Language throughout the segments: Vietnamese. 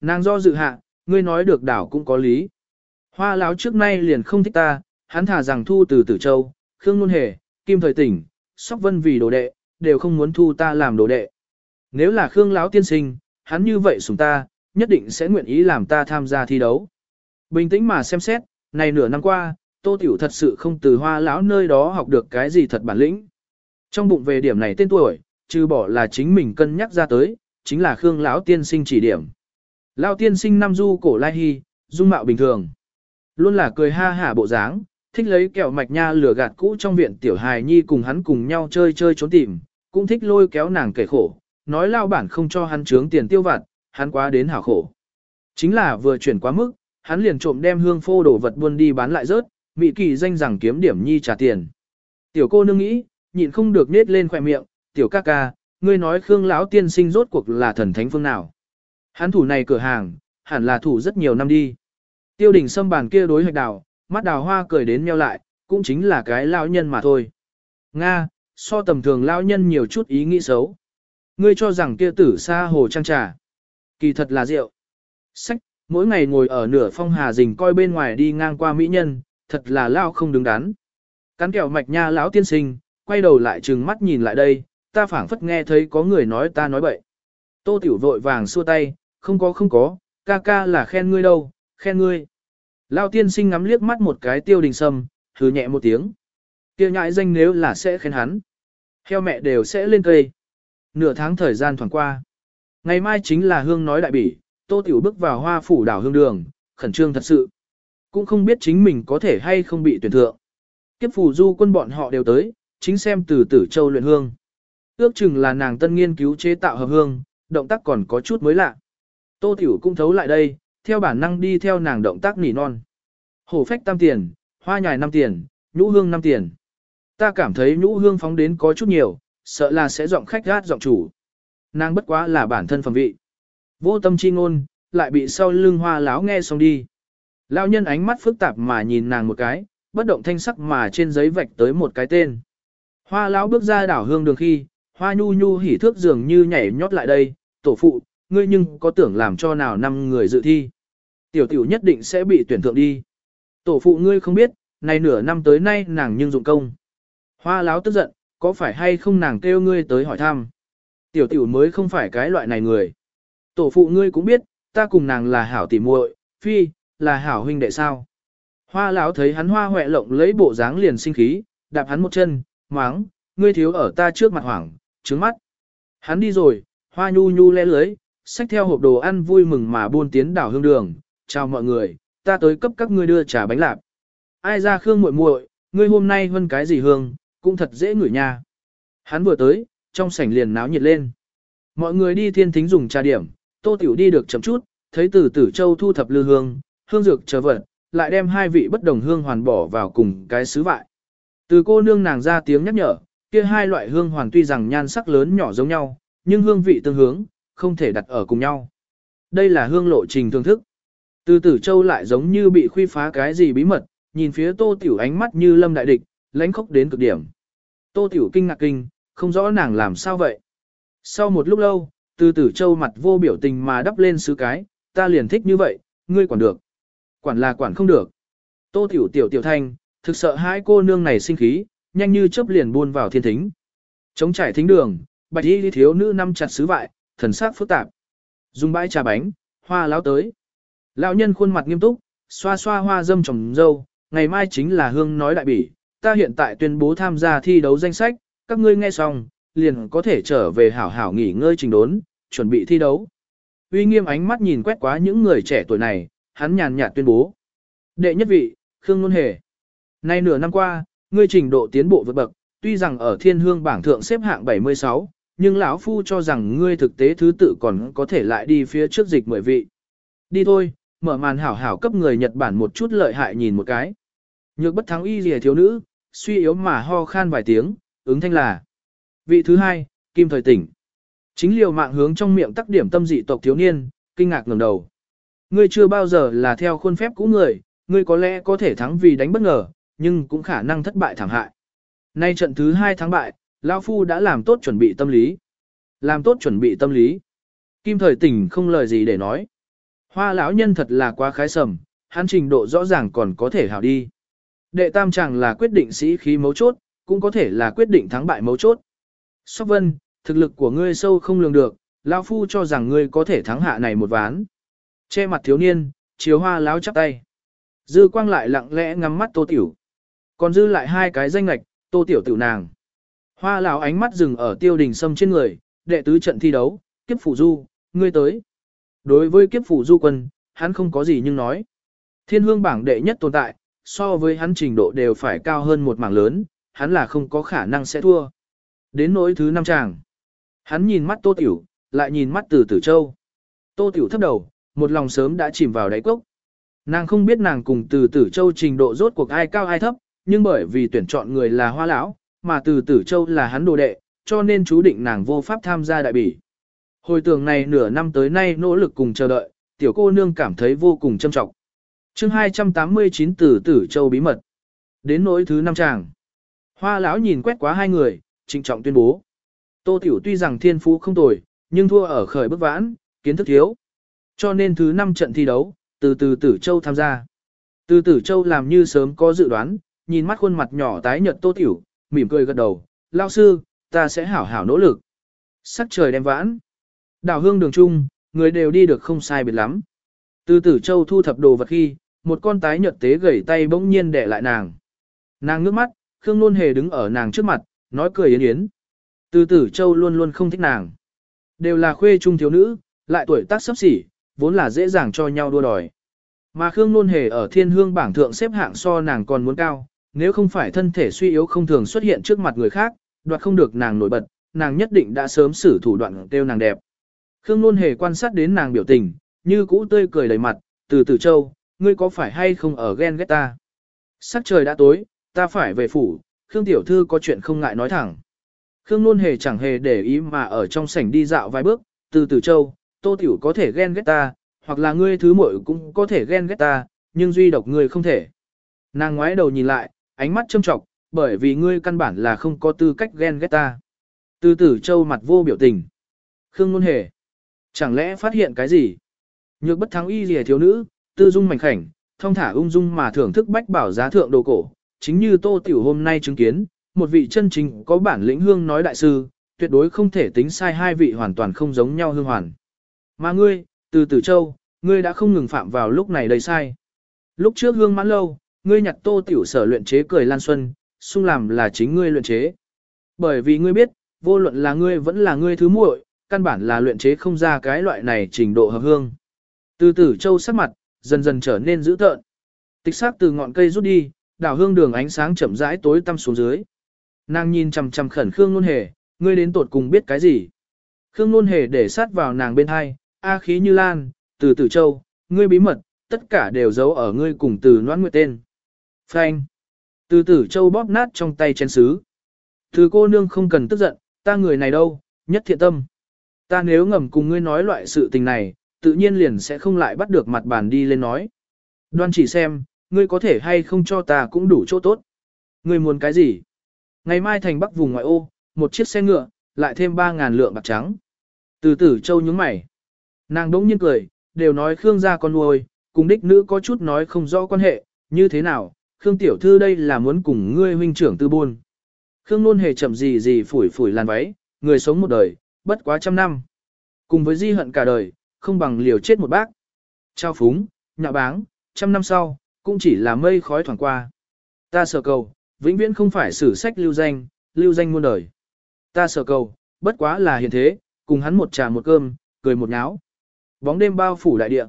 Nàng do dự hạ, ngươi nói được đảo cũng có lý. Hoa láo trước nay liền không thích ta, hắn thả rằng thu từ Tử Châu, Khương Nôn Hề, Kim Thời Tỉnh, Sóc Vân vì đồ đệ, đều không muốn thu ta làm đồ đệ. Nếu là Khương Lão tiên sinh, hắn như vậy sủng ta, nhất định sẽ nguyện ý làm ta tham gia thi đấu. Bình tĩnh mà xem xét, này nửa năm qua, Tô Tiểu thật sự không từ hoa lão nơi đó học được cái gì thật bản lĩnh. Trong bụng về điểm này tên tuổi, trừ bỏ là chính mình cân nhắc ra tới, chính là Khương lão tiên sinh chỉ điểm. Lão tiên sinh năm du cổ lai hy, dung mạo bình thường. Luôn là cười ha hả bộ dáng, thích lấy kẹo mạch nha lửa gạt cũ trong viện tiểu hài nhi cùng hắn cùng nhau chơi chơi trốn tìm, cũng thích lôi kéo nàng kể khổ, nói lao bản không cho hắn trướng tiền tiêu vặt, hắn quá đến hảo khổ. Chính là vừa chuyển quá mức, hắn liền trộm đem hương phô đồ vật buôn đi bán lại rớt, mị kỳ danh rằng kiếm điểm nhi trả tiền. Tiểu cô nương nghĩ, nhịn không được nết lên khỏe miệng, tiểu ca ca, ngươi nói Khương lão tiên sinh rốt cuộc là thần thánh phương nào. Hắn thủ này cửa hàng, hẳn là thủ rất nhiều năm đi. Tiêu đình xâm bàn kia đối hạch đào, mắt đào hoa cười đến meo lại, cũng chính là cái lão nhân mà thôi. Nga, so tầm thường lão nhân nhiều chút ý nghĩ xấu. Ngươi cho rằng kia tử xa hồ trang trà. Kỳ thật là rượu. Sách, mỗi ngày ngồi ở nửa phong hà rình coi bên ngoài đi ngang qua mỹ nhân, thật là lao không đứng đắn. Cắn kẹo mạch nha lão tiên sinh, quay đầu lại trừng mắt nhìn lại đây, ta phảng phất nghe thấy có người nói ta nói bậy. Tô tiểu vội vàng xua tay, không có không có, ca ca là khen ngươi đâu, khen ngươi. Lao tiên sinh ngắm liếc mắt một cái tiêu đình sâm, hừ nhẹ một tiếng. Tiêu nhãi danh nếu là sẽ khen hắn. Heo mẹ đều sẽ lên cây. Nửa tháng thời gian thoảng qua. Ngày mai chính là hương nói đại bỉ, tô tiểu bước vào hoa phủ đảo hương đường, khẩn trương thật sự. Cũng không biết chính mình có thể hay không bị tuyển thượng. Kiếp phù du quân bọn họ đều tới, chính xem từ tử châu luyện hương. Ước chừng là nàng tân nghiên cứu chế tạo hợp hương, động tác còn có chút mới lạ. Tô Tiểu cũng thấu lại đây, theo bản năng đi theo nàng động tác nỉ non. Hổ phách tam tiền, hoa nhài năm tiền, nhũ hương năm tiền. Ta cảm thấy nhũ hương phóng đến có chút nhiều, sợ là sẽ giọng khách gát giọng chủ. Nàng bất quá là bản thân phẩm vị. Vô tâm chi ngôn, lại bị sau lưng hoa láo nghe xong đi. Lão nhân ánh mắt phức tạp mà nhìn nàng một cái, bất động thanh sắc mà trên giấy vạch tới một cái tên. Hoa lão bước ra đảo hương đường khi, hoa nhu nhu hỉ thước dường như nhảy nhót lại đây, tổ phụ, ngươi nhưng có tưởng làm cho nào năm người dự thi. Tiểu tiểu nhất định sẽ bị tuyển thượng đi. Tổ phụ ngươi không biết, này nửa năm tới nay nàng nhưng dụng công. Hoa lão tức giận, có phải hay không nàng kêu ngươi tới hỏi thăm. Tiểu tiểu mới không phải cái loại này người. Tổ phụ ngươi cũng biết, ta cùng nàng là hảo tỉ muội, phi, là hảo huynh đệ sao. Hoa lão thấy hắn hoa hoẹ lộng lấy bộ dáng liền sinh khí, đạp hắn một chân, máng, ngươi thiếu ở ta trước mặt hoảng, trứng mắt. Hắn đi rồi, hoa nhu nhu lẽ lưới, xách theo hộp đồ ăn vui mừng mà buôn tiến đảo hương đường, chào mọi người, ta tới cấp các ngươi đưa trà bánh lạp. Ai ra khương muội muội, ngươi hôm nay hơn cái gì hương, cũng thật dễ ngửi nha. Hắn vừa tới, trong sảnh liền náo nhiệt lên. Mọi người đi thiên thính dùng trà điểm, tô tiểu đi được chậm chút, thấy từ tử châu thu thập lư hương, hương dược chờ vật, lại đem hai vị bất đồng hương hoàn bỏ vào cùng cái sứ vại. Từ cô nương nàng ra tiếng nhắc nhở, kia hai loại hương hoàn tuy rằng nhan sắc lớn nhỏ giống nhau, nhưng hương vị tương hướng, không thể đặt ở cùng nhau. Đây là hương lộ trình thưởng thức. Từ tử châu lại giống như bị khuy phá cái gì bí mật, nhìn phía tô tiểu ánh mắt như lâm đại địch, lãnh khốc đến cực điểm. Tô tiểu kinh ngạc kinh, không rõ nàng làm sao vậy. Sau một lúc lâu, từ tử châu mặt vô biểu tình mà đắp lên sứ cái, ta liền thích như vậy, ngươi quản được. Quản là quản không được. Tô tiểu tiểu tiểu thanh, thực sợ hai cô nương này sinh khí, nhanh như chớp liền buôn vào thiên thính. Chống trải thính đường, bạch y thiếu nữ năm chặt sứ vại, thần sắc phức tạp. Dùng bãi trà bánh, hoa láo tới. Lão nhân khuôn mặt nghiêm túc, xoa xoa hoa dâm trồng dâu, ngày mai chính là hương nói đại bỉ, ta hiện tại tuyên bố tham gia thi đấu danh sách, các ngươi nghe xong, liền có thể trở về hảo hảo nghỉ ngơi trình đốn, chuẩn bị thi đấu. Uy nghiêm ánh mắt nhìn quét quá những người trẻ tuổi này, hắn nhàn nhạt tuyên bố. Đệ nhất vị, Khương Nôn Hề. Nay nửa năm qua, ngươi trình độ tiến bộ vượt bậc, tuy rằng ở thiên hương bảng thượng xếp hạng 76, nhưng lão phu cho rằng ngươi thực tế thứ tự còn có thể lại đi phía trước dịch mười vị. Đi thôi, mở màn hảo hảo cấp người Nhật Bản một chút lợi hại nhìn một cái. Nhược bất thắng y rìa thiếu nữ, suy yếu mà ho khan vài tiếng, ứng thanh là. Vị thứ hai, Kim Thời Tỉnh. Chính liều mạng hướng trong miệng tắc điểm tâm dị tộc thiếu niên, kinh ngạc ngẩng đầu. Ngươi chưa bao giờ là theo khuôn phép cũ người, ngươi có lẽ có thể thắng vì đánh bất ngờ, nhưng cũng khả năng thất bại thảm hại. Nay trận thứ hai thắng bại, Lão Phu đã làm tốt chuẩn bị tâm lý. Làm tốt chuẩn bị tâm lý. Kim thời tỉnh không lời gì để nói. Hoa lão nhân thật là quá khái sầm, hắn trình độ rõ ràng còn có thể hảo đi. Đệ tam chàng là quyết định sĩ khí mấu chốt, cũng có thể là quyết định thắng bại mấu chốt. Sóc vân, thực lực của ngươi sâu không lường được, lão phu cho rằng ngươi có thể thắng hạ này một ván. Che mặt thiếu niên, chiếu hoa láo chắp tay. Dư quang lại lặng lẽ ngắm mắt tô tiểu. Còn dư lại hai cái danh lạch, tô tiểu tiểu nàng. Hoa lão ánh mắt dừng ở tiêu đình sâm trên người, đệ tứ trận thi đấu, kiếp phủ du, ngươi tới. Đối với kiếp phủ du quân, hắn không có gì nhưng nói. Thiên hương bảng đệ nhất tồn tại, so với hắn trình độ đều phải cao hơn một mảng lớn, hắn là không có khả năng sẽ thua. Đến nỗi thứ năm chàng. Hắn nhìn mắt tô tiểu, lại nhìn mắt từ tử châu. Tô tiểu thấp đầu, một lòng sớm đã chìm vào đáy cốc. Nàng không biết nàng cùng từ tử châu trình độ rốt cuộc ai cao ai thấp, nhưng bởi vì tuyển chọn người là hoa lão, mà từ tử châu là hắn đồ đệ, cho nên chú định nàng vô pháp tham gia đại bỉ. Hồi tưởng này nửa năm tới nay nỗ lực cùng chờ đợi, tiểu cô nương cảm thấy vô cùng trân trọng. chương 289 tử tử châu bí mật. Đến nỗi thứ năm chàng. Hoa lão nhìn quét quá hai người, trịnh trọng tuyên bố. Tô tiểu tuy rằng thiên phú không tồi, nhưng thua ở khởi bức vãn, kiến thức thiếu. Cho nên thứ năm trận thi đấu, từ từ tử châu tham gia. Từ tử châu làm như sớm có dự đoán, nhìn mắt khuôn mặt nhỏ tái nhợt tô tiểu, mỉm cười gật đầu, lao sư, ta sẽ hảo hảo nỗ lực. Sắc trời đem vãn. Đảo hương đường trung, người đều đi được không sai biệt lắm. Từ tử châu thu thập đồ vật khi, một con tái nhợt tế gầy tay bỗng nhiên để lại nàng. Nàng ngước mắt, Khương Nôn Hề đứng ở nàng trước mặt, nói cười yến yến. Từ tử châu luôn luôn không thích nàng. Đều là khuê trung thiếu nữ, lại tuổi tác sắp xỉ, vốn là dễ dàng cho nhau đua đòi. Mà Khương Nôn Hề ở thiên hương bảng thượng xếp hạng so nàng còn muốn cao, nếu không phải thân thể suy yếu không thường xuất hiện trước mặt người khác, đoạt không được nàng nổi bật, nàng nhất định đã sớm xử thủ đoạn tiêu nàng đẹp. Khương luôn Hề quan sát đến nàng biểu tình, như cũ tươi cười đầy mặt, từ từ châu, ngươi có phải hay không ở ghen ghét ta? Sắc trời đã tối, ta phải về phủ, Khương Tiểu Thư có chuyện không ngại nói thẳng. Khương luôn Hề chẳng hề để ý mà ở trong sảnh đi dạo vài bước, từ từ châu, Tô Tiểu có thể ghen ghét ta, hoặc là ngươi thứ muội cũng có thể ghen ghét ta, nhưng duy độc ngươi không thể. Nàng ngoái đầu nhìn lại, ánh mắt châm trọng, bởi vì ngươi căn bản là không có tư cách ghen ghét ta. Từ tử châu mặt vô biểu tình. Khương Nôn Hề. Chẳng lẽ phát hiện cái gì? Nhược bất thắng y gì thiếu nữ, tư dung mảnh khảnh, thông thả ung dung mà thưởng thức bách bảo giá thượng đồ cổ. Chính như Tô Tiểu hôm nay chứng kiến, một vị chân chính có bản lĩnh hương nói đại sư, tuyệt đối không thể tính sai hai vị hoàn toàn không giống nhau hương hoàn. Mà ngươi, từ tử châu, ngươi đã không ngừng phạm vào lúc này đầy sai. Lúc trước hương mãn lâu, ngươi nhặt tô tiểu sở luyện chế cười lan xuân, xung làm là chính ngươi luyện chế. Bởi vì ngươi biết, vô luận là ngươi vẫn là ngươi thứ muội, căn bản là luyện chế không ra cái loại này trình độ hợp hương. Từ tử châu sắc mặt, dần dần trở nên dữ tợn. Tịch sắc từ ngọn cây rút đi, đảo hương đường ánh sáng chậm rãi tối tăm xuống dưới. Nàng nhìn chằm chằm khẩn Khương Nôn Hề, ngươi đến tột cùng biết cái gì? Khương Nôn Hề để sát vào nàng bên hai, A khí như lan, từ tử châu, ngươi bí mật, tất cả đều giấu ở ngươi cùng từ noãn nguyệt tên. Phanh. Từ tử châu bóp nát trong tay chén sứ. Từ cô nương không cần tức giận, ta người này đâu, nhất thiện tâm. Ta nếu ngầm cùng ngươi nói loại sự tình này, tự nhiên liền sẽ không lại bắt được mặt bàn đi lên nói. Đoan chỉ xem, ngươi có thể hay không cho ta cũng đủ chỗ tốt. Ngươi muốn cái gì? Ngày mai thành bắc vùng ngoại ô, một chiếc xe ngựa, lại thêm 3.000 lượng bạc trắng. Từ tử châu nhướng mày. Nàng đỗng nhiên cười, đều nói Khương gia con nuôi, cùng đích nữ có chút nói không rõ quan hệ, như thế nào, Khương tiểu thư đây là muốn cùng ngươi huynh trưởng tư buôn. Khương nôn hề chậm gì gì phủi phủi làn váy, người sống một đời, bất quá trăm năm. Cùng với di hận cả đời, không bằng liều chết một bác. Trao phúng, nhạo báng, trăm năm sau, cũng chỉ là mây khói thoảng qua. Ta sở cầu, vĩnh viễn không phải sử sách lưu danh, lưu danh muôn đời. Ta sở cầu, bất quá là hiện thế, cùng hắn một trà một cơm, cười một nháo. Bóng đêm bao phủ đại địa.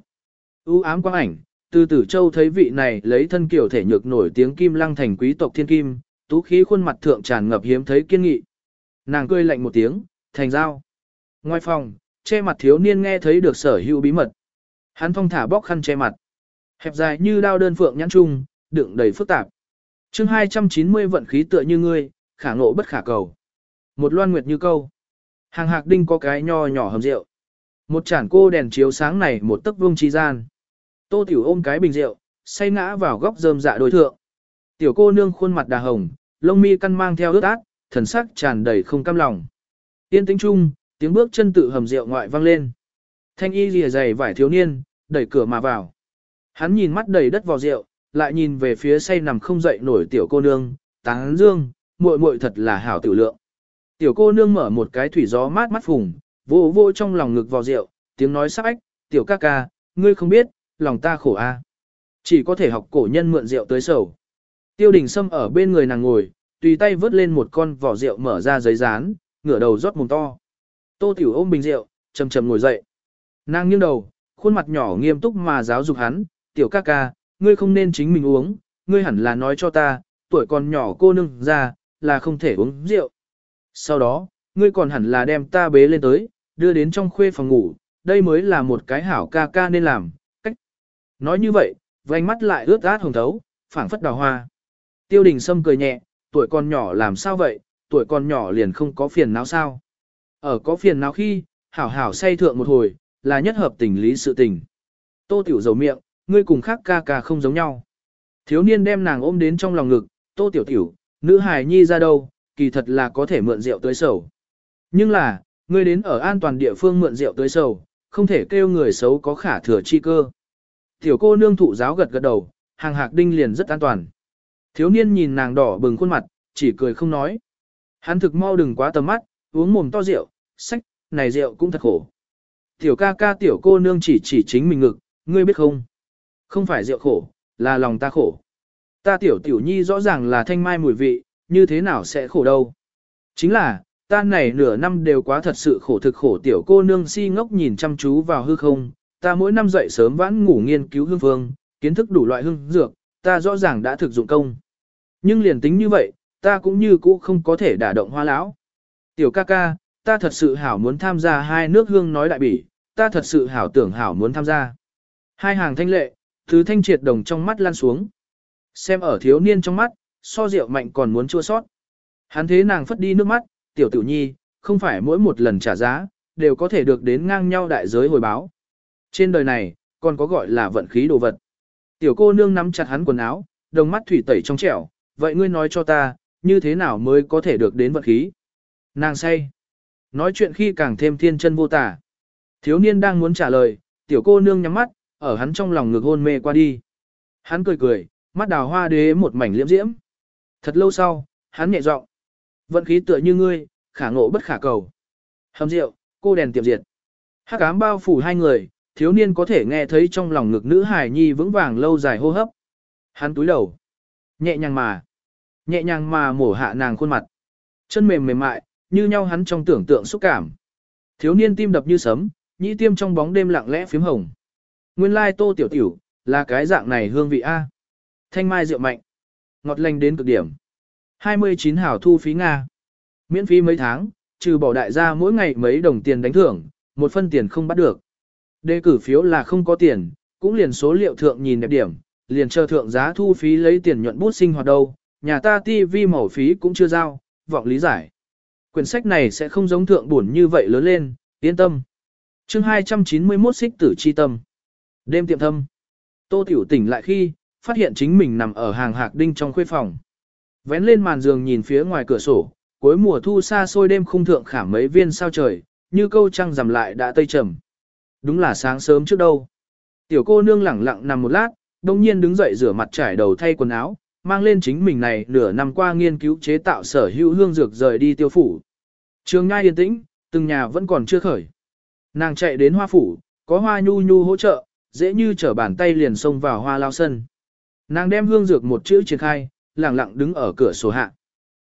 U ám quang ảnh, từ tử châu thấy vị này lấy thân kiểu thể nhược nổi tiếng kim lăng thành quý tộc thiên kim, tú khí khuôn mặt thượng tràn ngập hiếm thấy kiên nghị. Nàng cười lạnh một tiếng, thành giao. Ngoài phòng, che mặt thiếu niên nghe thấy được sở hữu bí mật. Hắn phong thả bóc khăn che mặt. Hẹp dài như đao đơn phượng nhãn trung, đựng đầy phức tạp. chương 290 vận khí tựa như ngươi, khả ngộ bất khả cầu. Một loan nguyệt như câu. Hàng hạc đinh có cái nho nhỏ hầm rượu. Một chản cô đèn chiếu sáng này một tấc vương chi gian. Tô tiểu ôm cái bình rượu, say ngã vào góc rơm dạ đối thượng. Tiểu cô nương khuôn mặt đà hồng, lông mi căn mang theo ướt át, thần sắc tràn đầy không cam lòng. Yên tĩnh chung, tiếng bước chân tự hầm rượu ngoại vang lên. Thanh y lìa dày vải thiếu niên, đẩy cửa mà vào. Hắn nhìn mắt đầy đất vào rượu, lại nhìn về phía say nằm không dậy nổi tiểu cô nương, táng dương, muội muội thật là hảo tiểu lượng. Tiểu cô nương mở một cái thủy gió mát mắt phùng, vô vô trong lòng ngực vào rượu, tiếng nói sắc ách, tiểu ca ca, ngươi không biết, lòng ta khổ a. Chỉ có thể học cổ nhân mượn rượu tới sầu. Tiêu đình Sâm ở bên người nàng ngồi, tùy tay vớt lên một con vỏ rượu mở ra giấy rán, ngửa đầu rót mồm to. Tô tiểu ôm bình rượu, chầm chầm ngồi dậy. Nàng nghiêng đầu, khuôn mặt nhỏ nghiêm túc mà giáo dục hắn, tiểu ca ca, ngươi không nên chính mình uống, ngươi hẳn là nói cho ta, tuổi còn nhỏ cô nương ra, là không thể uống rượu. Sau đó, ngươi còn hẳn là đem ta bế lên tới, đưa đến trong khuê phòng ngủ, đây mới là một cái hảo ca ca nên làm. Nói như vậy, vành mắt lại ướt át hồng thấu, phảng phất đào hoa. Tiêu đình Sâm cười nhẹ, tuổi còn nhỏ làm sao vậy, tuổi còn nhỏ liền không có phiền não sao. Ở có phiền não khi, hảo hảo say thượng một hồi, là nhất hợp tình lý sự tình. Tô tiểu dầu miệng, ngươi cùng khác ca ca không giống nhau. Thiếu niên đem nàng ôm đến trong lòng ngực, tô tiểu tiểu, nữ hài nhi ra đâu, kỳ thật là có thể mượn rượu tới sầu. Nhưng là, ngươi đến ở an toàn địa phương mượn rượu tới sầu, không thể kêu người xấu có khả thừa chi cơ. Tiểu cô nương thụ giáo gật gật đầu, hàng hạc đinh liền rất an toàn. Thiếu niên nhìn nàng đỏ bừng khuôn mặt, chỉ cười không nói. Hắn thực mau đừng quá tầm mắt, uống mồm to rượu, sách, này rượu cũng thật khổ. Tiểu ca ca tiểu cô nương chỉ chỉ chính mình ngực, ngươi biết không? Không phải rượu khổ, là lòng ta khổ. Ta tiểu tiểu nhi rõ ràng là thanh mai mùi vị, như thế nào sẽ khổ đâu. Chính là, ta này nửa năm đều quá thật sự khổ thực khổ tiểu cô nương si ngốc nhìn chăm chú vào hư không, ta mỗi năm dậy sớm vãn ngủ nghiên cứu hương phương, kiến thức đủ loại hương dược, ta rõ ràng đã thực dụng công. Nhưng liền tính như vậy, ta cũng như cũ không có thể đả động hoa lão. Tiểu ca ca, ta thật sự hảo muốn tham gia hai nước hương nói đại bỉ, ta thật sự hảo tưởng hảo muốn tham gia. Hai hàng thanh lệ, thứ thanh triệt đồng trong mắt lan xuống. Xem ở thiếu niên trong mắt, so rượu mạnh còn muốn chua sót. Hắn thế nàng phất đi nước mắt, tiểu tiểu nhi, không phải mỗi một lần trả giá, đều có thể được đến ngang nhau đại giới hồi báo. Trên đời này, còn có gọi là vận khí đồ vật. Tiểu cô nương nắm chặt hắn quần áo, đồng mắt thủy tẩy trong trẻo, vậy ngươi nói cho ta, như thế nào mới có thể được đến vận khí? Nàng say. Nói chuyện khi càng thêm thiên chân vô tả. Thiếu niên đang muốn trả lời, tiểu cô nương nhắm mắt, ở hắn trong lòng ngực hôn mê qua đi. Hắn cười cười, mắt đào hoa đế một mảnh liễm diễm. Thật lâu sau, hắn nhẹ giọng, Vận khí tựa như ngươi, khả ngộ bất khả cầu. Hầm rượu, cô đèn tiệm diệt. Hắc ám bao phủ hai người, thiếu niên có thể nghe thấy trong lòng ngực nữ hài nhi vững vàng lâu dài hô hấp. Hắn túi đầu. Nhẹ nhàng mà. Nhẹ nhàng mà mổ hạ nàng khuôn mặt. Chân mềm mềm mại, như nhau hắn trong tưởng tượng xúc cảm. Thiếu niên tim đập như sấm, nhĩ tiêm trong bóng đêm lặng lẽ phím hồng. Nguyên lai tô tiểu tiểu, là cái dạng này hương vị A. Thanh mai rượu mạnh. Ngọt lành đến cực điểm. 29 hảo thu phí Nga. Miễn phí mấy tháng, trừ bỏ đại gia mỗi ngày mấy đồng tiền đánh thưởng, một phân tiền không bắt được. Đề cử phiếu là không có tiền, cũng liền số liệu thượng nhìn đẹp điểm, liền chờ thượng giá thu phí lấy tiền nhuận bút sinh hoạt đâu, nhà ta TV màu phí cũng chưa giao, vọng lý giải. Quyển sách này sẽ không giống thượng buồn như vậy lớn lên, yên tâm. chương 291 xích tử chi tâm. Đêm tiệm thâm. Tô Tiểu tỉnh lại khi, phát hiện chính mình nằm ở hàng hạc đinh trong khuê phòng. Vén lên màn giường nhìn phía ngoài cửa sổ, cuối mùa thu xa xôi đêm khung thượng khảm mấy viên sao trời, như câu trăng rằm lại đã tây trầm. Đúng là sáng sớm trước đâu. Tiểu cô nương lẳng lặng nằm một lát, đồng nhiên đứng dậy rửa mặt trải đầu thay quần áo, mang lên chính mình này nửa năm qua nghiên cứu chế tạo sở hữu hương dược rời đi tiêu phủ. Trường ngai yên tĩnh, từng nhà vẫn còn chưa khởi. Nàng chạy đến hoa phủ, có hoa nhu nhu hỗ trợ, dễ như trở bàn tay liền xông vào hoa lao sân. Nàng đem hương dược một chữ triển khai, lẳng lặng đứng ở cửa sổ hạ.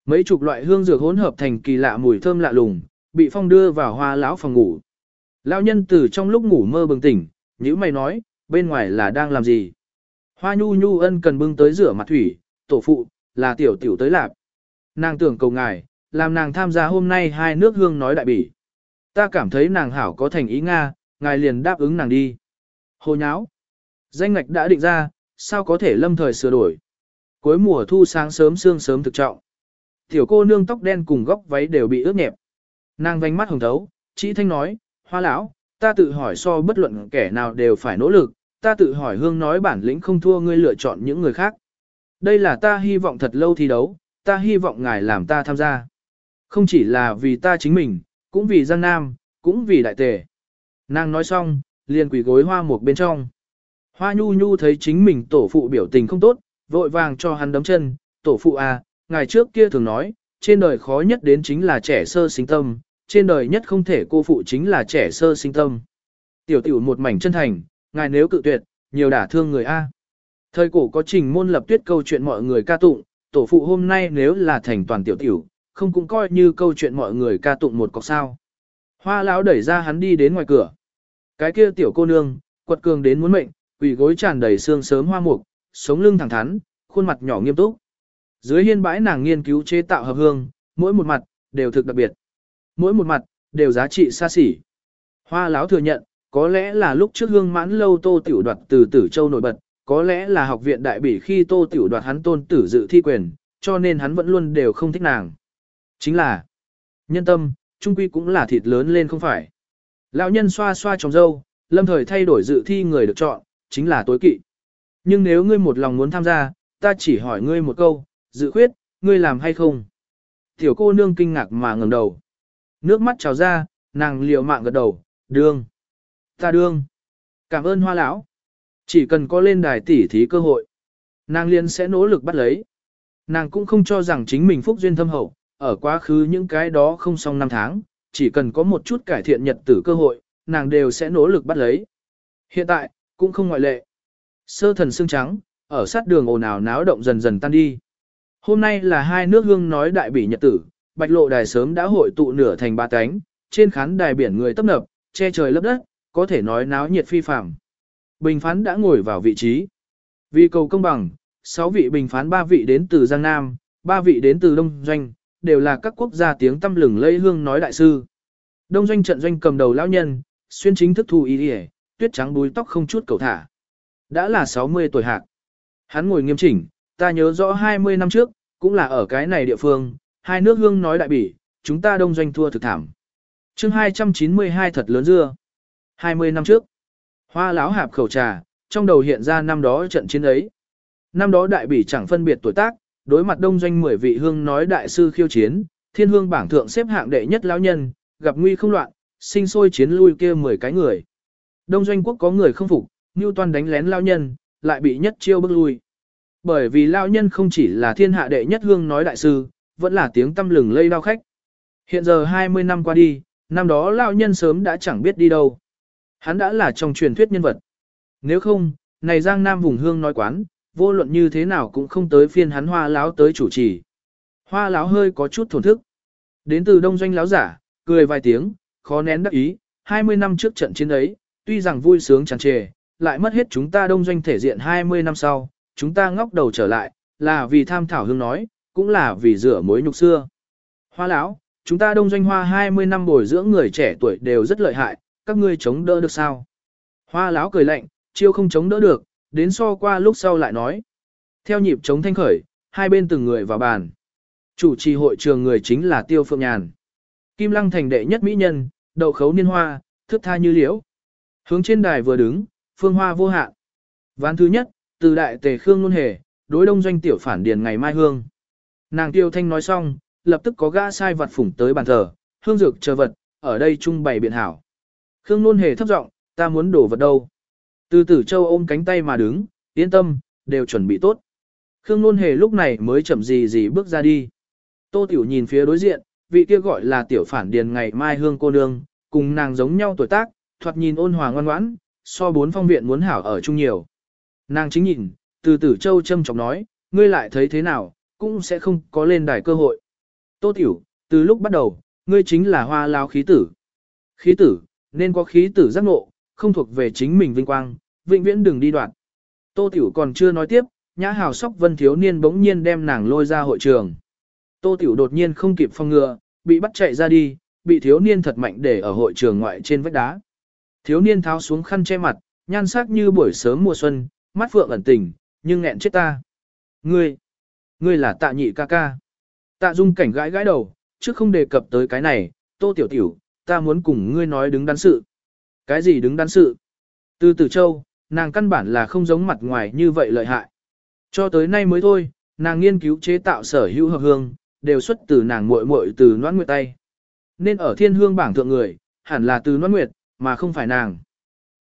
Mấy chục loại hương dược hỗn hợp thành kỳ lạ mùi thơm lạ lùng, bị phong đưa vào hoa lão phòng ngủ. Lão nhân từ trong lúc ngủ mơ bừng tỉnh, nhữ mày nói, bên ngoài là đang làm gì? Hoa nhu nhu ân cần bưng tới rửa mặt thủy, tổ phụ, là tiểu tiểu tới lạp. Nàng tưởng cầu ngài, làm nàng tham gia hôm nay hai nước hương nói đại bỉ. Ta cảm thấy nàng hảo có thành ý Nga, ngài liền đáp ứng nàng đi. Hồ nháo. Danh ngạch đã định ra, sao có thể lâm thời sửa đổi. Cuối mùa thu sáng sớm sương sớm thực trọng. Tiểu cô nương tóc đen cùng góc váy đều bị ướt nhẹp. Nàng vánh mắt hồng thấu, chỉ thanh nói, hoa lão, ta tự hỏi so bất luận kẻ nào đều phải nỗ lực, ta tự hỏi hương nói bản lĩnh không thua ngươi lựa chọn những người khác. Đây là ta hy vọng thật lâu thi đấu, ta hy vọng ngài làm ta tham gia. Không chỉ là vì ta chính mình, cũng vì Giang Nam, cũng vì đại tề. Nàng nói xong, liền quỳ gối hoa một bên trong. Hoa nhu nhu thấy chính mình tổ phụ biểu tình không tốt, vội vàng cho hắn đấm chân, tổ phụ à, ngài trước kia thường nói, trên đời khó nhất đến chính là trẻ sơ sinh tâm, trên đời nhất không thể cô phụ chính là trẻ sơ sinh tâm. Tiểu tiểu một mảnh chân thành, ngài nếu cự tuyệt, nhiều đả thương người A. Thời cổ có trình môn lập tuyết câu chuyện mọi người ca tụng, tổ phụ hôm nay nếu là thành toàn tiểu tiểu, không cũng coi như câu chuyện mọi người ca tụng một cọc sao. Hoa lão đẩy ra hắn đi đến ngoài cửa. Cái kia tiểu cô nương, quật cường đến muốn mệnh, quỷ gối tràn đầy xương sớm hoa mục, sống lưng thẳng thắn, khuôn mặt nhỏ nghiêm túc. Dưới hiên bãi nàng nghiên cứu chế tạo hợp hương, mỗi một mặt, đều thực đặc biệt. Mỗi một mặt, đều giá trị xa xỉ. Hoa lão thừa nhận, có lẽ là lúc trước hương mãn lâu tô tiểu đoạt từ tử châu nổi bật, có lẽ là học viện đại bỉ khi tô tiểu đoạt hắn tôn tử dự thi quyền, cho nên hắn vẫn luôn đều không thích nàng. Chính là, nhân tâm, trung quy cũng là thịt lớn lên không phải. Lão nhân xoa xoa trong dâu, lâm thời thay đổi dự thi người được chọn, chính là tối kỵ. Nhưng nếu ngươi một lòng muốn tham gia, ta chỉ hỏi ngươi một câu, dự khuyết, ngươi làm hay không? Tiểu cô nương kinh ngạc mà ngẩng đầu. Nước mắt trào ra, nàng liều mạng gật đầu, đương. Ta đương. Cảm ơn hoa lão. Chỉ cần có lên đài tỉ thí cơ hội. Nàng liền sẽ nỗ lực bắt lấy. Nàng cũng không cho rằng chính mình phúc duyên thâm hậu, ở quá khứ những cái đó không xong năm tháng, chỉ cần có một chút cải thiện nhật tử cơ hội, nàng đều sẽ nỗ lực bắt lấy. Hiện tại, cũng không ngoại lệ. Sơ thần xương trắng, ở sát đường ồn ào náo động dần dần tan đi. Hôm nay là hai nước hương nói đại bỉ nhật tử, bạch lộ đài sớm đã hội tụ nửa thành ba cánh, trên khán đài biển người tấp nập, che trời lấp đất, có thể nói náo nhiệt phi phạm. Bình phán đã ngồi vào vị trí. Vì cầu công bằng, 6 vị bình phán 3 vị đến từ Giang Nam, 3 vị đến từ Đông Doanh, đều là các quốc gia tiếng tâm lừng lây hương nói đại sư. Đông Doanh trận doanh cầm đầu lão nhân, xuyên chính thức thu ý hề, tuyết trắng búi tóc không chút cầu thả. Đã là 60 tuổi hạc. Hắn ngồi nghiêm chỉnh, ta nhớ rõ 20 năm trước, cũng là ở cái này địa phương, hai nước hương nói đại bỉ, chúng ta đông doanh thua thực thảm. chương 292 thật lớn dưa. 20 năm trước, hoa lão hạp khẩu trà, trong đầu hiện ra năm đó trận chiến ấy. Năm đó đại bỉ chẳng phân biệt tuổi tác, đối mặt đông doanh 10 vị hương nói đại sư khiêu chiến, thiên hương bảng thượng xếp hạng đệ nhất lão nhân, gặp nguy không loạn, sinh sôi chiến lui kia 10 cái người. Đông doanh quốc có người không phục, Newton đánh lén lão nhân, lại bị nhất chiêu bức lui. Bởi vì lão nhân không chỉ là thiên hạ đệ nhất hương nói đại sư, vẫn là tiếng tâm lừng lây đao khách. Hiện giờ 20 năm qua đi, năm đó lão nhân sớm đã chẳng biết đi đâu. Hắn đã là trong truyền thuyết nhân vật. Nếu không, này Giang Nam vùng hương nói quán, vô luận như thế nào cũng không tới phiên hắn hoa láo tới chủ trì. Hoa láo hơi có chút thổn thức. Đến từ đông doanh láo giả, cười vài tiếng, khó nén đắc ý, 20 năm trước trận chiến ấy, tuy rằng vui sướng tràn trề, lại mất hết chúng ta đông doanh thể diện 20 năm sau, chúng ta ngóc đầu trở lại, là vì tham thảo hương nói, cũng là vì rửa mối nhục xưa. Hoa lão, chúng ta đông doanh hoa 20 năm bồi dưỡng người trẻ tuổi đều rất lợi hại, các ngươi chống đỡ được sao? Hoa lão cười lạnh, chiêu không chống đỡ được, đến so qua lúc sau lại nói. Theo nhịp chống thanh khởi, hai bên từng người vào bàn. Chủ trì hội trường người chính là Tiêu Phượng Nhàn. Kim Lăng thành đệ nhất mỹ nhân, đậu khấu niên hoa, thước tha như liễu. Hướng trên đài vừa đứng, phương hoa vô hạn. Ván thứ nhất, từ đại tề khương luôn hề, đối đông doanh tiểu phản điền ngày mai hương. Nàng tiêu thanh nói xong, lập tức có gã sai vật phủng tới bàn thờ, hương dược chờ vật, ở đây trung bày biện hảo. Khương nôn hề thấp giọng, ta muốn đổ vật đâu. Từ tử châu ôm cánh tay mà đứng, yên tâm, đều chuẩn bị tốt. Khương nôn hề lúc này mới chậm gì gì bước ra đi. Tô tiểu nhìn phía đối diện, vị kia gọi là tiểu phản điền ngày mai hương cô nương, cùng nàng giống nhau tuổi tác, thoạt nhìn ôn hòa ngoan ngoãn, so bốn phong viện muốn hảo ở chung nhiều. Nàng chính nhìn, từ tử châu châm chọc nói, ngươi lại thấy thế nào, cũng sẽ không có lên đài cơ hội. Tô tiểu, từ lúc bắt đầu, ngươi chính là hoa lao khí tử. Khí tử, nên có khí tử giác ngộ, không thuộc về chính mình vinh quang, vĩnh viễn đừng đi đoạn. Tô tiểu còn chưa nói tiếp, nhã hào sóc vân thiếu niên bỗng nhiên đem nàng lôi ra hội trường. Tô tiểu đột nhiên không kịp phong ngừa, bị bắt chạy ra đi, bị thiếu niên thật mạnh để ở hội trường ngoại trên vách đá. Thiếu niên tháo xuống khăn che mặt, nhan sắc như buổi sớm mùa xuân, mắt phượng ẩn tình, nhưng nghẹn chết ta. Ngươi, ngươi là tạ nhị ca ca. Tạ dung cảnh gãi gãi đầu, trước không đề cập tới cái này, tô tiểu tiểu, ta muốn cùng ngươi nói đứng đắn sự. Cái gì đứng đắn sự? Từ tử châu, nàng căn bản là không giống mặt ngoài như vậy lợi hại. Cho tới nay mới thôi, nàng nghiên cứu chế tạo sở hữu hợp hương, đều xuất từ nàng muội muội từ noan nguyệt tay. Nên ở thiên hương bảng thượng người, hẳn là từ noan nguyệt, mà không phải nàng.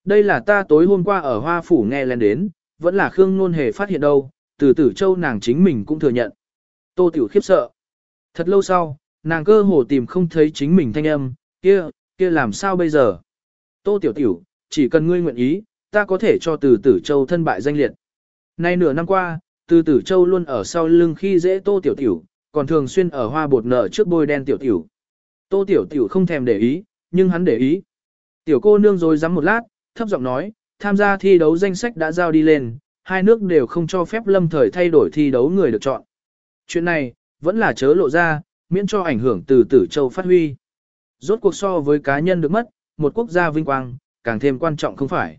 Đây là ta tối hôm qua ở Hoa Phủ nghe lên đến, vẫn là Khương Nôn Hề phát hiện đâu, từ tử châu nàng chính mình cũng thừa nhận. Tô Tiểu khiếp sợ. Thật lâu sau, nàng cơ hồ tìm không thấy chính mình thanh âm, kia, kia làm sao bây giờ? Tô Tiểu Tiểu, chỉ cần ngươi nguyện ý, ta có thể cho từ tử châu thân bại danh liệt. Nay nửa năm qua, từ tử châu luôn ở sau lưng khi dễ Tô Tiểu Tiểu, còn thường xuyên ở hoa bột nở trước bôi đen Tiểu Tiểu. Tô Tiểu Tiểu không thèm để ý, nhưng hắn để ý. Tiểu cô nương rồi dám một lát, thấp giọng nói, tham gia thi đấu danh sách đã giao đi lên, hai nước đều không cho phép lâm thời thay đổi thi đấu người được chọn. Chuyện này, vẫn là chớ lộ ra, miễn cho ảnh hưởng từ tử châu phát huy. Rốt cuộc so với cá nhân được mất, một quốc gia vinh quang, càng thêm quan trọng không phải.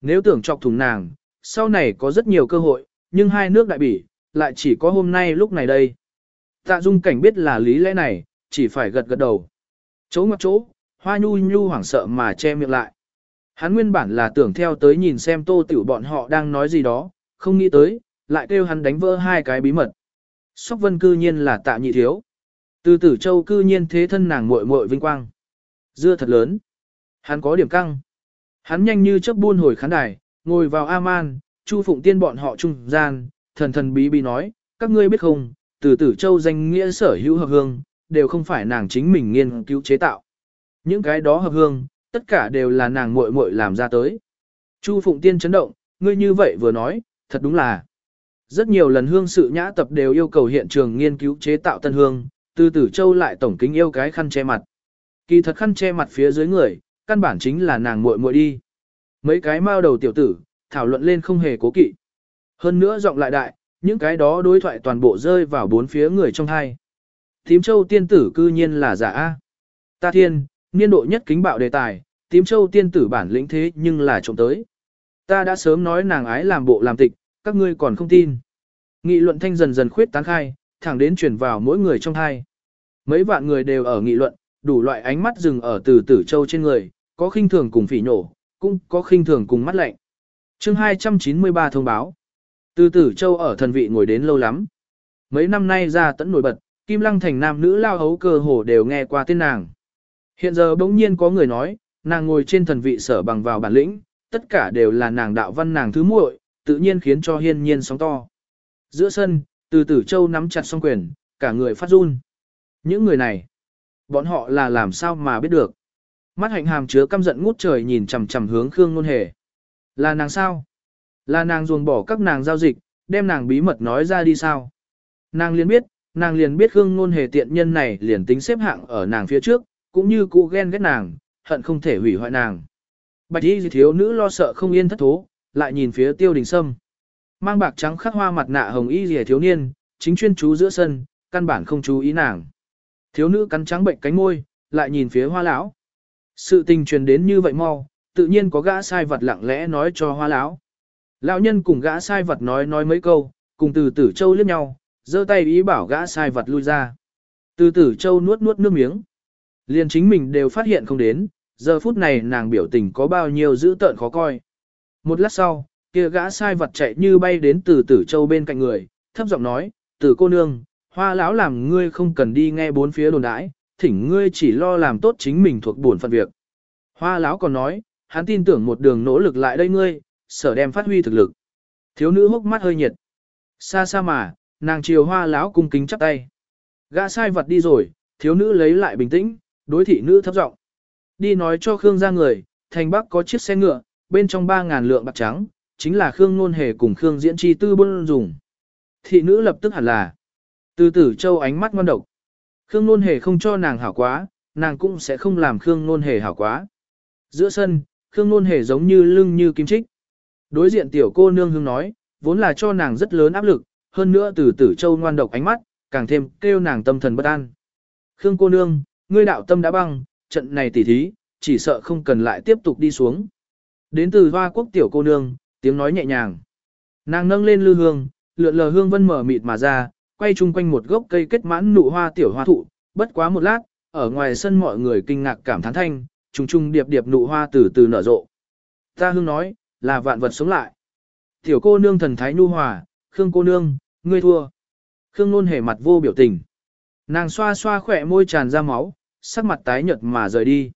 Nếu tưởng chọc thùng nàng, sau này có rất nhiều cơ hội, nhưng hai nước đại bỉ, lại chỉ có hôm nay lúc này đây. Tạ dung cảnh biết là lý lẽ này, chỉ phải gật gật đầu. Chỗ ngoặc chỗ, hoa nhu nhu hoảng sợ mà che miệng lại. Hắn nguyên bản là tưởng theo tới nhìn xem tô tiểu bọn họ đang nói gì đó, không nghĩ tới, lại kêu hắn đánh vỡ hai cái bí mật. Sóc vân cư nhiên là tạ nhị thiếu. Từ tử châu cư nhiên thế thân nàng muội muội vinh quang. Dưa thật lớn. Hắn có điểm căng. Hắn nhanh như chớp buôn hồi khán đài, ngồi vào A-man, Chu Phụng Tiên bọn họ trung gian, thần thần bí bí nói, các ngươi biết không, từ tử châu danh nghĩa sở hữu hợp hương, đều không phải nàng chính mình nghiên cứu chế tạo. Những cái đó hợp hương, tất cả đều là nàng muội muội làm ra tới. Chu Phụng Tiên chấn động, ngươi như vậy vừa nói, thật đúng là. Rất nhiều lần hương sự nhã tập đều yêu cầu hiện trường nghiên cứu chế tạo tân hương, từ tử châu lại tổng kính yêu cái khăn che mặt. Kỳ thật khăn che mặt phía dưới người, căn bản chính là nàng muội muội đi. Mấy cái mao đầu tiểu tử, thảo luận lên không hề cố kỵ. Hơn nữa giọng lại đại, những cái đó đối thoại toàn bộ rơi vào bốn phía người trong hai. Tím châu tiên tử cư nhiên là giả A. Ta thiên, niên độ nhất kính bạo đề tài, tím châu tiên tử bản lĩnh thế nhưng là trộm tới. Ta đã sớm nói nàng ái làm bộ làm tịch, các ngươi còn không tin. Nghị luận thanh dần dần khuyết tán khai, thẳng đến truyền vào mỗi người trong hai. Mấy vạn người đều ở nghị luận, đủ loại ánh mắt dừng ở từ tử châu trên người, có khinh thường cùng phỉ nổ, cũng có khinh thường cùng mắt lạnh. chương 293 thông báo. Từ tử châu ở thần vị ngồi đến lâu lắm. Mấy năm nay ra tẫn nổi bật, Kim Lăng thành nam nữ lao hấu cơ hồ đều nghe qua tên nàng. Hiện giờ bỗng nhiên có người nói, nàng ngồi trên thần vị sở bằng vào bản lĩnh, tất cả đều là nàng đạo văn nàng thứ muội, tự nhiên khiến cho hiên nhiên sóng to. Giữa sân, từ tử châu nắm chặt song quyền, cả người phát run. Những người này, bọn họ là làm sao mà biết được. Mắt hạnh hàm chứa căm giận ngút trời nhìn chằm chằm hướng Khương Nôn Hề. Là nàng sao? Là nàng ruồng bỏ các nàng giao dịch, đem nàng bí mật nói ra đi sao? Nàng liền biết, nàng liền biết Khương Nôn Hề tiện nhân này liền tính xếp hạng ở nàng phía trước, cũng như cũ ghen ghét nàng, hận không thể hủy hoại nàng. Bạch y thiếu nữ lo sợ không yên thất thố, lại nhìn phía tiêu đình sâm. Mang bạc trắng khắc hoa mặt nạ hồng y rìa thiếu niên, chính chuyên chú giữa sân, căn bản không chú ý nàng. Thiếu nữ cắn trắng bệnh cánh môi, lại nhìn phía hoa lão. Sự tình truyền đến như vậy mau, tự nhiên có gã sai vật lặng lẽ nói cho hoa lão. Lão nhân cùng gã sai vật nói nói mấy câu, cùng từ tử châu liếc nhau, giơ tay ý bảo gã sai vật lui ra. Từ tử châu nuốt nuốt nước miếng. Liền chính mình đều phát hiện không đến, giờ phút này nàng biểu tình có bao nhiêu dữ tợn khó coi. Một lát sau, kia gã sai vật chạy như bay đến từ tử châu bên cạnh người, thấp giọng nói, tử cô nương, hoa lão làm ngươi không cần đi nghe bốn phía đồn đãi, thỉnh ngươi chỉ lo làm tốt chính mình thuộc buồn phận việc. Hoa lão còn nói, hắn tin tưởng một đường nỗ lực lại đây ngươi, sở đem phát huy thực lực. Thiếu nữ hốc mắt hơi nhiệt. Xa xa mà, nàng chiều hoa lão cung kính chắp tay. Gã sai vật đi rồi, thiếu nữ lấy lại bình tĩnh, đối thị nữ thấp giọng Đi nói cho Khương ra người, thành bắc có chiếc xe ngựa, bên trong 3.000 lượng bạc trắng, chính là Khương Nôn Hề cùng Khương Diễn Chi tư bôn dùng. Thị nữ lập tức hẳn là. Từ tử châu ánh mắt ngon độc. Khương Nôn Hề không cho nàng hảo quá, nàng cũng sẽ không làm Khương Nôn Hề hảo quá. Giữa sân, Khương Nôn Hề giống như lưng như kim trích. Đối diện tiểu cô nương hương nói, vốn là cho nàng rất lớn áp lực, hơn nữa từ tử châu ngoan độc ánh mắt, càng thêm kêu nàng tâm thần bất an. Khương cô nương, ngươi đạo tâm đã băng, trận này tỉ thí, chỉ sợ không cần lại tiếp tục đi xuống. Đến từ hoa quốc tiểu cô nương, tiếng nói nhẹ nhàng. Nàng nâng lên lư hương, lượn lờ hương vân mở mịt mà ra, quay chung quanh một gốc cây kết mãn nụ hoa tiểu hoa thụ, bất quá một lát, ở ngoài sân mọi người kinh ngạc cảm thán thanh, trùng trùng điệp điệp nụ hoa từ từ nở rộ. Ta hương nói, là vạn vật sống lại. Tiểu cô nương thần thái nhu hòa, Khương cô nương, ngươi thua. Khương luôn hề mặt vô biểu tình. Nàng xoa xoa khỏe môi tràn ra máu, sắc mặt tái nhợt mà rời đi.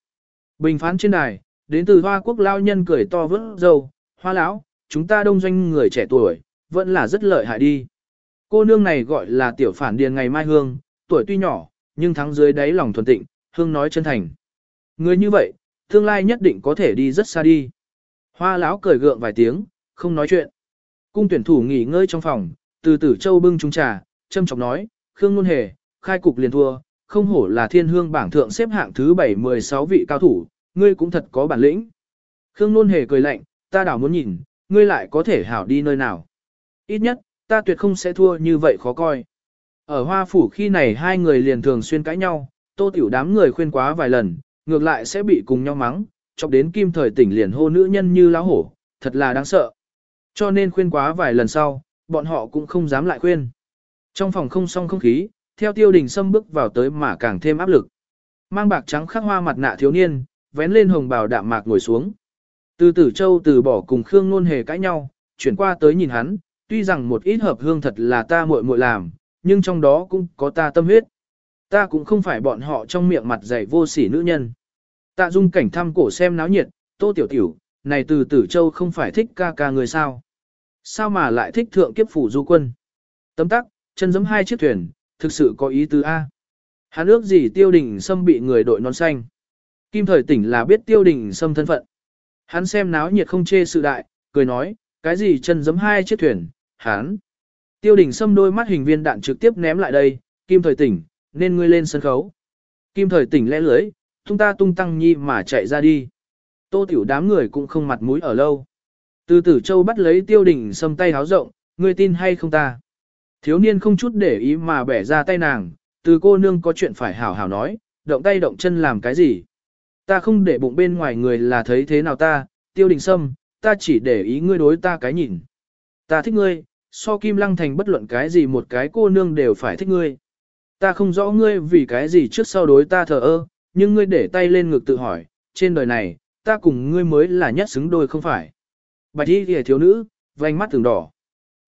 Bình phán trên đài, đến từ hoa quốc lao nhân cười to vớt dâu, hoa lão, chúng ta đông doanh người trẻ tuổi, vẫn là rất lợi hại đi. Cô nương này gọi là tiểu phản điền ngày mai hương, tuổi tuy nhỏ, nhưng thắng dưới đáy lòng thuần tịnh, hương nói chân thành. Người như vậy, tương lai nhất định có thể đi rất xa đi. Hoa lão cười gượng vài tiếng, không nói chuyện. Cung tuyển thủ nghỉ ngơi trong phòng, từ tử châu bưng chúng trà, châm chọc nói, Khương Nôn Hề, khai cục liền thua, không hổ là thiên hương bảng thượng xếp hạng thứ 7-16 vị cao thủ, ngươi cũng thật có bản lĩnh. Khương Nôn Hề cười lạnh, ta đảo muốn nhìn, ngươi lại có thể hảo đi nơi nào. Ít nhất, ta tuyệt không sẽ thua như vậy khó coi. Ở hoa phủ khi này hai người liền thường xuyên cãi nhau, tô tiểu đám người khuyên quá vài lần, ngược lại sẽ bị cùng nhau mắng, chọc đến kim thời tỉnh liền hô nữ nhân như lão hổ, thật là đáng sợ. Cho nên khuyên quá vài lần sau, bọn họ cũng không dám lại khuyên. Trong phòng không song không khí, theo tiêu đình xâm bước vào tới mà càng thêm áp lực. Mang bạc trắng khắc hoa mặt nạ thiếu niên, vén lên hồng bào đạm mạc ngồi xuống. Từ tử châu từ bỏ cùng Khương Nôn hề cãi nhau, chuyển qua tới nhìn hắn, tuy rằng một ít hợp hương thật là ta muội muội làm, nhưng trong đó cũng có ta tâm huyết. Ta cũng không phải bọn họ trong miệng mặt dày vô sỉ nữ nhân. Tạ dung cảnh thăm cổ xem náo nhiệt, tô tiểu tiểu, này từ tử châu không phải thích ca ca người sao. Sao mà lại thích thượng kiếp phủ du quân? Tấm tắc, chân giống hai chiếc thuyền, thực sự có ý tứ A. Hắn ước gì tiêu đình xâm bị người đội non xanh. Kim thời tỉnh là biết tiêu đình xâm thân phận. Hắn xem náo nhiệt không chê sự đại, cười nói, cái gì chân giấm hai chiếc thuyền, hắn. Tiêu đình xâm đôi mắt hình viên đạn trực tiếp ném lại đây, kim thời tỉnh, nên ngươi lên sân khấu. Kim thời tỉnh lẽ lưới, tung ta tung tăng nhi mà chạy ra đi. Tô tiểu đám người cũng không mặt mũi ở lâu. Từ tử châu bắt lấy tiêu đình xâm tay háo rộng, ngươi tin hay không ta. Thiếu niên không chút để ý mà bẻ ra tay nàng, từ cô nương có chuyện phải hảo hảo nói, động tay động chân làm cái gì. Ta không để bụng bên ngoài người là thấy thế nào ta, tiêu đình sâm, ta chỉ để ý ngươi đối ta cái nhìn. Ta thích ngươi, so kim lăng thành bất luận cái gì một cái cô nương đều phải thích ngươi. Ta không rõ ngươi vì cái gì trước sau đối ta thờ ơ, nhưng ngươi để tay lên ngực tự hỏi, trên đời này, ta cùng ngươi mới là nhất xứng đôi không phải. Bạch y kìa thiếu nữ, vành mắt từng đỏ.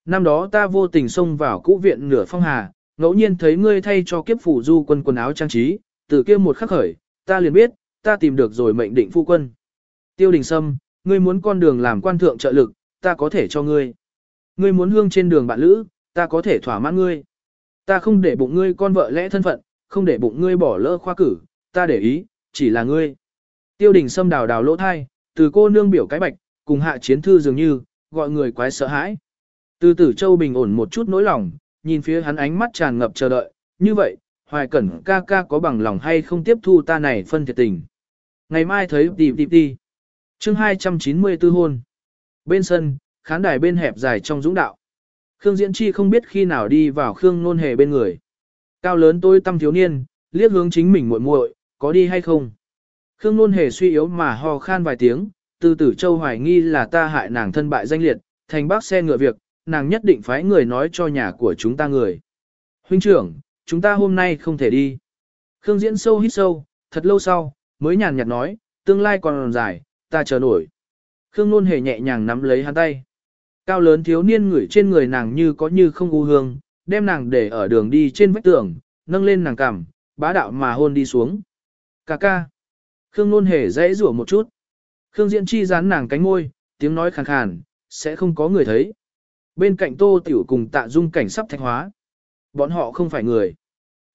Năm đó ta vô tình xông vào cũ viện nửa phong hà, ngẫu nhiên thấy ngươi thay cho kiếp phủ du quân quần áo trang trí, từ kia một khắc khởi, ta liền biết, ta tìm được rồi mệnh định phu quân. Tiêu đình sâm, ngươi muốn con đường làm quan thượng trợ lực, ta có thể cho ngươi. Ngươi muốn hương trên đường bạn lữ, ta có thể thỏa mãn ngươi. Ta không để bụng ngươi con vợ lẽ thân phận, không để bụng ngươi bỏ lỡ khoa cử, ta để ý, chỉ là ngươi. Tiêu đình sâm đào đào lỗ thai, từ cô nương biểu cái bạch, cùng hạ chiến thư dường như, gọi người quái sợ hãi. Từ tử châu bình ổn một chút nỗi lòng, nhìn phía hắn ánh mắt tràn ngập chờ đợi, như vậy, hoài cẩn ca ca có bằng lòng hay không tiếp thu ta này phân thiệt tình. Ngày mai thấy đi đi đi. Chương 294 hôn. Bên sân, khán đài bên hẹp dài trong dũng đạo. Khương Diễn Chi không biết khi nào đi vào Khương Nôn Hề bên người. Cao lớn tôi tâm thiếu niên, liếc hướng chính mình muội muội, có đi hay không? Khương Nôn Hề suy yếu mà ho khan vài tiếng, từ tử châu hoài nghi là ta hại nàng thân bại danh liệt, thành bác xe ngựa việc, nàng nhất định phái người nói cho nhà của chúng ta người. Huynh trưởng, chúng ta hôm nay không thể đi. Khương Diễn sâu hít sâu, thật lâu sau, mới nhàn nhạt nói, tương lai còn dài, ta chờ nổi. Khương Nôn hề nhẹ nhàng nắm lấy hắn tay. Cao lớn thiếu niên ngửi trên người nàng như có như không u hương, đem nàng để ở đường đi trên vách tường, nâng lên nàng cằm, bá đạo mà hôn đi xuống. Cà ca. Khương Nôn hề dãy rủa một chút. Khương Diễn Chi dán nàng cánh môi, tiếng nói khàn khàn, sẽ không có người thấy. Bên cạnh Tô Tiểu cùng Tạ Dung cảnh sắp thạch hóa. Bọn họ không phải người,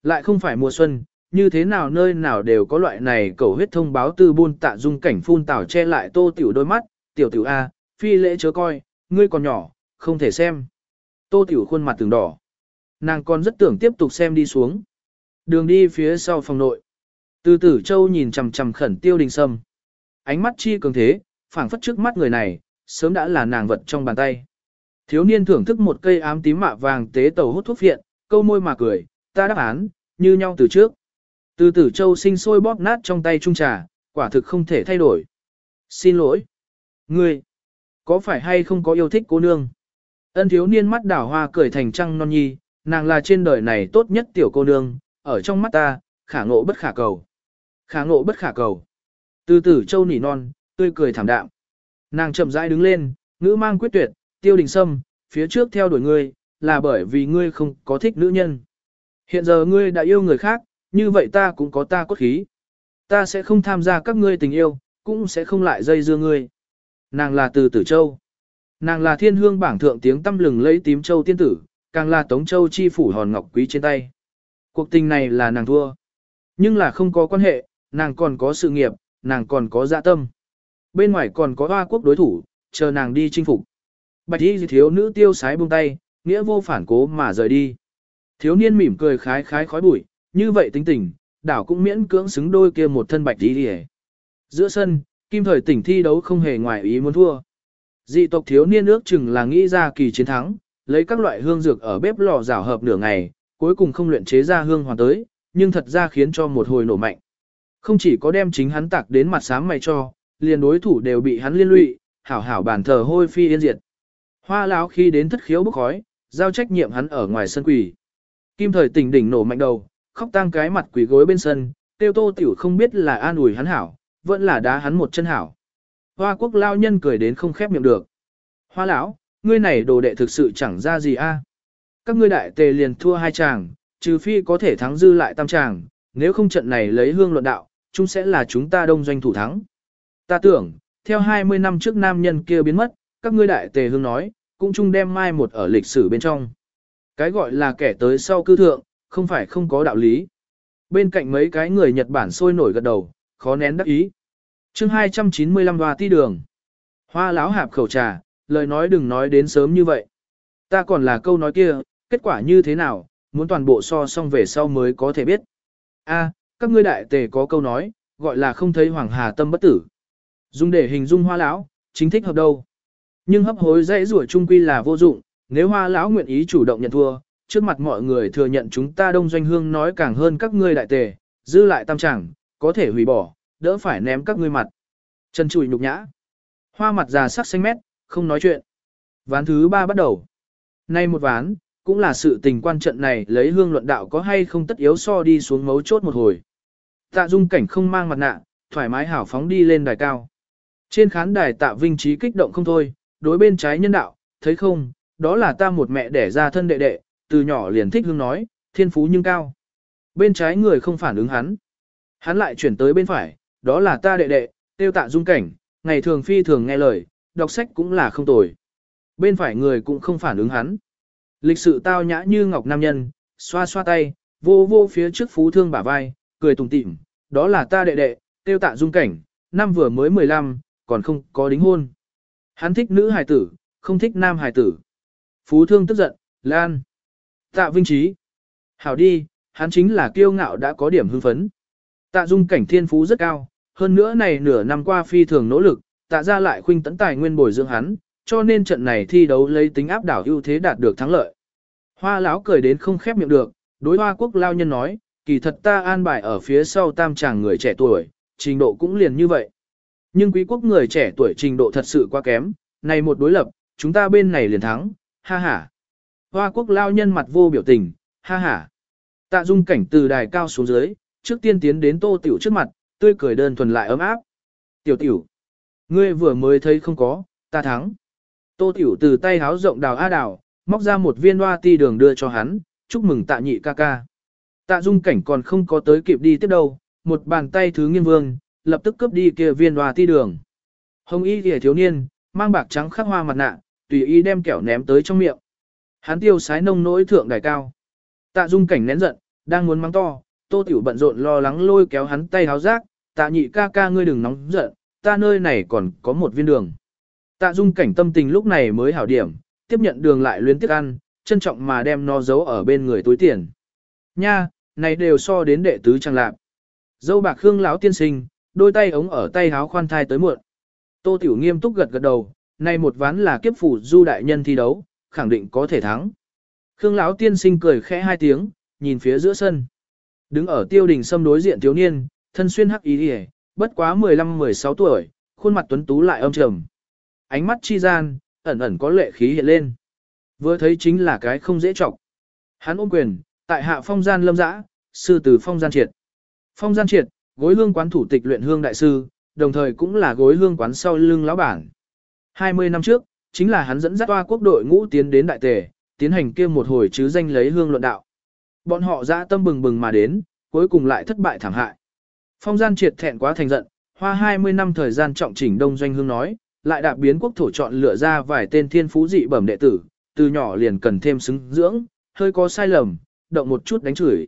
lại không phải mùa xuân, như thế nào nơi nào đều có loại này cầu huyết thông báo từ buôn Tạ Dung cảnh phun tảo che lại Tô Tiểu đôi mắt, "Tiểu Tiểu a, phi lễ chớ coi, ngươi còn nhỏ, không thể xem." Tô Tiểu khuôn mặt từng đỏ. Nàng còn rất tưởng tiếp tục xem đi xuống. Đường đi phía sau phòng nội. Từ tử châu nhìn chằm chằm khẩn tiêu đình sâm. Ánh mắt chi cường thế, phảng phất trước mắt người này, sớm đã là nàng vật trong bàn tay. Thiếu niên thưởng thức một cây ám tím mạ vàng tế tàu hút thuốc phiện, câu môi mà cười, ta đáp án, như nhau từ trước. Từ tử châu sinh sôi bóp nát trong tay trung trà, quả thực không thể thay đổi. Xin lỗi. Ngươi, có phải hay không có yêu thích cô nương? Ân thiếu niên mắt đảo hoa cười thành trăng non nhi, nàng là trên đời này tốt nhất tiểu cô nương, ở trong mắt ta, khả ngộ bất khả cầu. Khả ngộ bất khả cầu. Từ tử châu nỉ non, tươi cười thảm đạm. Nàng chậm rãi đứng lên, ngữ mang quyết tuyệt, tiêu đình sâm, phía trước theo đuổi ngươi, là bởi vì ngươi không có thích nữ nhân. Hiện giờ ngươi đã yêu người khác, như vậy ta cũng có ta cốt khí. Ta sẽ không tham gia các ngươi tình yêu, cũng sẽ không lại dây dưa ngươi. Nàng là từ Tử Châu. Nàng là thiên hương bảng thượng tiếng tâm lừng lấy tím châu tiên tử, càng là tống châu chi phủ hòn ngọc quý trên tay. Cuộc tình này là nàng thua. Nhưng là không có quan hệ, nàng còn có sự nghiệp, nàng còn có dạ tâm. Bên ngoài còn có hoa quốc đối thủ, chờ nàng đi chinh phục. Bạch y thiếu nữ tiêu sái buông tay, nghĩa vô phản cố mà rời đi. Thiếu niên mỉm cười khái khái khói bụi, như vậy tính tình, đảo cũng miễn cưỡng xứng đôi kia một thân bạch y đi Giữa sân, kim thời tỉnh thi đấu không hề ngoài ý muốn thua. Dị tộc thiếu niên ước chừng là nghĩ ra kỳ chiến thắng, lấy các loại hương dược ở bếp lò rào hợp nửa ngày, cuối cùng không luyện chế ra hương hoàn tới, nhưng thật ra khiến cho một hồi nổ mạnh. Không chỉ có đem chính hắn tạc đến mặt sáng mày cho, liền đối thủ đều bị hắn liên lụy, hảo hảo bản thờ hôi phi yên diệt. Hoa lão khi đến thất khiếu bốc khói, giao trách nhiệm hắn ở ngoài sân quỷ. Kim thời tỉnh đỉnh nổ mạnh đầu, khóc tang cái mặt quỷ gối bên sân, tiêu tô tiểu không biết là an ủi hắn hảo, vẫn là đá hắn một chân hảo. Hoa quốc lao nhân cười đến không khép miệng được. Hoa lão, ngươi này đồ đệ thực sự chẳng ra gì a. Các ngươi đại tề liền thua hai chàng, trừ phi có thể thắng dư lại tam chàng, nếu không trận này lấy hương luận đạo, chúng sẽ là chúng ta đông doanh thủ thắng. Ta tưởng, theo 20 năm trước nam nhân kia biến mất, các ngươi đại tề hương nói, cũng chung đem mai một ở lịch sử bên trong. Cái gọi là kẻ tới sau cư thượng, không phải không có đạo lý. Bên cạnh mấy cái người Nhật Bản sôi nổi gật đầu, khó nén đắc ý. chương 295 hoa ti đường. Hoa lão hạp khẩu trà, lời nói đừng nói đến sớm như vậy. Ta còn là câu nói kia, kết quả như thế nào, muốn toàn bộ so xong về sau mới có thể biết. A, các ngươi đại tề có câu nói, gọi là không thấy hoàng hà tâm bất tử. Dùng để hình dung hoa lão, chính thích hợp đâu. Nhưng hấp hối dãy rủa trung quy là vô dụng, nếu hoa lão nguyện ý chủ động nhận thua, trước mặt mọi người thừa nhận chúng ta đông doanh hương nói càng hơn các ngươi đại tề, dư lại tam chẳng, có thể hủy bỏ, đỡ phải ném các ngươi mặt. Chân chùi nhục nhã. Hoa mặt già sắc xanh mét, không nói chuyện. Ván thứ ba bắt đầu. Nay một ván, cũng là sự tình quan trận này lấy hương luận đạo có hay không tất yếu so đi xuống mấu chốt một hồi. Tạ dung cảnh không mang mặt nạ, thoải mái hảo phóng đi lên đài cao. Trên khán đài tạ vinh trí kích động không thôi, đối bên trái nhân đạo, thấy không, đó là ta một mẹ đẻ ra thân đệ đệ, từ nhỏ liền thích hương nói, thiên phú nhưng cao. Bên trái người không phản ứng hắn. Hắn lại chuyển tới bên phải, đó là ta đệ đệ, tiêu tạ dung cảnh, ngày thường phi thường nghe lời, đọc sách cũng là không tồi. Bên phải người cũng không phản ứng hắn. Lịch sự tao nhã như ngọc nam nhân, xoa xoa tay, vô vô phía trước phú thương bả vai, cười tùng tịm, đó là ta đệ đệ, tiêu tạ dung cảnh, năm vừa mới 15, còn không có đính hôn. Hắn thích nữ hài tử, không thích nam hài tử. Phú thương tức giận, Lan. Tạ Vinh Trí. Hảo đi, hắn chính là kiêu ngạo đã có điểm hưng phấn. Tạ dung cảnh thiên phú rất cao, hơn nữa này nửa năm qua phi thường nỗ lực, tạ ra lại khuynh tấn tài nguyên bồi dưỡng hắn, cho nên trận này thi đấu lấy tính áp đảo ưu thế đạt được thắng lợi. Hoa lão cười đến không khép miệng được, đối hoa quốc lao nhân nói, kỳ thật ta an bài ở phía sau tam chàng người trẻ tuổi, trình độ cũng liền như vậy. Nhưng quý quốc người trẻ tuổi trình độ thật sự quá kém, này một đối lập, chúng ta bên này liền thắng, ha ha. Hoa quốc lao nhân mặt vô biểu tình, ha ha. Tạ dung cảnh từ đài cao xuống dưới, trước tiên tiến đến tô tiểu trước mặt, tươi cười đơn thuần lại ấm áp. Tiểu tiểu, ngươi vừa mới thấy không có, ta thắng. Tô tiểu từ tay háo rộng đào a đào, móc ra một viên hoa ti đường đưa cho hắn, chúc mừng tạ nhị ca ca. Tạ dung cảnh còn không có tới kịp đi tiếp đâu, một bàn tay thứ nghiên vương, lập tức cướp đi kia viên hoa ti đường. Hồng y kìa thiếu niên, mang bạc trắng khắc hoa mặt nạ, tùy ý đem kẹo ném tới trong miệng. Hắn tiêu sái nông nỗi thượng đài cao. Tạ dung cảnh nén giận, đang muốn mắng to, tô tiểu bận rộn lo lắng lôi kéo hắn tay háo rác, tạ nhị ca ca ngươi đừng nóng giận, ta nơi này còn có một viên đường. Tạ dung cảnh tâm tình lúc này mới hảo điểm, tiếp nhận đường lại luyến tiếc ăn, trân trọng mà đem nó giấu ở bên người túi tiền. Nha, này đều so đến đệ tứ chẳng lạc. Dâu bạc khương lão tiên sinh, đôi tay ống ở tay háo khoan thai tới muộn. Tô Tiểu nghiêm túc gật gật đầu, nay một ván là kiếp phủ du đại nhân thi đấu, khẳng định có thể thắng. Khương lão tiên sinh cười khẽ hai tiếng, nhìn phía giữa sân. Đứng ở tiêu đình xâm đối diện thiếu niên, thân xuyên hắc ý hề, bất quá 15-16 tuổi, khuôn mặt tuấn tú lại âm trầm. Ánh mắt chi gian, ẩn ẩn có lệ khí hiện lên. Vừa thấy chính là cái không dễ trọng. Hắn ôm quyền, tại hạ phong gian lâm dã, sư tử phong gian triệt. Phong gian triệt, gối hương quán thủ tịch luyện hương đại sư, đồng thời cũng là gối hương quán sau lưng lão bản. 20 năm trước, chính là hắn dẫn dắt toa quốc đội ngũ tiến đến đại tề, tiến hành kia một hồi chứ danh lấy hương luận đạo. Bọn họ ra tâm bừng bừng mà đến, cuối cùng lại thất bại thảm hại. Phong gian triệt thẹn quá thành giận, Hoa 20 năm thời gian trọng chỉnh đông doanh hương nói, lại đạp biến quốc thổ chọn lựa ra vài tên thiên phú dị bẩm đệ tử, từ nhỏ liền cần thêm xứng dưỡng, hơi có sai lầm, động một chút đánh chửi.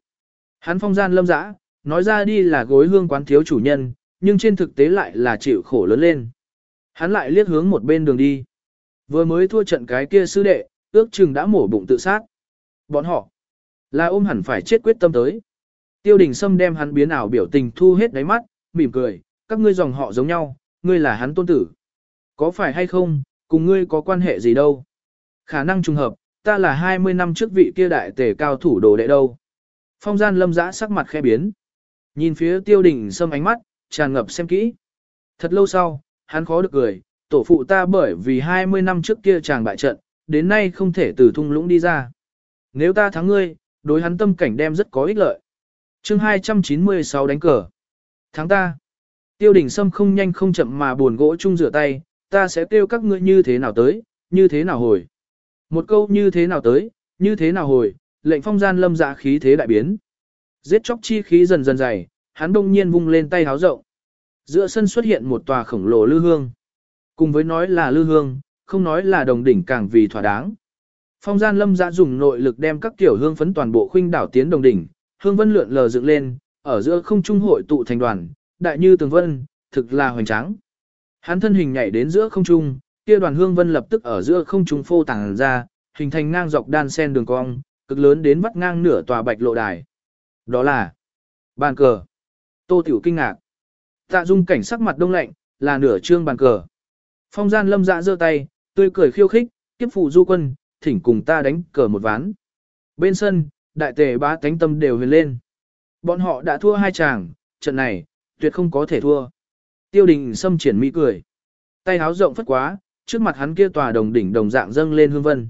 Hắn phong gian lâm dã, nói ra đi là gối hương quán thiếu chủ nhân, nhưng trên thực tế lại là chịu khổ lớn lên. Hắn lại liếc hướng một bên đường đi. Vừa mới thua trận cái kia sư đệ, ước chừng đã mổ bụng tự sát. Bọn họ là ôm hẳn phải chết quyết tâm tới. Tiêu đình Sâm đem hắn biến ảo biểu tình thu hết đáy mắt, mỉm cười, các ngươi dòng họ giống nhau, ngươi là hắn tôn tử. Có phải hay không, cùng ngươi có quan hệ gì đâu. Khả năng trùng hợp, ta là 20 năm trước vị kia đại tể cao thủ đồ đệ đâu. Phong gian lâm dã sắc mặt khẽ biến. Nhìn phía tiêu đình Sâm ánh mắt, tràn ngập xem kỹ. Thật lâu sau, hắn khó được cười, tổ phụ ta bởi vì 20 năm trước kia chàng bại trận, đến nay không thể từ thung lũng đi ra. Nếu ta thắng ngươi, đối hắn tâm cảnh đem rất có ích lợi. chương 296 đánh cờ. Thắng ta. Tiêu đình Sâm không nhanh không chậm mà buồn gỗ chung rửa tay, ta sẽ kêu các ngươi như thế nào tới, như thế nào hồi. Một câu như thế nào tới, như thế nào hồi, lệnh phong gian lâm dạ khí thế đại biến. Giết chóc chi khí dần dần dày, hắn đông nhiên vung lên tay háo rộng. Giữa sân xuất hiện một tòa khổng lồ lư hương. Cùng với nói là lư hương, không nói là đồng đỉnh càng vì thỏa đáng. Phong gian lâm dã dùng nội lực đem các tiểu hương phấn toàn bộ khuynh đảo tiến đồng đỉnh, hương vân lượn lờ dựng lên, ở giữa không trung hội tụ thành đoàn, đại như tường vân, thực là hoành tráng. Hắn thân hình nhảy đến giữa không trung, kia đoàn hương vân lập tức ở giữa không trung phô tàng ra, hình thành ngang dọc đan sen đường cong, cực lớn đến vắt ngang nửa tòa bạch lộ đài. Đó là bàn cờ. Tô Tiểu kinh ngạc. Tạ Dung cảnh sắc mặt đông lạnh, là nửa trương bàn cờ. Phong gian lâm dạ giơ tay, tươi cười khiêu khích, kiếp phụ du quân, thỉnh cùng ta đánh cờ một ván. Bên sân, đại tề bá tánh tâm đều huyền lên. Bọn họ đã thua hai chàng, trận này, tuyệt không có thể thua. Tiêu đình xâm triển mỹ cười. Tay háo rộng phất quá, trước mặt hắn kia tòa đồng đỉnh đồng dạng dâng lên hương vân.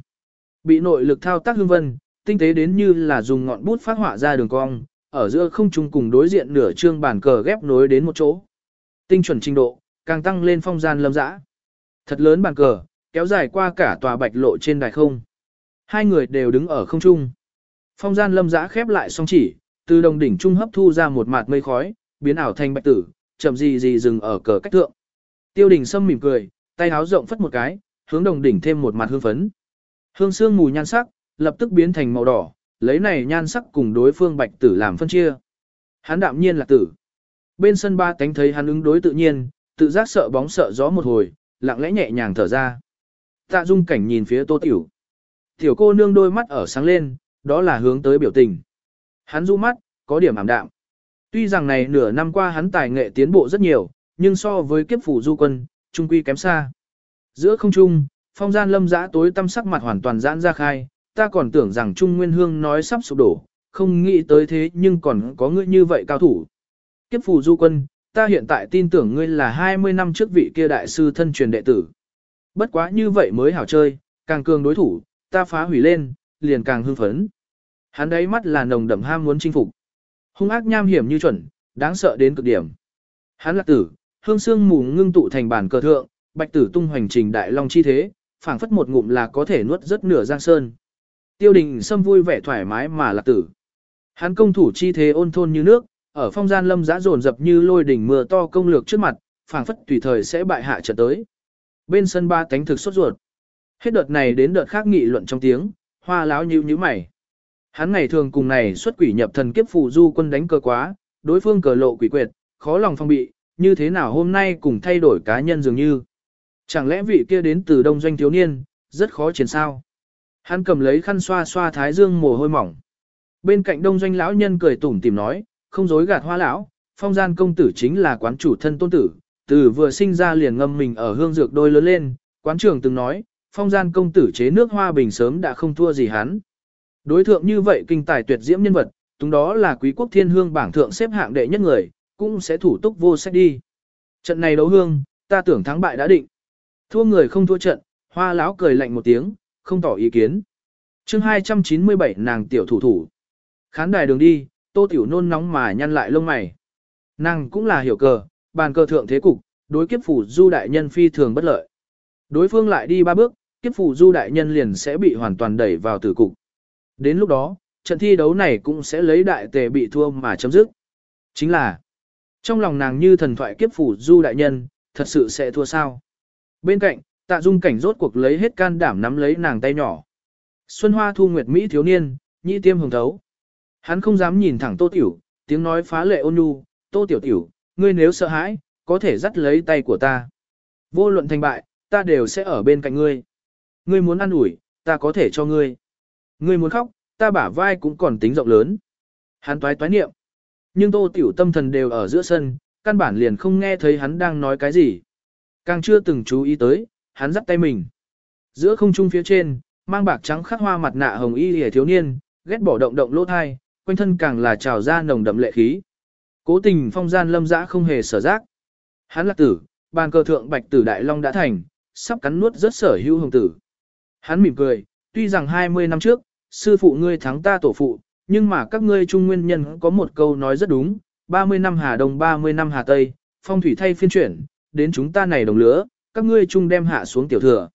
Bị nội lực thao tác hương vân, tinh tế đến như là dùng ngọn bút phát họa ra đường cong, ở giữa không trung cùng đối diện nửa trương bàn cờ ghép nối đến một chỗ. Tinh chuẩn trình độ, càng tăng lên phong gian lâm dã. Thật lớn bàn cờ, kéo dài qua cả tòa bạch lộ trên đài không. Hai người đều đứng ở không trung. Phong gian lâm dã khép lại song chỉ, từ đồng đỉnh trung hấp thu ra một mạt mây khói, biến ảo thành bạch tử, chậm gì gì dừng ở cờ cách thượng. Tiêu đình sâm mỉm cười, tay háo rộng phất một cái, hướng đồng đỉnh thêm một mặt hương phấn. Hương sương mùi nhan sắc, lập tức biến thành màu đỏ, lấy này nhan sắc cùng đối phương bạch tử làm phân chia. Hắn đạm nhiên là tử. Bên sân ba cánh thấy hắn ứng đối tự nhiên, tự giác sợ bóng sợ gió một hồi, lặng lẽ nhẹ nhàng thở ra. Tạ dung cảnh nhìn phía tô tiểu. Tiểu cô nương đôi mắt ở sáng lên, đó là hướng tới biểu tình. Hắn du mắt, có điểm ảm đạm. Tuy rằng này nửa năm qua hắn tài nghệ tiến bộ rất nhiều, nhưng so với kiếp phủ du quân, trung quy kém xa. Giữa không trung, phong gian lâm giã tối tâm sắc mặt hoàn toàn giãn ra khai, ta còn tưởng rằng Trung Nguyên Hương nói sắp sụp đổ, không nghĩ tới thế nhưng còn có ngươi như vậy cao thủ. Kiếp phủ du quân, ta hiện tại tin tưởng ngươi là 20 năm trước vị kia đại sư thân truyền đệ tử. Bất quá như vậy mới hảo chơi, càng cường đối thủ, ta phá hủy lên, liền càng hưng phấn. Hắn đấy mắt là nồng đậm ham muốn chinh phục. Hung ác nham hiểm như chuẩn, đáng sợ đến cực điểm. Hắn là tử, hương xương mù ngưng tụ thành bản cờ thượng, bạch tử tung hoành trình đại long chi thế, phảng phất một ngụm là có thể nuốt rất nửa giang sơn. Tiêu đình xâm vui vẻ thoải mái mà là tử. Hắn công thủ chi thế ôn thôn như nước, ở phong gian lâm giã dồn dập như lôi đỉnh mưa to công lược trước mặt, phảng phất tùy thời sẽ bại hạ trận tới. Bên sân ba cánh thực sốt ruột. Hết đợt này đến đợt khác nghị luận trong tiếng, hoa láo nhíu nhíu mày. Hắn ngày thường cùng này xuất quỷ nhập thần kiếp phụ du quân đánh cờ quá, đối phương cờ lộ quỷ quyệt, khó lòng phong bị, như thế nào hôm nay cùng thay đổi cá nhân dường như. Chẳng lẽ vị kia đến từ đông doanh thiếu niên, rất khó triển sao. Hắn cầm lấy khăn xoa xoa thái dương mồ hôi mỏng. Bên cạnh đông doanh lão nhân cười tủm tìm nói, không dối gạt hoa lão, phong gian công tử chính là quán chủ thân tôn tử, từ vừa sinh ra liền ngâm mình ở hương dược đôi lớn lên, quán trưởng từng nói, phong gian công tử chế nước hoa bình sớm đã không thua gì hắn. Đối thượng như vậy kinh tài tuyệt diễm nhân vật, túng đó là quý quốc thiên hương bảng thượng xếp hạng đệ nhất người, cũng sẽ thủ túc vô sách đi. Trận này đấu hương, ta tưởng thắng bại đã định. Thua người không thua trận, hoa lão cười lạnh một tiếng, không tỏ ý kiến. chương 297 nàng tiểu thủ thủ. Khán đài đường đi, tô tiểu nôn nóng mà nhăn lại lông mày. Nàng cũng là hiểu cờ, bàn cờ thượng thế cục, đối kiếp phủ du đại nhân phi thường bất lợi. Đối phương lại đi ba bước, kiếp phủ du đại nhân liền sẽ bị hoàn toàn đẩy vào tử cục. Đến lúc đó, trận thi đấu này cũng sẽ lấy đại tề bị thua mà chấm dứt. Chính là, Trong lòng nàng như thần thoại kiếp phủ du đại nhân, thật sự sẽ thua sao. Bên cạnh, tạ dung cảnh rốt cuộc lấy hết can đảm nắm lấy nàng tay nhỏ. Xuân hoa thu nguyệt Mỹ thiếu niên, nhị tiêm hồng thấu. Hắn không dám nhìn thẳng tô tiểu, tiếng nói phá lệ ôn nhu, tô tiểu tiểu, ngươi nếu sợ hãi, có thể dắt lấy tay của ta. Vô luận thành bại, ta đều sẽ ở bên cạnh ngươi. Ngươi muốn ăn ủi, ta có thể cho ngươi. Ngươi muốn khóc, ta bả vai cũng còn tính rộng lớn. Hắn toái toái niệm. Nhưng tô tiểu tâm thần đều ở giữa sân, căn bản liền không nghe thấy hắn đang nói cái gì. Càng chưa từng chú ý tới, hắn dắt tay mình. Giữa không trung phía trên, mang bạc trắng khắc hoa mặt nạ hồng y hề thiếu niên, ghét bỏ động động lỗ thai, quanh thân càng là trào ra nồng đậm lệ khí. Cố tình phong gian lâm dã không hề sở giác. Hắn là tử, bàn cờ thượng bạch tử đại long đã thành, sắp cắn nuốt rất sở hữu hồng tử. Hắn mỉm cười, tuy rằng 20 năm trước, sư phụ ngươi thắng ta tổ phụ, nhưng mà các ngươi trung nguyên nhân có một câu nói rất đúng, 30 năm Hà Đông 30 năm Hà Tây, phong thủy thay phiên chuyển, đến chúng ta này đồng lứa, các ngươi chung đem hạ xuống tiểu thừa.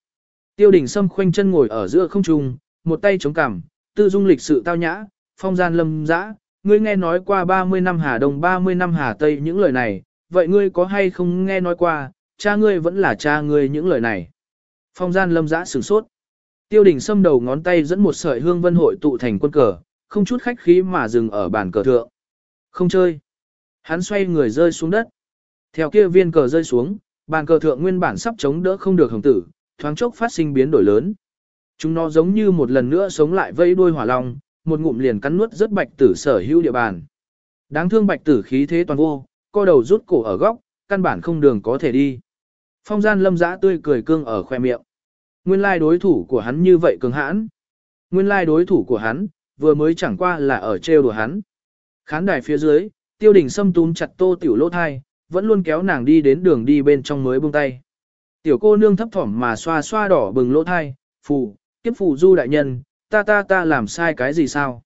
Tiêu đình Sâm khoanh chân ngồi ở giữa không trung, một tay chống cằm, tư dung lịch sự tao nhã, phong gian lâm dã, ngươi nghe nói qua 30 năm Hà Đông 30 năm Hà Tây những lời này, vậy ngươi có hay không nghe nói qua, cha ngươi vẫn là cha ngươi những lời này. Phong gian lâm dã sửng sốt. Tiêu đình Sâm đầu ngón tay dẫn một sợi hương vân hội tụ thành quân cờ, không chút khách khí mà dừng ở bàn cờ thượng. Không chơi. Hắn xoay người rơi xuống đất. Theo kia viên cờ rơi xuống, bàn cờ thượng nguyên bản sắp chống đỡ không được hồng tử, thoáng chốc phát sinh biến đổi lớn. Chúng nó giống như một lần nữa sống lại vây đuôi hỏa long, một ngụm liền cắn nuốt rất bạch tử sở hữu địa bàn. Đáng thương bạch tử khí thế toàn vô, co đầu rút cổ ở góc, căn bản không đường có thể đi. Phong gian lâm giã tươi cười cương ở khoe miệng. Nguyên lai đối thủ của hắn như vậy cường hãn. Nguyên lai đối thủ của hắn, vừa mới chẳng qua là ở trêu đùa hắn. Khán đài phía dưới, tiêu đình xâm túm chặt tô tiểu lỗ thai, vẫn luôn kéo nàng đi đến đường đi bên trong mới buông tay. Tiểu cô nương thấp thỏm mà xoa xoa đỏ bừng lỗ thai, phù, kiếp phù du đại nhân, ta ta ta làm sai cái gì sao?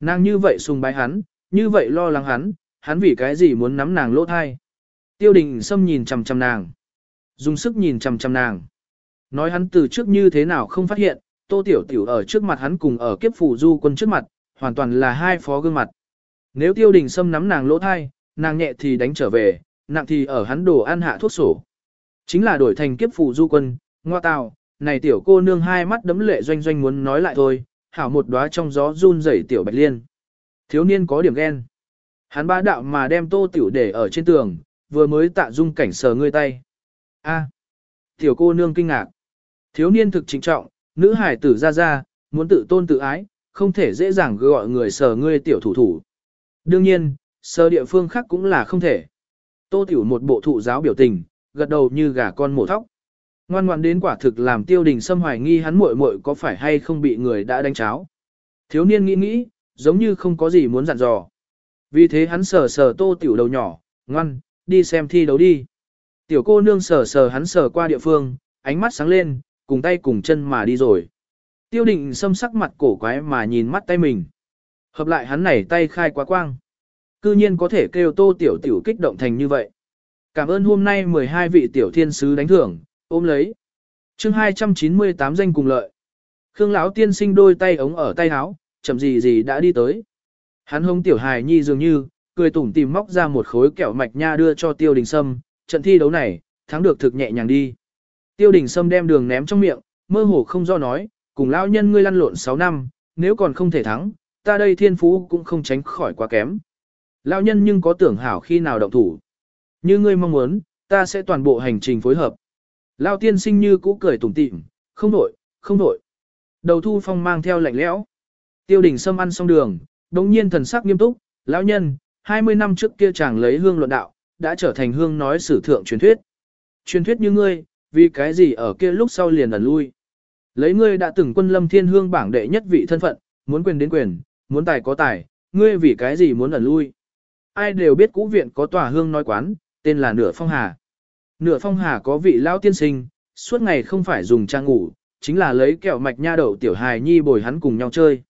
Nàng như vậy sùng bái hắn, như vậy lo lắng hắn, hắn vì cái gì muốn nắm nàng lỗ thai? Tiêu đình xâm nhìn chằm chằm nàng. Dùng sức nhìn chằm chằm nàng. Nói hắn từ trước như thế nào không phát hiện, tô tiểu tiểu ở trước mặt hắn cùng ở kiếp phù du quân trước mặt, hoàn toàn là hai phó gương mặt. Nếu tiêu đình xâm nắm nàng lỗ thai, nàng nhẹ thì đánh trở về, nặng thì ở hắn đồ ăn hạ thuốc sổ. Chính là đổi thành kiếp phụ du quân, ngoa tào, này tiểu cô nương hai mắt đấm lệ doanh doanh muốn nói lại thôi, hảo một đóa trong gió run rẩy tiểu bạch liên. Thiếu niên có điểm ghen. Hắn ba đạo mà đem tô tiểu để ở trên tường, vừa mới tạ dung cảnh sờ ngươi tay. A. À. Tiểu cô nương kinh ngạc. Thiếu niên thực chính trọng, nữ hải tử ra ra, muốn tự tôn tự ái, không thể dễ dàng gọi người sờ ngươi tiểu thủ thủ. Đương nhiên, sờ địa phương khác cũng là không thể. Tô tiểu một bộ thụ giáo biểu tình, gật đầu như gà con mổ thóc. Ngoan ngoan đến quả thực làm tiêu đình xâm hoài nghi hắn muội muội có phải hay không bị người đã đánh cháo. Thiếu niên nghĩ nghĩ, giống như không có gì muốn dặn dò. Vì thế hắn sờ sờ tô tiểu đầu nhỏ, ngoan, đi xem thi đấu đi. Tiểu cô nương sờ sờ hắn sờ qua địa phương, ánh mắt sáng lên, cùng tay cùng chân mà đi rồi. Tiêu định xâm sắc mặt cổ quái mà nhìn mắt tay mình. Hợp lại hắn này tay khai quá quang. Cư nhiên có thể kêu tô tiểu tiểu kích động thành như vậy. Cảm ơn hôm nay 12 vị tiểu thiên sứ đánh thưởng, ôm lấy. chương 298 danh cùng lợi. Khương lão tiên sinh đôi tay ống ở tay áo, chậm gì gì đã đi tới. Hắn hông tiểu hài nhi dường như, cười tủm tìm móc ra một khối kẹo mạch nha đưa cho tiêu đình sâm, trận thi đấu này, thắng được thực nhẹ nhàng đi. Tiêu đình sâm đem đường ném trong miệng, mơ hồ không do nói, cùng lão nhân ngươi lăn lộn 6 năm, nếu còn không thể thắng, ta đây thiên phú cũng không tránh khỏi quá kém. Lão nhân nhưng có tưởng hảo khi nào động thủ. Như ngươi mong muốn, ta sẽ toàn bộ hành trình phối hợp. Lão tiên sinh như cũ cười tủm tỉm, không đổi, không đổi. Đầu thu phong mang theo lạnh lẽo. Tiêu đình sâm ăn xong đường, đồng nhiên thần sắc nghiêm túc, lão nhân, 20 năm trước kia chàng lấy hương luận đạo, đã trở thành hương nói sử thượng truyền thuyết. Truyền thuyết như ngươi, vì cái gì ở kia lúc sau liền ẩn lui. Lấy ngươi đã từng quân lâm thiên hương bảng đệ nhất vị thân phận, muốn quyền đến quyền, muốn tài có tài, ngươi vì cái gì muốn ẩn lui. Ai đều biết cũ viện có tòa hương nói quán, tên là Nửa Phong Hà. Nửa Phong Hà có vị lão tiên sinh, suốt ngày không phải dùng trang ngủ, chính là lấy kẹo mạch nha đậu tiểu hài nhi bồi hắn cùng nhau chơi.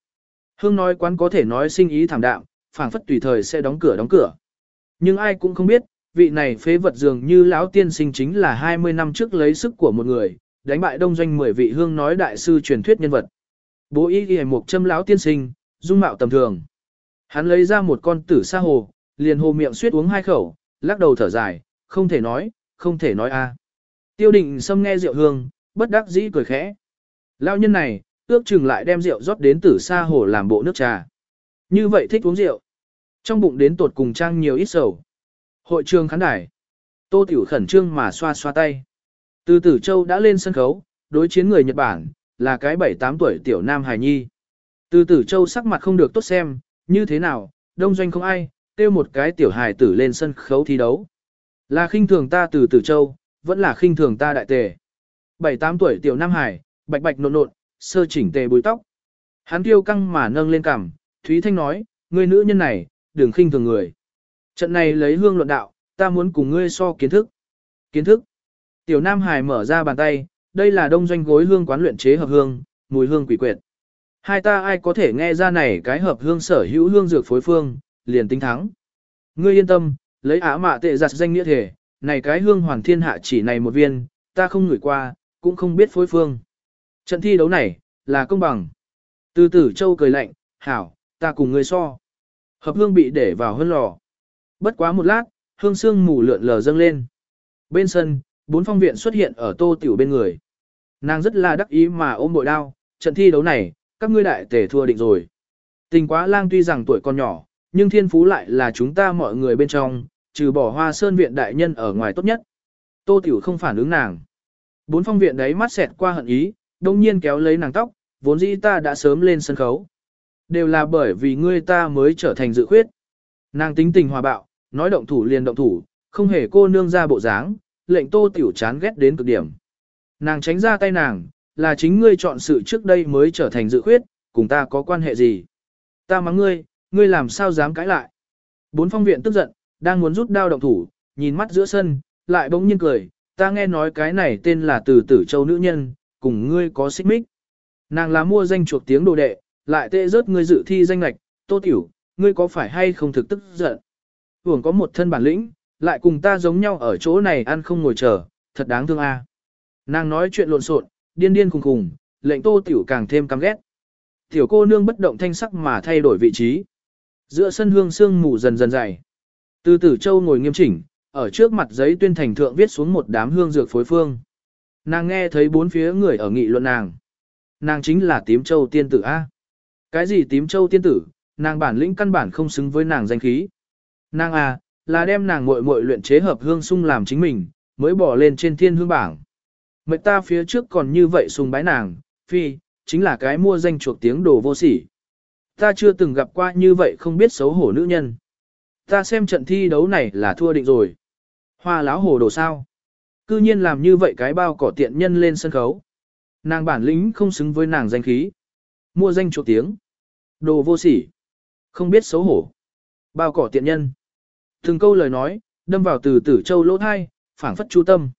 Hương nói quán có thể nói sinh ý thảm đạm, phảng phất tùy thời sẽ đóng cửa đóng cửa. Nhưng ai cũng không biết, vị này phế vật dường như lão tiên sinh chính là 20 năm trước lấy sức của một người, đánh bại đông doanh 10 vị hương nói đại sư truyền thuyết nhân vật. Bố ý ghi một châm lão tiên sinh, dung mạo tầm thường. Hắn lấy ra một con tử sa hồ, liền hồ miệng suýt uống hai khẩu, lắc đầu thở dài, không thể nói, không thể nói a. Tiêu định xâm nghe rượu hương, bất đắc dĩ cười khẽ. Lao nhân này, ước chừng lại đem rượu rót đến từ xa hồ làm bộ nước trà. Như vậy thích uống rượu. Trong bụng đến tột cùng trang nhiều ít sầu. Hội trường khán đài. Tô Tiểu khẩn trương mà xoa xoa tay. Từ tử châu đã lên sân khấu, đối chiến người Nhật Bản, là cái 7-8 tuổi tiểu nam hài nhi. Từ tử châu sắc mặt không được tốt xem, như thế nào, đông doanh không ai, tiêu một cái tiểu hài tử lên sân khấu thi đấu. Là khinh thường ta từ tử châu, vẫn là khinh thường ta đại tề. 7-8 tuổi tiểu nam hải bạch bạch nộn nộn, sơ chỉnh tề bùi tóc. Hắn tiêu căng mà nâng lên cằm, Thúy Thanh nói, người nữ nhân này, đừng khinh thường người. Trận này lấy hương luận đạo, ta muốn cùng ngươi so kiến thức. Kiến thức. Tiểu Nam Hải mở ra bàn tay, đây là đông doanh gối hương quán luyện chế hợp hương, mùi hương quỷ quyệt. Hai ta ai có thể nghe ra này cái hợp hương sở hữu hương dược phối phương, liền tính thắng. Ngươi yên tâm, lấy ả mạ tệ giặt danh nghĩa thể, này cái hương hoàn thiên hạ chỉ này một viên, ta không ngửi qua, cũng không biết phối phương. Trận thi đấu này, là công bằng. Từ tử châu cười lạnh, hảo, ta cùng ngươi so. Hợp hương bị để vào hơn lò. Bất quá một lát, hương sương mù lượn lờ dâng lên. Bên sân, bốn phong viện xuất hiện ở tô tiểu bên người. Nàng rất là đắc ý mà ôm bội đao, trận thi đấu này, các ngươi đại tể thua định rồi. Tình quá lang tuy rằng tuổi còn nhỏ, nhưng thiên phú lại là chúng ta mọi người bên trong, trừ bỏ hoa sơn viện đại nhân ở ngoài tốt nhất. Tô tiểu không phản ứng nàng. Bốn phong viện đấy mắt xẹt qua hận ý, đông nhiên kéo lấy nàng tóc, vốn dĩ ta đã sớm lên sân khấu. Đều là bởi vì ngươi ta mới trở thành dự khuyết. Nàng tính tình hòa bạo, nói động thủ liền động thủ, không hề cô nương ra bộ dáng, lệnh tô tiểu chán ghét đến cực điểm. Nàng tránh ra tay nàng, là chính ngươi chọn sự trước đây mới trở thành dự khuyết, cùng ta có quan hệ gì. Ta mắng ngươi, ngươi làm sao dám cãi lại. Bốn phong viện tức giận, đang muốn rút đao động thủ, nhìn mắt giữa sân, lại bỗng nhiên cười, ta nghe nói cái này tên là từ tử châu nữ nhân, cùng ngươi có xích mích. Nàng là mua danh chuộc tiếng đồ đệ, lại tệ rớt ngươi dự thi danh lạch, tô tiểu, ngươi có phải hay không thực tức giận. Hưởng có một thân bản lĩnh, lại cùng ta giống nhau ở chỗ này ăn không ngồi chờ, thật đáng thương a. Nàng nói chuyện lộn xộn, điên điên khùng khùng, lệnh tô tiểu càng thêm căm ghét. Tiểu cô nương bất động thanh sắc mà thay đổi vị trí. Giữa sân hương sương mù dần dần dày. Từ tử châu ngồi nghiêm chỉnh, ở trước mặt giấy tuyên thành thượng viết xuống một đám hương dược phối phương. Nàng nghe thấy bốn phía người ở nghị luận nàng. Nàng chính là tím châu tiên tử A. Cái gì tím châu tiên tử, nàng bản lĩnh căn bản không xứng với nàng danh khí. Nàng A, là đem nàng muội muội luyện chế hợp hương sung làm chính mình, mới bỏ lên trên thiên hương bảng. Mệnh ta phía trước còn như vậy sùng bái nàng, phi, chính là cái mua danh chuộc tiếng đồ vô sỉ. Ta chưa từng gặp qua như vậy không biết xấu hổ nữ nhân. Ta xem trận thi đấu này là thua định rồi. Hoa láo hồ đồ sao. Cư nhiên làm như vậy cái bao cỏ tiện nhân lên sân khấu. Nàng bản lĩnh không xứng với nàng danh khí. Mua danh chỗ tiếng. Đồ vô sỉ. Không biết xấu hổ. Bao cỏ tiện nhân. Từng câu lời nói, đâm vào từ tử châu lỗ thai, phảng phất chú tâm.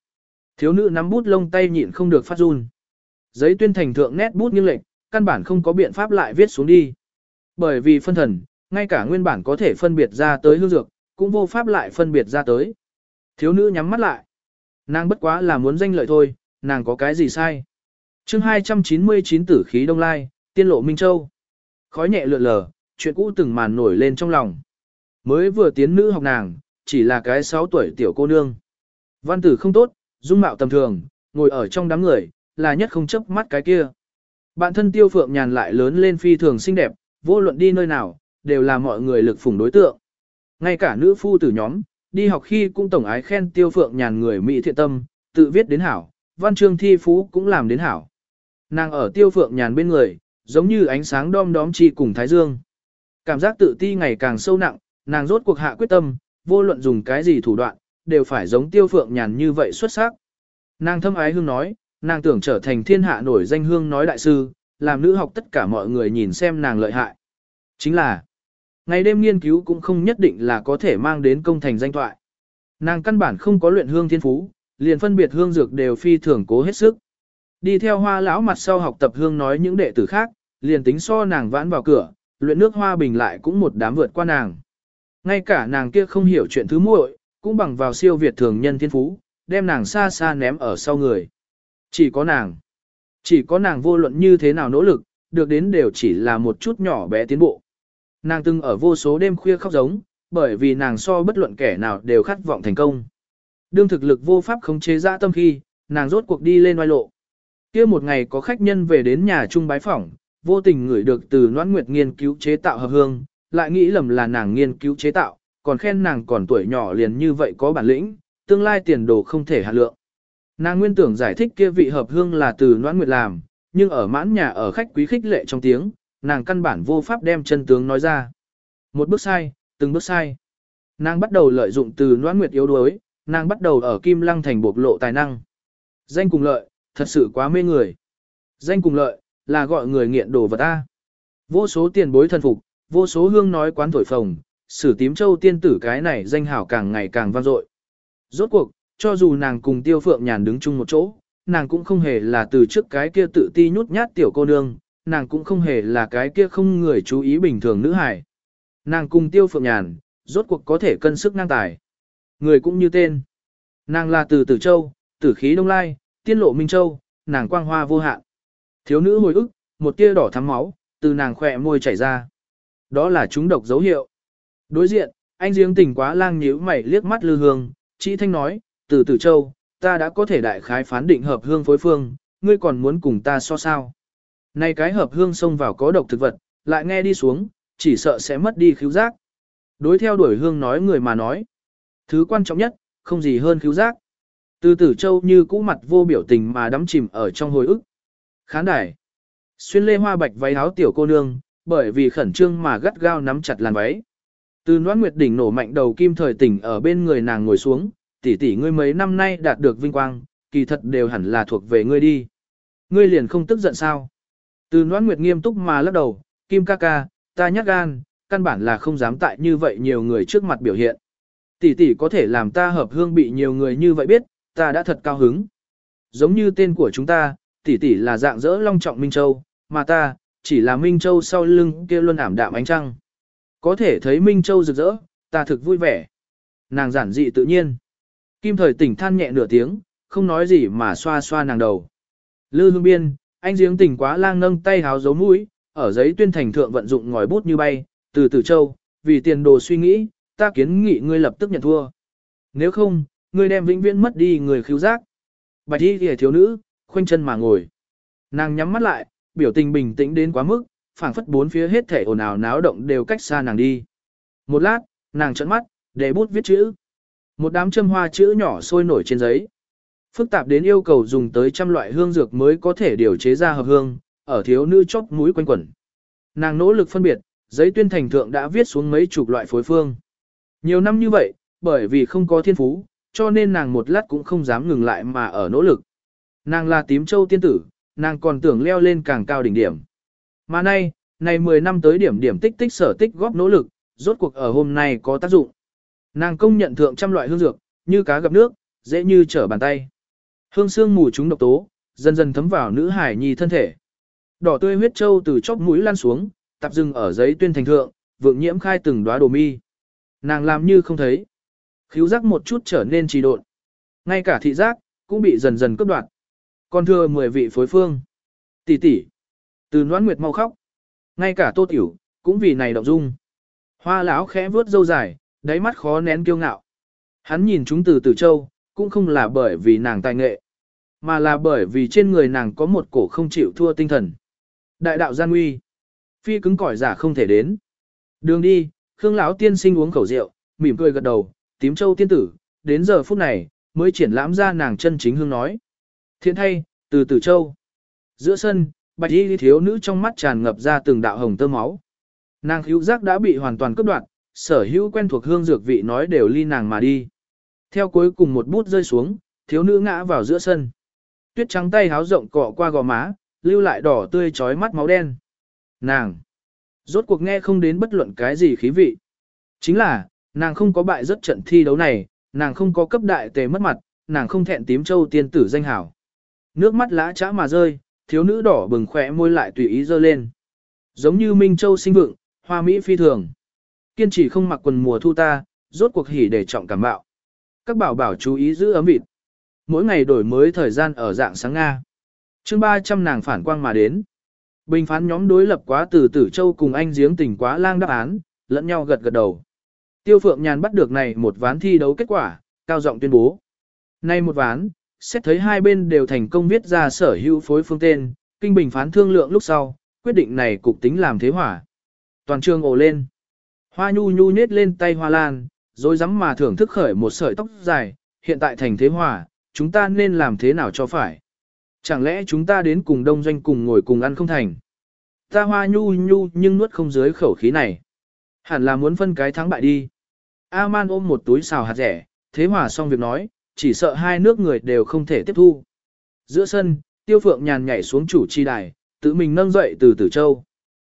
Thiếu nữ nắm bút lông tay nhịn không được phát run. Giấy tuyên thành thượng nét bút nghiêng lệch, căn bản không có biện pháp lại viết xuống đi. Bởi vì phân thần, ngay cả nguyên bản có thể phân biệt ra tới hương dược, cũng vô pháp lại phân biệt ra tới. Thiếu nữ nhắm mắt lại. Nàng bất quá là muốn danh lợi thôi, nàng có cái gì sai. chương 299 tử khí đông lai, tiên lộ Minh Châu. Khói nhẹ lượn lờ, chuyện cũ từng màn nổi lên trong lòng. Mới vừa tiến nữ học nàng, chỉ là cái 6 tuổi tiểu cô nương. Văn tử không tốt, dung mạo tầm thường, ngồi ở trong đám người, là nhất không chấp mắt cái kia. Bạn thân tiêu phượng nhàn lại lớn lên phi thường xinh đẹp, vô luận đi nơi nào, đều là mọi người lực phủng đối tượng. Ngay cả nữ phu tử nhóm, đi học khi cũng tổng ái khen tiêu phượng nhàn người Mỹ thiện tâm, tự viết đến hảo, văn chương thi phú cũng làm đến hảo. Nàng ở tiêu phượng nhàn bên người, giống như ánh sáng đom đóm chi cùng Thái Dương. Cảm giác tự ti ngày càng sâu nặng, nàng rốt cuộc hạ quyết tâm, vô luận dùng cái gì thủ đoạn, đều phải giống tiêu phượng nhàn như vậy xuất sắc. Nàng thâm ái hương nói, nàng tưởng trở thành thiên hạ nổi danh hương nói đại sư, làm nữ học tất cả mọi người nhìn xem nàng lợi hại. Chính là, ngày đêm nghiên cứu cũng không nhất định là có thể mang đến công thành danh thoại. Nàng căn bản không có luyện hương thiên phú, liền phân biệt hương dược đều phi thường cố hết sức. Đi theo hoa lão mặt sau học tập hương nói những đệ tử khác, liền tính so nàng vãn vào cửa, luyện nước hoa bình lại cũng một đám vượt qua nàng. Ngay cả nàng kia không hiểu chuyện thứ muội, cũng bằng vào siêu việt thường nhân thiên phú, đem nàng xa xa ném ở sau người. Chỉ có nàng. Chỉ có nàng vô luận như thế nào nỗ lực, được đến đều chỉ là một chút nhỏ bé tiến bộ. Nàng từng ở vô số đêm khuya khóc giống, bởi vì nàng so bất luận kẻ nào đều khát vọng thành công. Đương thực lực vô pháp khống chế dã tâm khi, nàng rốt cuộc đi lên oai lộ. kia một ngày có khách nhân về đến nhà chung bái phỏng, vô tình ngửi được từ Noãn Nguyệt nghiên cứu chế tạo hợp hương, lại nghĩ lầm là nàng nghiên cứu chế tạo, còn khen nàng còn tuổi nhỏ liền như vậy có bản lĩnh, tương lai tiền đồ không thể hạ lượng. Nàng nguyên tưởng giải thích kia vị hợp hương là từ Noãn Nguyệt làm, nhưng ở mãn nhà ở khách quý khích lệ trong tiếng, nàng căn bản vô pháp đem chân tướng nói ra. Một bước sai, từng bước sai. Nàng bắt đầu lợi dụng từ Noãn Nguyệt yếu đuối, nàng bắt đầu ở Kim Lăng thành bộc lộ tài năng. Danh cùng lợi, thật sự quá mê người. Danh cùng lợi, là gọi người nghiện đồ vật ta. Vô số tiền bối thần phục, vô số hương nói quán thổi phồng, sử tím châu tiên tử cái này danh hảo càng ngày càng vang dội. Rốt cuộc, cho dù nàng cùng tiêu phượng nhàn đứng chung một chỗ, nàng cũng không hề là từ trước cái kia tự ti nhút nhát tiểu cô nương, nàng cũng không hề là cái kia không người chú ý bình thường nữ hải. Nàng cùng tiêu phượng nhàn, rốt cuộc có thể cân sức năng tài. Người cũng như tên. Nàng là từ tử châu, tử khí đông lai, tiên lộ minh châu, nàng quang hoa vô hạn. Thiếu nữ hồi ức, một tia đỏ thắm máu, từ nàng khỏe môi chảy ra. Đó là chúng độc dấu hiệu. Đối diện, anh giếng tỉnh quá lang nhíu mày liếc mắt lư hương, chị thanh nói, từ tử châu, ta đã có thể đại khái phán định hợp hương phối phương, ngươi còn muốn cùng ta so sao. Này cái hợp hương xông vào có độc thực vật, lại nghe đi xuống, chỉ sợ sẽ mất đi khíu giác. Đối theo đuổi hương nói người mà nói. Thứ quan trọng nhất, không gì hơn khíu giác. Từ tử châu như cũ mặt vô biểu tình mà đắm chìm ở trong hồi ức. Khán đài. Xuyên lê hoa bạch váy áo tiểu cô nương, bởi vì khẩn trương mà gắt gao nắm chặt làn váy. Từ noãn nguyệt đỉnh nổ mạnh đầu kim thời tỉnh ở bên người nàng ngồi xuống, tỷ tỷ ngươi mấy năm nay đạt được vinh quang, kỳ thật đều hẳn là thuộc về ngươi đi. Ngươi liền không tức giận sao? Từ noãn nguyệt nghiêm túc mà lắc đầu, kim ca ca, ta nhắc gan, căn bản là không dám tại như vậy nhiều người trước mặt biểu hiện. Tỷ tỷ có thể làm ta hợp hương bị nhiều người như vậy biết, ta đã thật cao hứng. Giống như tên của chúng ta, tỷ tỷ là dạng dỡ long trọng Minh Châu, mà ta, chỉ là Minh Châu sau lưng kia luôn ảm đạm ánh trăng. Có thể thấy Minh Châu rực rỡ, ta thực vui vẻ. Nàng giản dị tự nhiên. Kim thời tỉnh than nhẹ nửa tiếng, không nói gì mà xoa xoa nàng đầu. Lư hương biên, anh giếng tỉnh quá lang nâng tay háo dấu mũi, ở giấy tuyên thành thượng vận dụng ngòi bút như bay, từ từ châu, vì tiền đồ suy nghĩ, ta kiến nghị ngươi lập tức nhận thua. Nếu không, ngươi đem vĩnh viễn mất đi người khiếu giác. Bạch y kìa thiếu nữ, khoanh chân mà ngồi. Nàng nhắm mắt lại, biểu tình bình tĩnh đến quá mức, phảng phất bốn phía hết thể ồn ào náo động đều cách xa nàng đi. Một lát, nàng trợn mắt, để bút viết chữ. Một đám châm hoa chữ nhỏ sôi nổi trên giấy. Phức tạp đến yêu cầu dùng tới trăm loại hương dược mới có thể điều chế ra hợp hương, ở thiếu nữ chóp mũi quanh quẩn. Nàng nỗ lực phân biệt, giấy tuyên thành thượng đã viết xuống mấy chục loại phối phương. Nhiều năm như vậy, bởi vì không có thiên phú, cho nên nàng một lát cũng không dám ngừng lại mà ở nỗ lực. Nàng là tím châu tiên tử, nàng còn tưởng leo lên càng cao đỉnh điểm. Mà nay, này 10 năm tới điểm điểm tích tích sở tích góp nỗ lực, rốt cuộc ở hôm nay có tác dụng. Nàng công nhận thượng trăm loại hương dược, như cá gặp nước, dễ như trở bàn tay. Hương xương mù chúng độc tố, dần dần thấm vào nữ hải nhi thân thể. Đỏ tươi huyết châu từ chóp mũi lan xuống, tập dừng ở giấy tuyên thành thượng, vượng nhiễm khai từng đóa đồ mi. Nàng làm như không thấy. Khíu giác một chút trở nên trì độn. Ngay cả thị giác, cũng bị dần dần cướp đoạt. Còn thưa 10 vị phối phương. Tỷ tỷ. Từ noãn nguyệt mau khóc. Ngay cả tô tiểu, cũng vì này động dung. Hoa lão khẽ vướt dâu dài, đáy mắt khó nén kiêu ngạo. Hắn nhìn chúng từ tử châu, cũng không là bởi vì nàng tài nghệ, mà là bởi vì trên người nàng có một cổ không chịu thua tinh thần. Đại đạo gian nguy. Phi cứng cỏi giả không thể đến. Đường đi, Khương lão tiên sinh uống khẩu rượu, mỉm cười gật đầu, tím châu tiên tử, đến giờ phút này, mới triển lãm ra nàng chân chính hương nói. Thiện thay, từ tử châu. Giữa sân, bạch y thiếu nữ trong mắt tràn ngập ra từng đạo hồng tơ máu. Nàng hữu giác đã bị hoàn toàn cướp đoạt, sở hữu quen thuộc hương dược vị nói đều ly nàng mà đi. Theo cuối cùng một bút rơi xuống, thiếu nữ ngã vào giữa sân. Tuyết trắng tay háo rộng cọ qua gò má, lưu lại đỏ tươi chói mắt máu đen. Nàng! Rốt cuộc nghe không đến bất luận cái gì khí vị. Chính là, nàng không có bại rất trận thi đấu này, nàng không có cấp đại tề mất mặt, nàng không thẹn tím châu tiên tử danh hảo. Nước mắt lã chã mà rơi, thiếu nữ đỏ bừng khỏe môi lại tùy ý dơ lên. Giống như Minh Châu sinh vượng, hoa mỹ phi thường. Kiên trì không mặc quần mùa thu ta, rốt cuộc hỉ để trọng cảm bạo. Các bảo bảo chú ý giữ ấm vịt. Mỗi ngày đổi mới thời gian ở dạng sáng Nga. chương 300 nàng phản quang mà đến. Bình phán nhóm đối lập quá từ tử châu cùng anh giếng tỉnh quá lang đáp án, lẫn nhau gật gật đầu. Tiêu Phượng Nhàn bắt được này một ván thi đấu kết quả, cao giọng tuyên bố. Nay một ván, xét thấy hai bên đều thành công viết ra sở hữu phối phương tên, kinh bình phán thương lượng lúc sau, quyết định này cục tính làm thế hỏa. Toàn trường ồ lên. Hoa nhu nhu nết lên tay hoa lan, rồi rắm mà thưởng thức khởi một sợi tóc dài, hiện tại thành thế hòa, chúng ta nên làm thế nào cho phải. Chẳng lẽ chúng ta đến cùng đông doanh cùng ngồi cùng ăn không thành. Ta hoa nhu nhu nhưng nuốt không dưới khẩu khí này. Hẳn là muốn phân cái thắng bại đi. A-man ôm một túi xào hạt rẻ, thế hòa xong việc nói, chỉ sợ hai nước người đều không thể tiếp thu. Giữa sân, tiêu phượng nhàn nhảy xuống chủ chi đài, tự mình nâng dậy từ tử châu.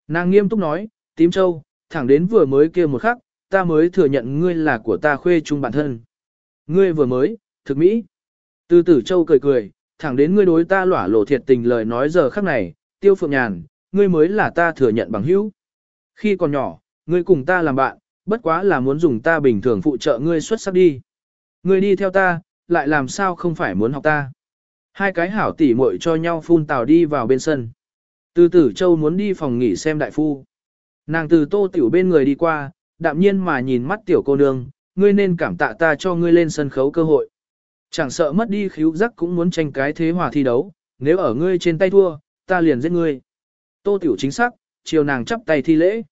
Nàng nghiêm túc nói, tím châu, thẳng đến vừa mới kia một khắc, ta mới thừa nhận ngươi là của ta khuê chung bản thân. Ngươi vừa mới, thực mỹ. Từ tử châu cười cười, thẳng đến ngươi đối ta lỏa lộ thiệt tình lời nói giờ khắc này, tiêu phượng nhàn, ngươi mới là ta thừa nhận bằng hữu. Khi còn nhỏ, ngươi cùng ta làm bạn, bất quá là muốn dùng ta bình thường phụ trợ ngươi xuất sắc đi. Ngươi đi theo ta, lại làm sao không phải muốn học ta. Hai cái hảo tỉ muội cho nhau phun tào đi vào bên sân. Từ tử châu muốn đi phòng nghỉ xem đại phu. Nàng từ tô tiểu bên người đi qua, đạm nhiên mà nhìn mắt tiểu cô nương, ngươi nên cảm tạ ta cho ngươi lên sân khấu cơ hội. Chẳng sợ mất đi khíu giác cũng muốn tranh cái thế hòa thi đấu, nếu ở ngươi trên tay thua, ta liền giết ngươi. Tô tiểu chính xác, chiều nàng chắp tay thi lễ.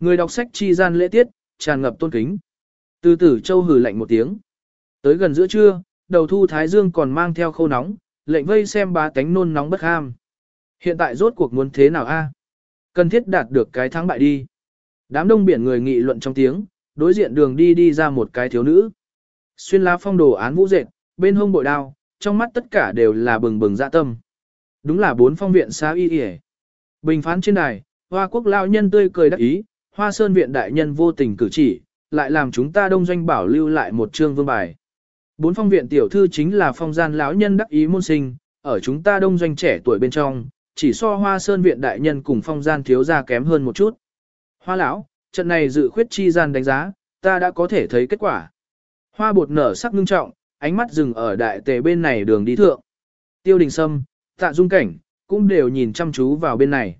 Người đọc sách chi gian lễ tiết, tràn ngập tôn kính. Từ tử châu hừ lạnh một tiếng. Tới gần giữa trưa, đầu thu thái dương còn mang theo khô nóng, lệnh vây xem bá tánh nôn nóng bất ham. Hiện tại rốt cuộc muốn thế nào a? Cần thiết đạt được cái thắng bại đi. Đám đông biển người nghị luận trong tiếng, đối diện đường đi đi ra một cái thiếu nữ. Xuyên lá phong đồ án vũ dệt, bên hông bội đao, trong mắt tất cả đều là bừng bừng dạ tâm. Đúng là bốn phong viện xa y y Bình phán trên đài, hoa quốc lao nhân tươi cười đắc ý, hoa sơn viện đại nhân vô tình cử chỉ, lại làm chúng ta đông doanh bảo lưu lại một chương vương bài. Bốn phong viện tiểu thư chính là phong gian lão nhân đắc ý môn sinh, ở chúng ta đông doanh trẻ tuổi bên trong, chỉ so hoa sơn viện đại nhân cùng phong gian thiếu gia kém hơn một chút. Hoa lão, trận này dự khuyết chi gian đánh giá, ta đã có thể thấy kết quả. Hoa bột nở sắc ngưng trọng, ánh mắt dừng ở đại tề bên này đường đi thượng. Tiêu đình sâm, tạ dung cảnh, cũng đều nhìn chăm chú vào bên này.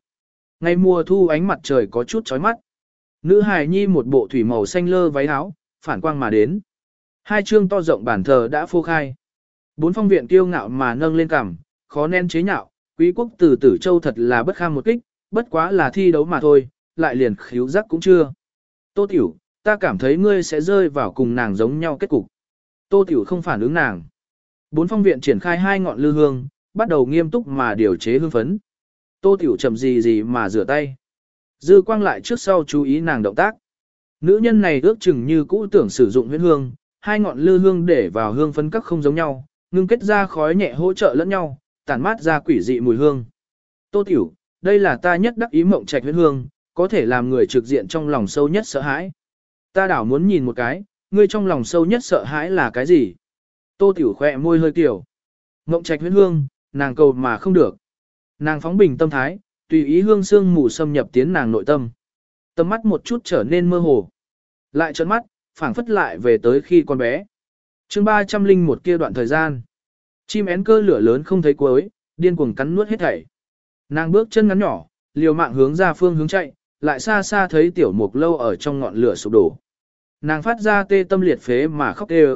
Ngày mùa thu ánh mặt trời có chút chói mắt. Nữ hài nhi một bộ thủy màu xanh lơ váy áo, phản quang mà đến. Hai chương to rộng bản thờ đã phô khai. Bốn phong viện kiêu ngạo mà nâng lên cằm, khó nên chế nhạo, quý quốc từ tử châu thật là bất kham một kích, bất quá là thi đấu mà thôi, lại liền khíu giác cũng chưa. Tô tiểu, ta cảm thấy ngươi sẽ rơi vào cùng nàng giống nhau kết cục. Tô tiểu không phản ứng nàng. Bốn phong viện triển khai hai ngọn lư hương, bắt đầu nghiêm túc mà điều chế hương phấn. Tô tiểu chậm gì gì mà rửa tay. Dư quang lại trước sau chú ý nàng động tác. Nữ nhân này ước chừng như cũ tưởng sử dụng huyết hương, hai ngọn lư hương để vào hương phấn các không giống nhau, ngưng kết ra khói nhẹ hỗ trợ lẫn nhau, tản mát ra quỷ dị mùi hương. Tô tiểu, đây là ta nhất đắc ý mộng trạch huyết hương, có thể làm người trực diện trong lòng sâu nhất sợ hãi. Ta đảo muốn nhìn một cái, ngươi trong lòng sâu nhất sợ hãi là cái gì? Tô tiểu khỏe môi hơi tiểu. Mộng trạch huyết hương, nàng cầu mà không được. Nàng phóng bình tâm thái, tùy ý hương sương mù xâm nhập tiến nàng nội tâm. Tâm mắt một chút trở nên mơ hồ. Lại trợn mắt, phảng phất lại về tới khi con bé. chương 300 linh một kia đoạn thời gian. Chim én cơ lửa lớn không thấy cuối, điên cuồng cắn nuốt hết thảy. Nàng bước chân ngắn nhỏ, liều mạng hướng ra phương hướng chạy, lại xa xa thấy tiểu mục lâu ở trong ngọn lửa sụp đổ. Nàng phát ra tê tâm liệt phế mà khóc tê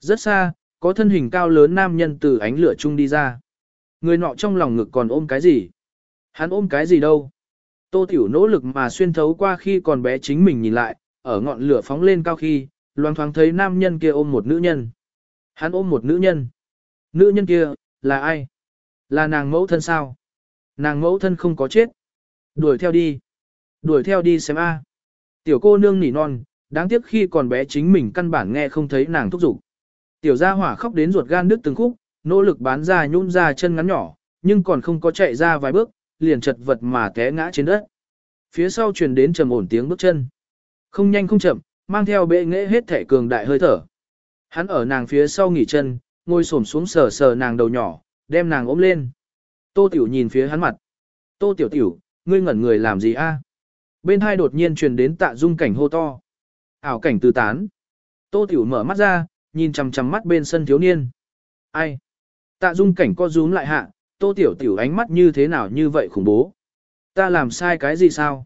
Rất xa, có thân hình cao lớn nam nhân từ ánh lửa chung đi ra. Người nọ trong lòng ngực còn ôm cái gì? Hắn ôm cái gì đâu? Tô Tiểu nỗ lực mà xuyên thấu qua khi còn bé chính mình nhìn lại, ở ngọn lửa phóng lên cao khi, loang thoáng thấy nam nhân kia ôm một nữ nhân. Hắn ôm một nữ nhân. Nữ nhân kia, là ai? Là nàng mẫu thân sao? Nàng mẫu thân không có chết. Đuổi theo đi. Đuổi theo đi xem a. Tiểu cô nương nỉ non, đáng tiếc khi còn bé chính mình căn bản nghe không thấy nàng thúc giục. Tiểu gia hỏa khóc đến ruột gan đứt từng khúc, nỗ lực bán ra nhún ra chân ngắn nhỏ, nhưng còn không có chạy ra vài bước, liền chật vật mà té ngã trên đất. Phía sau truyền đến trầm ổn tiếng bước chân. Không nhanh không chậm, mang theo bệ nghệ hết thể cường đại hơi thở. Hắn ở nàng phía sau nghỉ chân, ngồi xổm xuống sờ sờ nàng đầu nhỏ, đem nàng ôm lên. Tô Tiểu nhìn phía hắn mặt. Tô Tiểu Tiểu, ngươi ngẩn người làm gì a? Bên hai đột nhiên truyền đến tạ dung cảnh hô to. Ảo cảnh từ tán. Tô Tiểu mở mắt ra, nhìn chằm chằm mắt bên sân thiếu niên. Ai? Tạ dung cảnh co rúm lại hạ, Tô Tiểu Tiểu ánh mắt như thế nào như vậy khủng bố. Ta làm sai cái gì sao?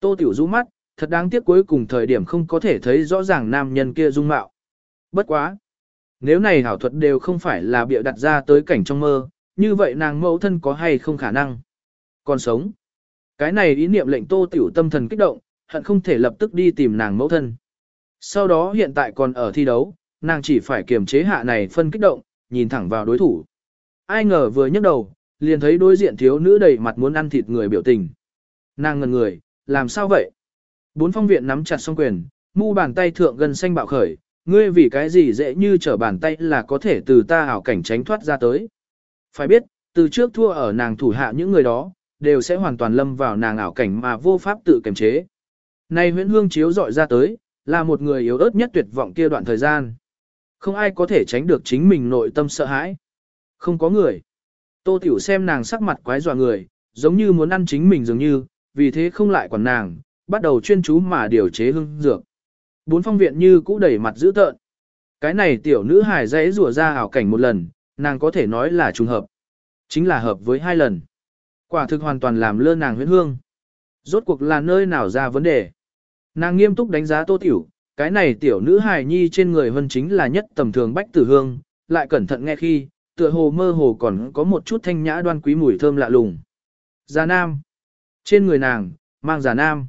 Tô Tiểu rũ mắt, thật đáng tiếc cuối cùng thời điểm không có thể thấy rõ ràng nam nhân kia dung mạo. Bất quá. Nếu này hảo thuật đều không phải là bịa đặt ra tới cảnh trong mơ, như vậy nàng mẫu thân có hay không khả năng. Còn sống. Cái này ý niệm lệnh tô tiểu tâm thần kích động, hận không thể lập tức đi tìm nàng mẫu thân. Sau đó hiện tại còn ở thi đấu, nàng chỉ phải kiềm chế hạ này phân kích động, nhìn thẳng vào đối thủ. Ai ngờ vừa nhấc đầu, liền thấy đối diện thiếu nữ đầy mặt muốn ăn thịt người biểu tình. Nàng ngần người, làm sao vậy? Bốn phong viện nắm chặt song quyền, mu bàn tay thượng gần xanh bạo khởi, ngươi vì cái gì dễ như trở bàn tay là có thể từ ta ảo cảnh tránh thoát ra tới. Phải biết, từ trước thua ở nàng thủ hạ những người đó, đều sẽ hoàn toàn lâm vào nàng ảo cảnh mà vô pháp tự kiềm chế. Nay huyễn hương chiếu dọi ra tới, là một người yếu ớt nhất tuyệt vọng kia đoạn thời gian. Không ai có thể tránh được chính mình nội tâm sợ hãi. Không có người. Tô Tiểu xem nàng sắc mặt quái dọa người, giống như muốn ăn chính mình dường như, vì thế không lại quản nàng, bắt đầu chuyên chú mà điều chế hương dược. Bốn phong viện như cũ đẩy mặt dữ tợn. Cái này tiểu nữ hài dãy rủa ra ảo cảnh một lần, nàng có thể nói là trùng hợp. Chính là hợp với hai lần. Quả thực hoàn toàn làm lơ nàng huyễn hương. Rốt cuộc là nơi nào ra vấn đề. Nàng nghiêm túc đánh giá tô tiểu, cái này tiểu nữ hài nhi trên người hơn chính là nhất tầm thường bách tử hương, lại cẩn thận nghe khi, tựa hồ mơ hồ còn có một chút thanh nhã đoan quý mùi thơm lạ lùng. Già nam. Trên người nàng, mang già nam.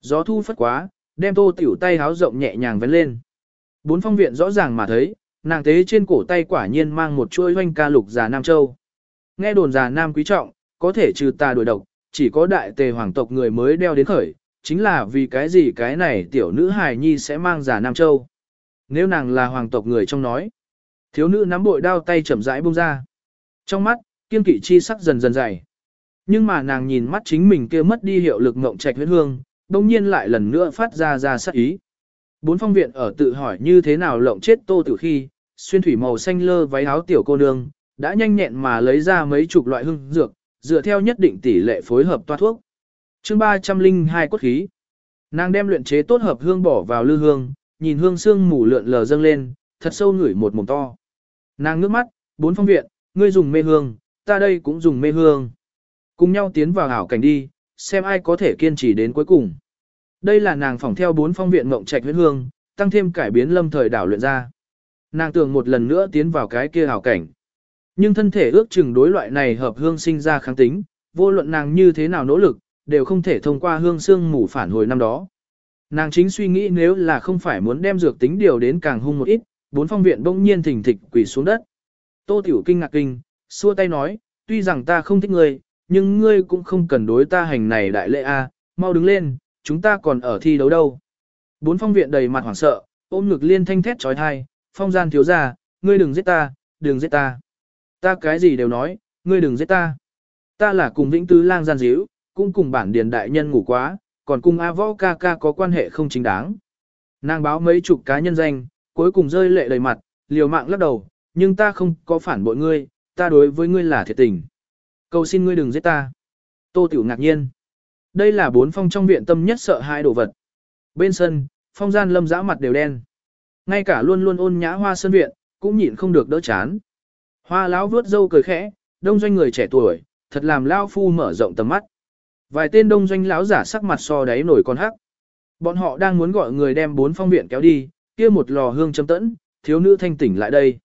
Gió thu phất quá, đem tô tiểu tay háo rộng nhẹ nhàng vén lên. Bốn phong viện rõ ràng mà thấy, nàng tế trên cổ tay quả nhiên mang một chuôi hoanh ca lục già nam châu. Nghe đồn già nam quý trọng, có thể trừ tà đuổi độc, chỉ có đại tề hoàng tộc người mới đeo đến khởi, chính là vì cái gì cái này tiểu nữ hài nhi sẽ mang già nam châu. Nếu nàng là hoàng tộc người trong nói, thiếu nữ nắm bội đao tay chậm rãi buông ra. Trong mắt, kiên kỵ chi sắc dần dần dày. Nhưng mà nàng nhìn mắt chính mình kia mất đi hiệu lực ngộng trạch huyết hương, đông nhiên lại lần nữa phát ra ra sắc ý. Bốn phong viện ở tự hỏi như thế nào lộng chết tô tử khi, xuyên thủy màu xanh lơ váy áo tiểu cô nương, đã nhanh nhẹn mà lấy ra mấy chục loại hương dược, dựa theo nhất định tỷ lệ phối hợp toa thuốc. chương 302 cốt khí. Nàng đem luyện chế tốt hợp hương bỏ vào lư hương, nhìn hương xương mù lượn lờ dâng lên, thật sâu ngửi một mồm to. Nàng ngước mắt, bốn phong viện, ngươi dùng mê hương, ta đây cũng dùng mê hương. Cùng nhau tiến vào hảo cảnh đi, xem ai có thể kiên trì đến cuối cùng. Đây là nàng phỏng theo bốn phong viện mộng trạch huyết hương, tăng thêm cải biến lâm thời đảo luyện ra. Nàng tưởng một lần nữa tiến vào cái kia hảo cảnh. Nhưng thân thể ước chừng đối loại này hợp hương sinh ra kháng tính, vô luận nàng như thế nào nỗ lực, đều không thể thông qua hương xương mù phản hồi năm đó. Nàng chính suy nghĩ nếu là không phải muốn đem dược tính điều đến càng hung một ít, bốn phong viện bỗng nhiên thình thịch quỳ xuống đất. Tô Tiểu kinh ngạc kinh, xua tay nói, tuy rằng ta không thích ngươi, nhưng ngươi cũng không cần đối ta hành này đại lễ a, mau đứng lên, chúng ta còn ở thi đấu đâu. Bốn phong viện đầy mặt hoảng sợ, ôm ngực liên thanh thét trói thai, phong gian thiếu ra, ngươi đừng giết ta, đừng giết ta. Ta cái gì đều nói, ngươi đừng giết ta. Ta là cùng vĩnh tứ lang gian díu, cũng cùng bản điền đại nhân ngủ quá, còn cùng A võ ca ca có quan hệ không chính đáng. Nàng báo mấy chục cá nhân danh, cuối cùng rơi lệ đầy mặt, liều mạng lắc đầu, nhưng ta không có phản bội ngươi, ta đối với ngươi là thiệt tình. Cầu xin ngươi đừng giết ta. Tô Tiểu ngạc nhiên. Đây là bốn phong trong viện tâm nhất sợ hai đồ vật. Bên sân, phong gian lâm dã mặt đều đen. Ngay cả luôn luôn ôn nhã hoa sân viện, cũng nhịn không được đỡ chán. Hoa lão vướt dâu cười khẽ, đông doanh người trẻ tuổi, thật làm lão phu mở rộng tầm mắt. Vài tên đông doanh lão giả sắc mặt so đáy nổi con hắc. Bọn họ đang muốn gọi người đem bốn phong viện kéo đi, kia một lò hương chấm tẫn, thiếu nữ thanh tỉnh lại đây.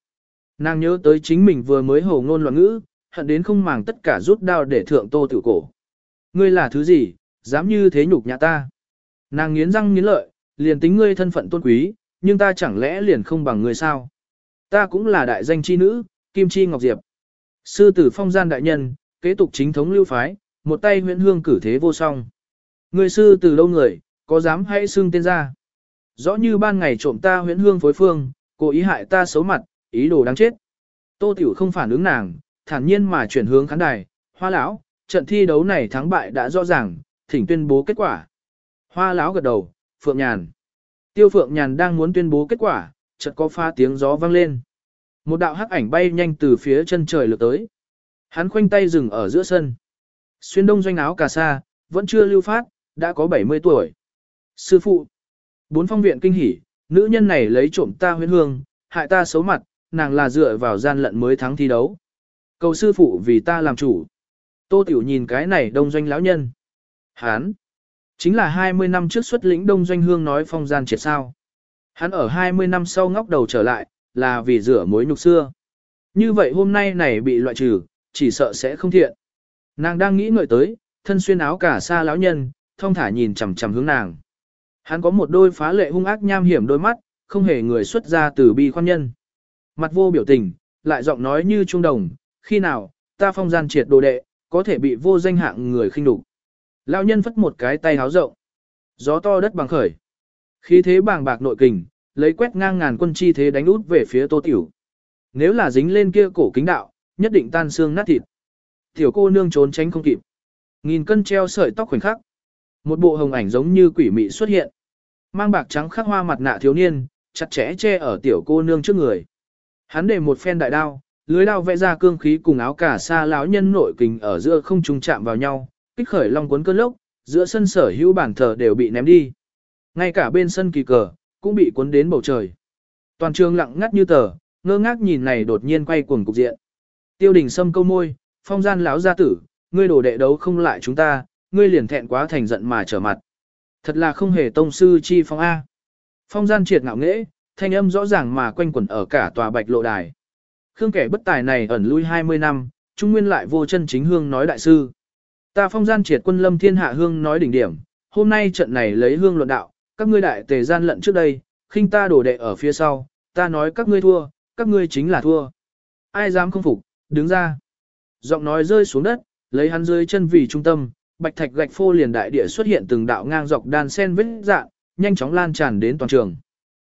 Nàng nhớ tới chính mình vừa mới hồ ngôn loạn ngữ, hận đến không màng tất cả rút đao để thượng tô tử cổ. Ngươi là thứ gì, dám như thế nhục nhã ta. Nàng nghiến răng nghiến lợi, liền tính ngươi thân phận tôn quý, nhưng ta chẳng lẽ liền không bằng ngươi sao. Ta cũng là đại danh chi nữ, Kim Chi Ngọc Diệp. Sư tử phong gian đại nhân, kế tục chính thống lưu phái, một tay huyện hương cử thế vô song. Người sư từ lâu người, có dám hãy xưng tên ra. Rõ như ban ngày trộm ta huyện hương phối phương, cố ý hại ta xấu mặt, ý đồ đáng chết. Tô Tiểu không phản ứng nàng, thản nhiên mà chuyển hướng khán đài, hoa lão, trận thi đấu này thắng bại đã rõ ràng, thỉnh tuyên bố kết quả. Hoa lão gật đầu, Phượng Nhàn. Tiêu Phượng Nhàn đang muốn tuyên bố kết quả, chợt có pha tiếng gió vang lên. Một đạo hắc ảnh bay nhanh từ phía chân trời lược tới. Hắn khoanh tay dừng ở giữa sân. Xuyên đông doanh áo cà sa, vẫn chưa lưu phát, đã có 70 tuổi. Sư phụ. Bốn phong viện kinh hỉ, nữ nhân này lấy trộm ta huyên hương, hại ta xấu mặt, nàng là dựa vào gian lận mới thắng thi đấu. Cầu sư phụ vì ta làm chủ. Tô Tiểu nhìn cái này đông doanh lão nhân. Hán. Chính là 20 năm trước xuất lĩnh đông doanh hương nói phong gian triệt sao. Hắn ở 20 năm sau ngóc đầu trở lại, là vì rửa mối nhục xưa. Như vậy hôm nay này bị loại trừ, chỉ sợ sẽ không thiện. Nàng đang nghĩ ngợi tới, thân xuyên áo cả xa lão nhân, thông thả nhìn chằm chằm hướng nàng. Hắn có một đôi phá lệ hung ác nham hiểm đôi mắt, không hề người xuất ra từ bi khoan nhân. Mặt vô biểu tình, lại giọng nói như trung đồng, khi nào, ta phong gian triệt đồ đệ, có thể bị vô danh hạng người khinh đục. Lão nhân phất một cái tay háo rộng. Gió to đất bằng khởi. Khí thế bàng bạc nội kình, lấy quét ngang ngàn quân chi thế đánh út về phía Tô Tiểu. Nếu là dính lên kia cổ kính đạo, nhất định tan xương nát thịt. Tiểu cô nương trốn tránh không kịp. Nghìn cân treo sợi tóc khoảnh khắc. Một bộ hồng ảnh giống như quỷ mị xuất hiện. Mang bạc trắng khắc hoa mặt nạ thiếu niên, chặt chẽ che ở tiểu cô nương trước người. Hắn để một phen đại đao, lưới đao vẽ ra cương khí cùng áo cả xa lão nhân nội kình ở giữa không trùng chạm vào nhau, kích khởi long cuốn cơn lốc, giữa sân sở hữu bản thờ đều bị ném đi. Ngay cả bên sân kỳ cờ, cũng bị cuốn đến bầu trời. Toàn trường lặng ngắt như tờ, ngơ ngác nhìn này đột nhiên quay cuồng cục diện. Tiêu đình sâm câu môi, phong gian lão gia tử, ngươi đổ đệ đấu không lại chúng ta, ngươi liền thẹn quá thành giận mà trở mặt. Thật là không hề tông sư chi phong A. Phong gian triệt ngạo nghễ, thanh âm rõ ràng mà quanh quẩn ở cả tòa bạch lộ đài. Khương kẻ bất tài này ẩn lui 20 năm, trung nguyên lại vô chân chính hương nói đại sư. Ta phong gian triệt quân lâm thiên hạ hương nói đỉnh điểm, hôm nay trận này lấy hương luận đạo, các ngươi đại tề gian lận trước đây, khinh ta đổ đệ ở phía sau, ta nói các ngươi thua, các ngươi chính là thua. Ai dám không phục, đứng ra. Giọng nói rơi xuống đất, lấy hắn dưới chân vì trung tâm, bạch thạch gạch phô liền đại địa xuất hiện từng đạo ngang dọc đan sen vết dạng, nhanh chóng lan tràn đến toàn trường.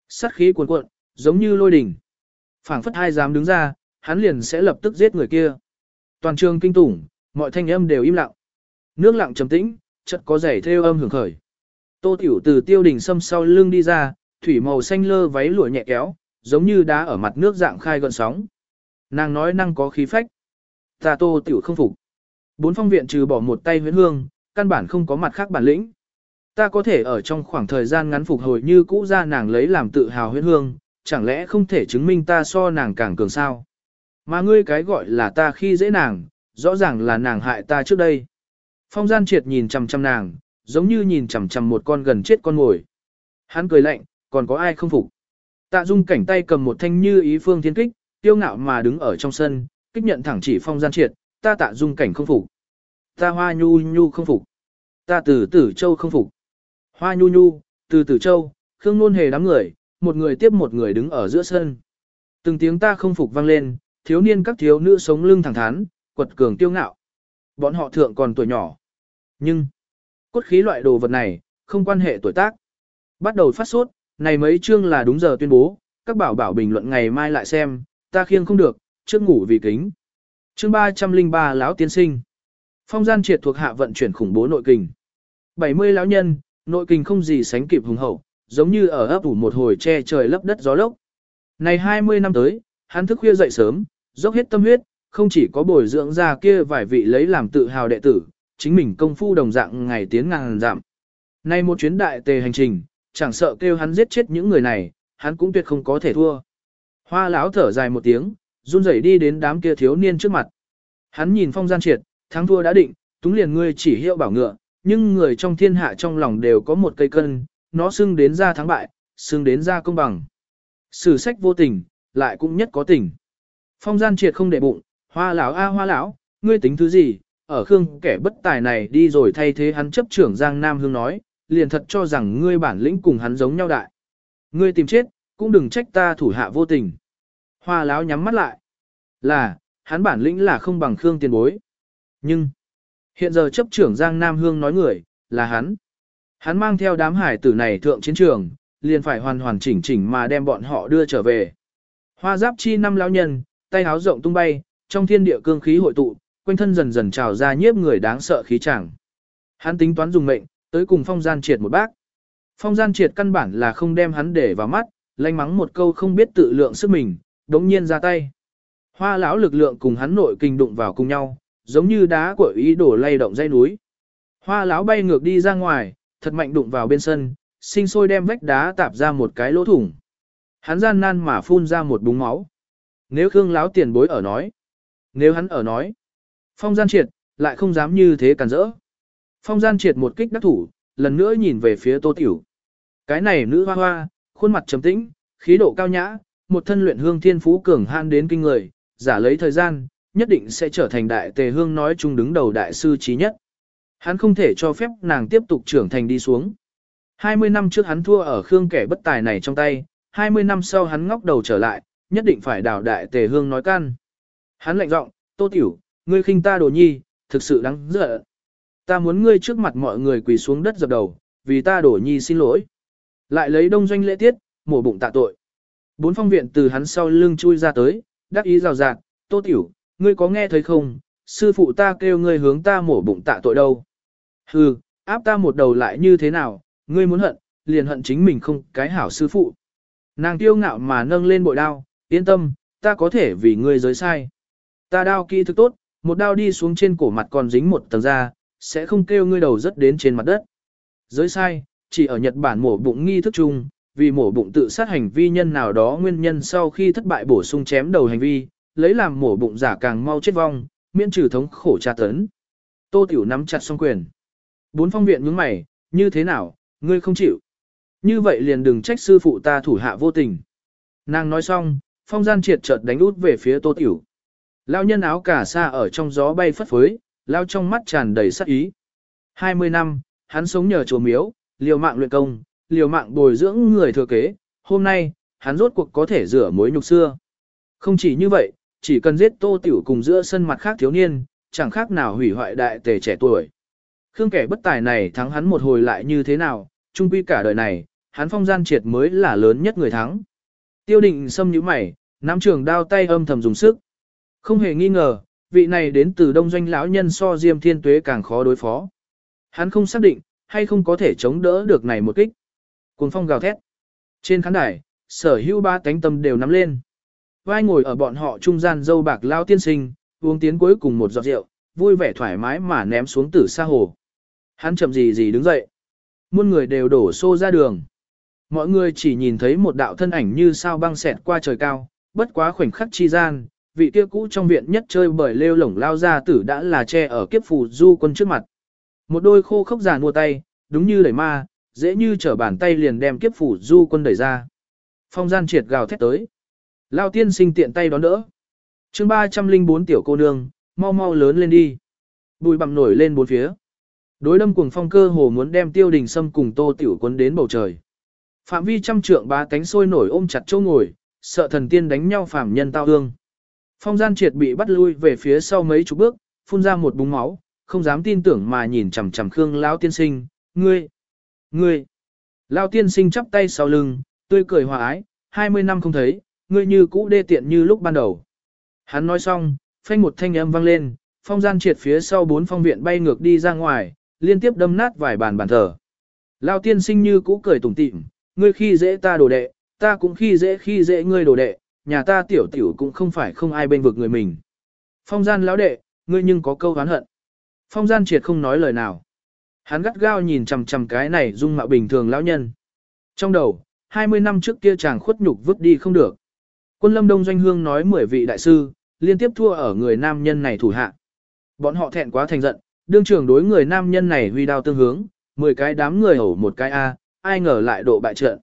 Sát khí cuồn cuộn, giống như lôi đỉnh. Phảng phất hai dám đứng ra, hắn liền sẽ lập tức giết người kia. Toàn trường kinh tủng, mọi thanh âm đều im lặng. Nước lặng trầm tĩnh, chợt có rảy theo âm hưởng khởi. Tô Tiểu từ tiêu đỉnh sâm sau lưng đi ra, thủy màu xanh lơ váy lụa nhẹ kéo, giống như đá ở mặt nước dạng khai gần sóng. Nàng nói năng có khí phách. Ta Tô Tiểu không phục. Bốn phong viện trừ bỏ một tay huyễn hương, căn bản không có mặt khác bản lĩnh. Ta có thể ở trong khoảng thời gian ngắn phục hồi như cũ ra nàng lấy làm tự hào huyễn hương, chẳng lẽ không thể chứng minh ta so nàng càng cường sao? Mà ngươi cái gọi là ta khi dễ nàng, rõ ràng là nàng hại ta trước đây. Phong gian triệt nhìn chằm chằm nàng, giống như nhìn chằm chằm một con gần chết con ngồi. Hắn cười lạnh, còn có ai không phục. Tạ dung cảnh tay cầm một thanh như ý phương thiên kích, tiêu ngạo mà đứng ở trong sân, kích nhận thẳng chỉ phong gian triệt, ta tạ dung cảnh không phục. Ta hoa nhu nhu không phục. Ta tử tử châu không phục. Hoa nhu nhu, từ tử châu, khương nôn hề đám người, một người tiếp một người đứng ở giữa sân. Từng tiếng ta không phục vang lên, thiếu niên các thiếu nữ sống lưng thẳng thắn, quật cường tiêu ngạo. Bọn họ thượng còn tuổi nhỏ. Nhưng, cốt khí loại đồ vật này, không quan hệ tuổi tác. Bắt đầu phát sốt, này mấy chương là đúng giờ tuyên bố, các bảo bảo bình luận ngày mai lại xem, ta khiêng không được, trước ngủ vì kính. Chương 303 lão tiên sinh. Phong gian triệt thuộc hạ vận chuyển khủng bố nội kình. 70 lão nhân, nội kình không gì sánh kịp hùng hậu, giống như ở ấp ủ một hồi che trời lấp đất gió lốc. Này 20 năm tới, hắn thức khuya dậy sớm, dốc hết tâm huyết, không chỉ có bồi dưỡng ra kia vài vị lấy làm tự hào đệ tử, chính mình công phu đồng dạng ngày tiến ngàn giảm. Nay một chuyến đại tề hành trình, chẳng sợ kêu hắn giết chết những người này, hắn cũng tuyệt không có thể thua. Hoa lão thở dài một tiếng, run rẩy đi đến đám kia thiếu niên trước mặt. Hắn nhìn phong gian triệt, thắng thua đã định, túng liền ngươi chỉ hiệu bảo ngựa, nhưng người trong thiên hạ trong lòng đều có một cây cân, nó xưng đến ra thắng bại, xưng đến ra công bằng. Sử sách vô tình, lại cũng nhất có tình. Phong gian triệt không để bụng, hoa lão a hoa lão, ngươi tính thứ gì, ở khương kẻ bất tài này đi rồi thay thế hắn chấp trưởng Giang Nam Hương nói, liền thật cho rằng ngươi bản lĩnh cùng hắn giống nhau đại. Ngươi tìm chết, cũng đừng trách ta thủ hạ vô tình. Hoa lão nhắm mắt lại. Là, hắn bản lĩnh là không bằng khương tiền bối. Nhưng, hiện giờ chấp trưởng Giang Nam Hương nói người, là hắn. Hắn mang theo đám hải tử này thượng chiến trường, liền phải hoàn hoàn chỉnh chỉnh mà đem bọn họ đưa trở về. Hoa giáp chi năm lão nhân, tay háo rộng tung bay, trong thiên địa cương khí hội tụ, quanh thân dần dần trào ra nhiếp người đáng sợ khí chẳng. Hắn tính toán dùng mệnh, tới cùng phong gian triệt một bác. Phong gian triệt căn bản là không đem hắn để vào mắt, lanh mắng một câu không biết tự lượng sức mình, đống nhiên ra tay. Hoa lão lực lượng cùng hắn nội kinh đụng vào cùng nhau, giống như đá của ý đổ lay động dây núi. Hoa lão bay ngược đi ra ngoài, thật mạnh đụng vào bên sân, sinh sôi đem vách đá tạp ra một cái lỗ thủng. Hắn gian nan mà phun ra một búng máu. Nếu Khương lão tiền bối ở nói, nếu hắn ở nói, phong gian triệt, lại không dám như thế cản rỡ. Phong gian triệt một kích đắc thủ, lần nữa nhìn về phía Tô Tiểu. Cái này nữ hoa hoa, khuôn mặt trầm tĩnh, khí độ cao nhã, một thân luyện hương thiên phú cường han đến kinh người, giả lấy thời gian, nhất định sẽ trở thành đại tề hương nói chung đứng đầu đại sư trí nhất. Hắn không thể cho phép nàng tiếp tục trưởng thành đi xuống. 20 năm trước hắn thua ở Khương kẻ bất tài này trong tay, 20 năm sau hắn ngóc đầu trở lại, nhất định phải đào đại tề hương nói can. Hắn lạnh giọng, Tô Tiểu, ngươi khinh ta đồ nhi, thực sự đáng giận. Ta muốn ngươi trước mặt mọi người quỳ xuống đất dập đầu, vì ta đổ nhi xin lỗi. Lại lấy đông doanh lễ tiết, mổ bụng tạ tội. Bốn phong viện từ hắn sau lưng chui ra tới, đắc ý rào rạt, Tô Tiểu, ngươi có nghe thấy không? Sư phụ ta kêu ngươi hướng ta mổ bụng tạ tội đâu. Hừ, áp ta một đầu lại như thế nào, ngươi muốn hận, liền hận chính mình không cái hảo sư phụ. Nàng tiêu ngạo mà nâng lên bội đao, yên tâm, ta có thể vì ngươi giới sai. Ta đao kỹ thức tốt, một đao đi xuống trên cổ mặt còn dính một tầng da, sẽ không kêu ngươi đầu rất đến trên mặt đất. Giới sai, chỉ ở Nhật Bản mổ bụng nghi thức chung, vì mổ bụng tự sát hành vi nhân nào đó nguyên nhân sau khi thất bại bổ sung chém đầu hành vi, lấy làm mổ bụng giả càng mau chết vong, miễn trừ thống khổ tra tấn. Tô Tiểu nắm chặt song quyền. Bốn phong viện nhướng mày, như thế nào, ngươi không chịu. Như vậy liền đừng trách sư phụ ta thủ hạ vô tình. Nàng nói xong, phong gian triệt chợt đánh út về phía Tô Tiểu. Lao nhân áo cả xa ở trong gió bay phất phới, lao trong mắt tràn đầy sắc ý. 20 năm, hắn sống nhờ chùa miếu, liều mạng luyện công, liều mạng bồi dưỡng người thừa kế, hôm nay, hắn rốt cuộc có thể rửa mối nhục xưa. Không chỉ như vậy, chỉ cần giết tô tiểu cùng giữa sân mặt khác thiếu niên, chẳng khác nào hủy hoại đại tề trẻ tuổi. Khương kẻ bất tài này thắng hắn một hồi lại như thế nào, chung quy cả đời này, hắn phong gian triệt mới là lớn nhất người thắng. Tiêu định xâm như mày, nắm trường đao tay âm thầm dùng sức. Không hề nghi ngờ, vị này đến từ đông doanh lão nhân so diêm thiên tuế càng khó đối phó. Hắn không xác định, hay không có thể chống đỡ được này một kích. Cuồng phong gào thét. Trên khán đài, sở hữu ba cánh tâm đều nắm lên. Vai ngồi ở bọn họ trung gian dâu bạc lao tiên sinh, uống tiến cuối cùng một giọt rượu, vui vẻ thoải mái mà ném xuống tử xa hồ. Hắn chậm gì gì đứng dậy. Muôn người đều đổ xô ra đường. Mọi người chỉ nhìn thấy một đạo thân ảnh như sao băng xẹt qua trời cao, bất quá khoảnh khắc chi gian, vị kia cũ trong viện nhất chơi bởi lêu lổng lao ra tử đã là che ở kiếp phù du quân trước mặt. Một đôi khô khốc giàn mua tay, đúng như đẩy ma, dễ như trở bàn tay liền đem kiếp phủ du quân đẩy ra. Phong gian triệt gào thét tới. Lao tiên sinh tiện tay đón đỡ. chương 304 tiểu cô nương, mau mau lớn lên đi. Bùi bằm nổi lên bốn phía. Đối đâm Cuồng phong cơ hồ muốn đem tiêu đình sâm cùng tô tiểu quân đến bầu trời. Phạm vi trăm trượng ba cánh sôi nổi ôm chặt châu ngồi, sợ thần tiên đánh nhau phạm nhân tao hương. Phong gian triệt bị bắt lui về phía sau mấy chục bước, phun ra một búng máu, không dám tin tưởng mà nhìn chằm chằm Khương lão tiên sinh, ngươi, ngươi. Lão tiên sinh chắp tay sau lưng, tươi cười hòa ái, 20 năm không thấy, ngươi như cũ đê tiện như lúc ban đầu. Hắn nói xong, phanh một thanh âm vang lên, phong gian triệt phía sau bốn phong viện bay ngược đi ra ngoài, liên tiếp đâm nát vài bàn bàn thờ. Lão tiên sinh như cũ cười tủm tỉm, ngươi khi dễ ta đồ đệ, ta cũng khi dễ khi dễ ngươi đồ đệ, nhà ta tiểu tiểu cũng không phải không ai bên vực người mình. Phong gian lão đệ, ngươi nhưng có câu oán hận. Phong gian triệt không nói lời nào. Hắn gắt gao nhìn chằm chằm cái này dung mạo bình thường lão nhân. Trong đầu, 20 năm trước kia chàng khuất nhục vứt đi không được. Quân lâm đông doanh hương nói 10 vị đại sư, liên tiếp thua ở người nam nhân này thủ hạ. Bọn họ thẹn quá thành giận, đương trưởng đối người nam nhân này huy đao tương hướng, 10 cái đám người hổ một cái A, ai ngờ lại độ bại trận.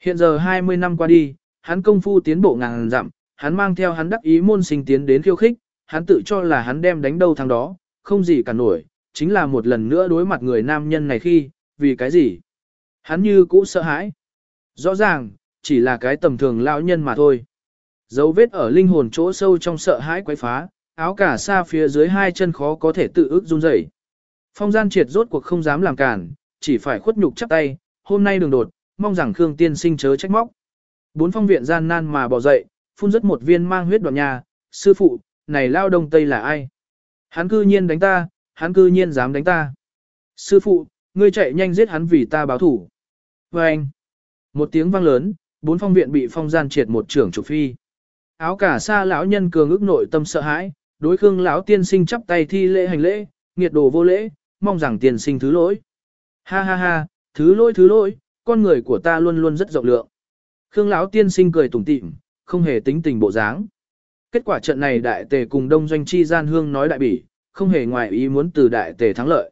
Hiện giờ 20 năm qua đi, hắn công phu tiến bộ ngàn dặm, hắn mang theo hắn đắc ý môn sinh tiến đến khiêu khích, hắn tự cho là hắn đem đánh đâu thằng đó, không gì cả nổi, chính là một lần nữa đối mặt người nam nhân này khi, vì cái gì? Hắn như cũ sợ hãi. Rõ ràng, chỉ là cái tầm thường lão nhân mà thôi. Dấu vết ở linh hồn chỗ sâu trong sợ hãi quấy phá, áo cả xa phía dưới hai chân khó có thể tự ước run rẩy. Phong gian triệt rốt cuộc không dám làm cản, chỉ phải khuất nhục chắp tay, hôm nay đường đột, mong rằng Khương tiên sinh chớ trách móc. Bốn phong viện gian nan mà bỏ dậy, phun rất một viên mang huyết đoạn nhà, sư phụ, này lao đông tây là ai? Hắn cư nhiên đánh ta, hắn cư nhiên dám đánh ta. Sư phụ, ngươi chạy nhanh giết hắn vì ta báo thủ. Và anh, một tiếng vang lớn, bốn phong viện bị phong gian triệt một trưởng trục phi. Áo cả xa lão nhân cường ức nội tâm sợ hãi, đối khương lão tiên sinh chắp tay thi lễ hành lễ, nghiệt đồ vô lễ, mong rằng tiên sinh thứ lỗi. Ha ha ha, thứ lỗi thứ lỗi, con người của ta luôn luôn rất rộng lượng. Khương lão tiên sinh cười tủm tỉm, không hề tính tình bộ dáng. Kết quả trận này đại tề cùng đông doanh chi gian hương nói đại bỉ, không hề ngoài ý muốn từ đại tề thắng lợi.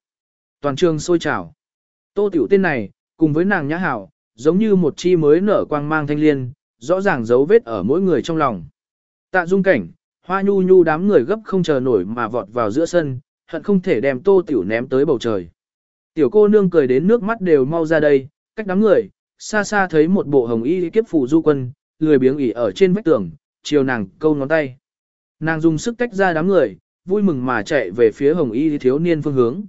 Toàn trường sôi trào. Tô Tiểu tên này, cùng với nàng nhã hảo, giống như một chi mới nở quang mang thanh liên, rõ ràng dấu vết ở mỗi người trong lòng. Tạ dung cảnh, hoa nhu nhu đám người gấp không chờ nổi mà vọt vào giữa sân, hận không thể đem Tô Tiểu ném tới bầu trời. Tiểu cô nương cười đến nước mắt đều mau ra đây, cách đám người, xa xa thấy một bộ hồng y kiếp phủ du quân, lười biếng ỉ ở trên vách tường, chiều nàng câu ngón tay. Nàng dùng sức tách ra đám người, vui mừng mà chạy về phía hồng y thiếu niên phương hướng.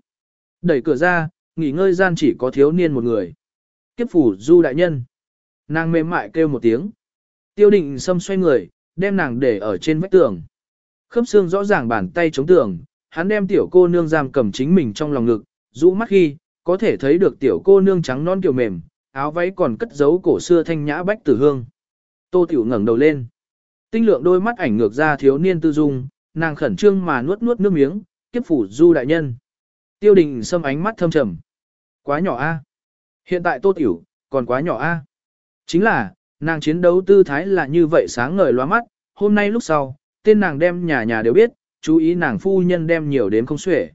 Đẩy cửa ra, nghỉ ngơi gian chỉ có thiếu niên một người. Kiếp phủ du đại nhân. Nàng mềm mại kêu một tiếng. Tiêu định xâm xoay người, đem nàng để ở trên vách tường. Khớp xương rõ ràng bàn tay chống tường, hắn đem tiểu cô nương giam cầm chính mình trong lòng ngực, rũ mắt khi, có thể thấy được tiểu cô nương trắng non kiểu mềm, áo váy còn cất giấu cổ xưa thanh nhã bách tử hương. Tô tiểu ngẩng đầu lên. Tinh lượng đôi mắt ảnh ngược ra thiếu niên tư dung, nàng khẩn trương mà nuốt nuốt nước miếng, kiếp phủ du đại nhân. Tiêu đình xâm ánh mắt thâm trầm. Quá nhỏ a. Hiện tại tô tiểu, còn quá nhỏ a. Chính là, nàng chiến đấu tư thái là như vậy sáng ngời loa mắt, hôm nay lúc sau, tên nàng đem nhà nhà đều biết, chú ý nàng phu nhân đem nhiều đến không xuể.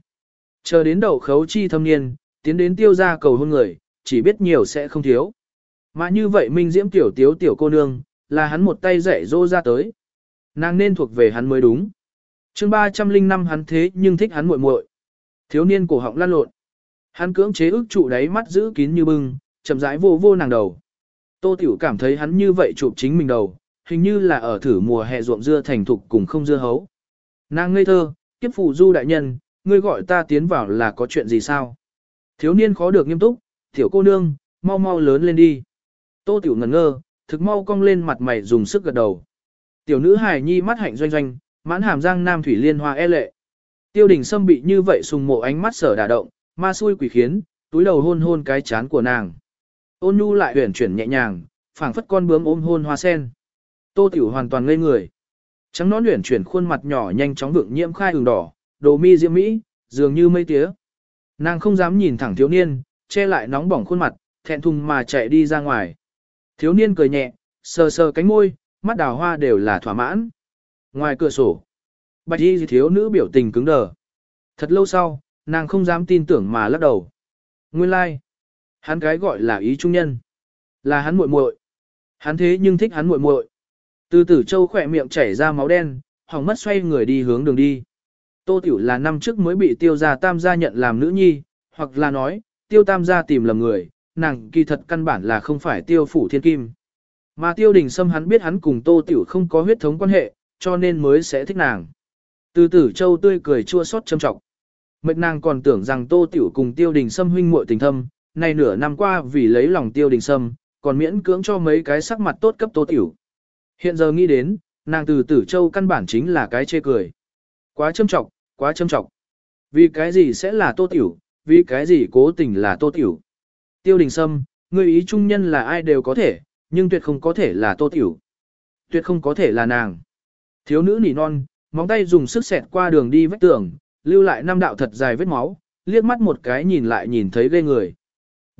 Chờ đến đầu khấu chi thâm niên, tiến đến tiêu gia cầu hôn người, chỉ biết nhiều sẽ không thiếu. Mà như vậy Minh Diễm tiểu tiếu tiểu cô nương, là hắn một tay dạy dỗ ra tới. Nàng nên thuộc về hắn mới đúng. chương 305 hắn thế nhưng thích hắn muội muội Thiếu niên cổ họng lan lộn. Hắn cưỡng chế ức trụ đáy mắt giữ kín như bưng, chậm rãi vô vô nàng đầu. Tô Tiểu cảm thấy hắn như vậy chụp chính mình đầu, hình như là ở thử mùa hè ruộng dưa thành thục cùng không dưa hấu. Nàng ngây thơ, kiếp phụ du đại nhân, ngươi gọi ta tiến vào là có chuyện gì sao? Thiếu niên khó được nghiêm túc, tiểu cô nương, mau mau lớn lên đi. Tô Tiểu ngẩn ngơ, thực mau cong lên mặt mày dùng sức gật đầu. Tiểu nữ hài nhi mắt hạnh doanh doanh, mãn hàm giang nam thủy liên hoa e lệ. Tiêu đình sâm bị như vậy sùng mộ ánh mắt sở đả động, ma xui quỷ khiến, túi đầu hôn hôn cái chán của nàng. Ôn nhu lại uyển chuyển nhẹ nhàng, phảng phất con bướm ôm hôn hoa sen. Tô tiểu hoàn toàn ngây người. Trắng nón uyển chuyển khuôn mặt nhỏ nhanh chóng vượng nhiễm khai ửng đỏ, đồ mi diễm mỹ, dường như mây tía. Nàng không dám nhìn thẳng thiếu niên, che lại nóng bỏng khuôn mặt, thẹn thùng mà chạy đi ra ngoài. Thiếu niên cười nhẹ, sờ sờ cánh môi, mắt đào hoa đều là thỏa mãn. Ngoài cửa sổ, bạch y thiếu nữ biểu tình cứng đờ. Thật lâu sau, nàng không dám tin tưởng mà lắc đầu. Nguyên lai, like hắn cái gọi là ý trung nhân. Là hắn muội muội. Hắn thế nhưng thích hắn muội muội. Từ tử châu khỏe miệng chảy ra máu đen, hỏng mất xoay người đi hướng đường đi. Tô Tiểu là năm trước mới bị tiêu gia tam gia nhận làm nữ nhi, hoặc là nói, tiêu tam gia tìm lầm người, nàng kỳ thật căn bản là không phải tiêu phủ thiên kim. Mà tiêu đình Sâm hắn biết hắn cùng Tô Tiểu không có huyết thống quan hệ, cho nên mới sẽ thích nàng. Từ tử châu tươi cười chua xót châm trọng. Mệnh nàng còn tưởng rằng Tô Tiểu cùng tiêu đình Sâm huynh muội tình thâm, nay nửa năm qua vì lấy lòng tiêu đình Sâm, còn miễn cưỡng cho mấy cái sắc mặt tốt cấp Tô Tiểu. Hiện giờ nghĩ đến, nàng từ tử châu căn bản chính là cái chê cười. Quá châm trọng, quá châm trọng. Vì cái gì sẽ là Tô Tiểu, vì cái gì cố tình là Tô Tiểu. Tiêu đình Sâm, người ý trung nhân là ai đều có thể, nhưng tuyệt không có thể là tô tiểu. Tuyệt không có thể là nàng. Thiếu nữ nỉ non, móng tay dùng sức xẹt qua đường đi vách tường, lưu lại năm đạo thật dài vết máu, liếc mắt một cái nhìn lại nhìn thấy ghê người.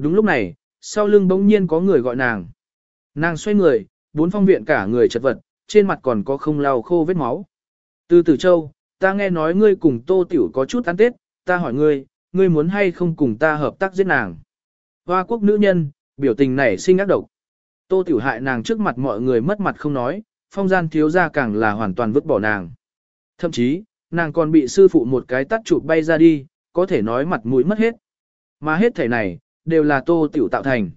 Đúng lúc này, sau lưng bỗng nhiên có người gọi nàng. Nàng xoay người, bốn phong viện cả người chật vật, trên mặt còn có không lau khô vết máu. Từ tử châu, ta nghe nói ngươi cùng tô tiểu có chút ăn tết, ta hỏi ngươi, ngươi muốn hay không cùng ta hợp tác giết nàng. Hoa quốc nữ nhân, biểu tình này sinh ác độc. Tô tiểu hại nàng trước mặt mọi người mất mặt không nói, phong gian thiếu ra càng là hoàn toàn vứt bỏ nàng. Thậm chí, nàng còn bị sư phụ một cái tắt chụp bay ra đi, có thể nói mặt mũi mất hết. Mà hết thể này, đều là tô tiểu tạo thành.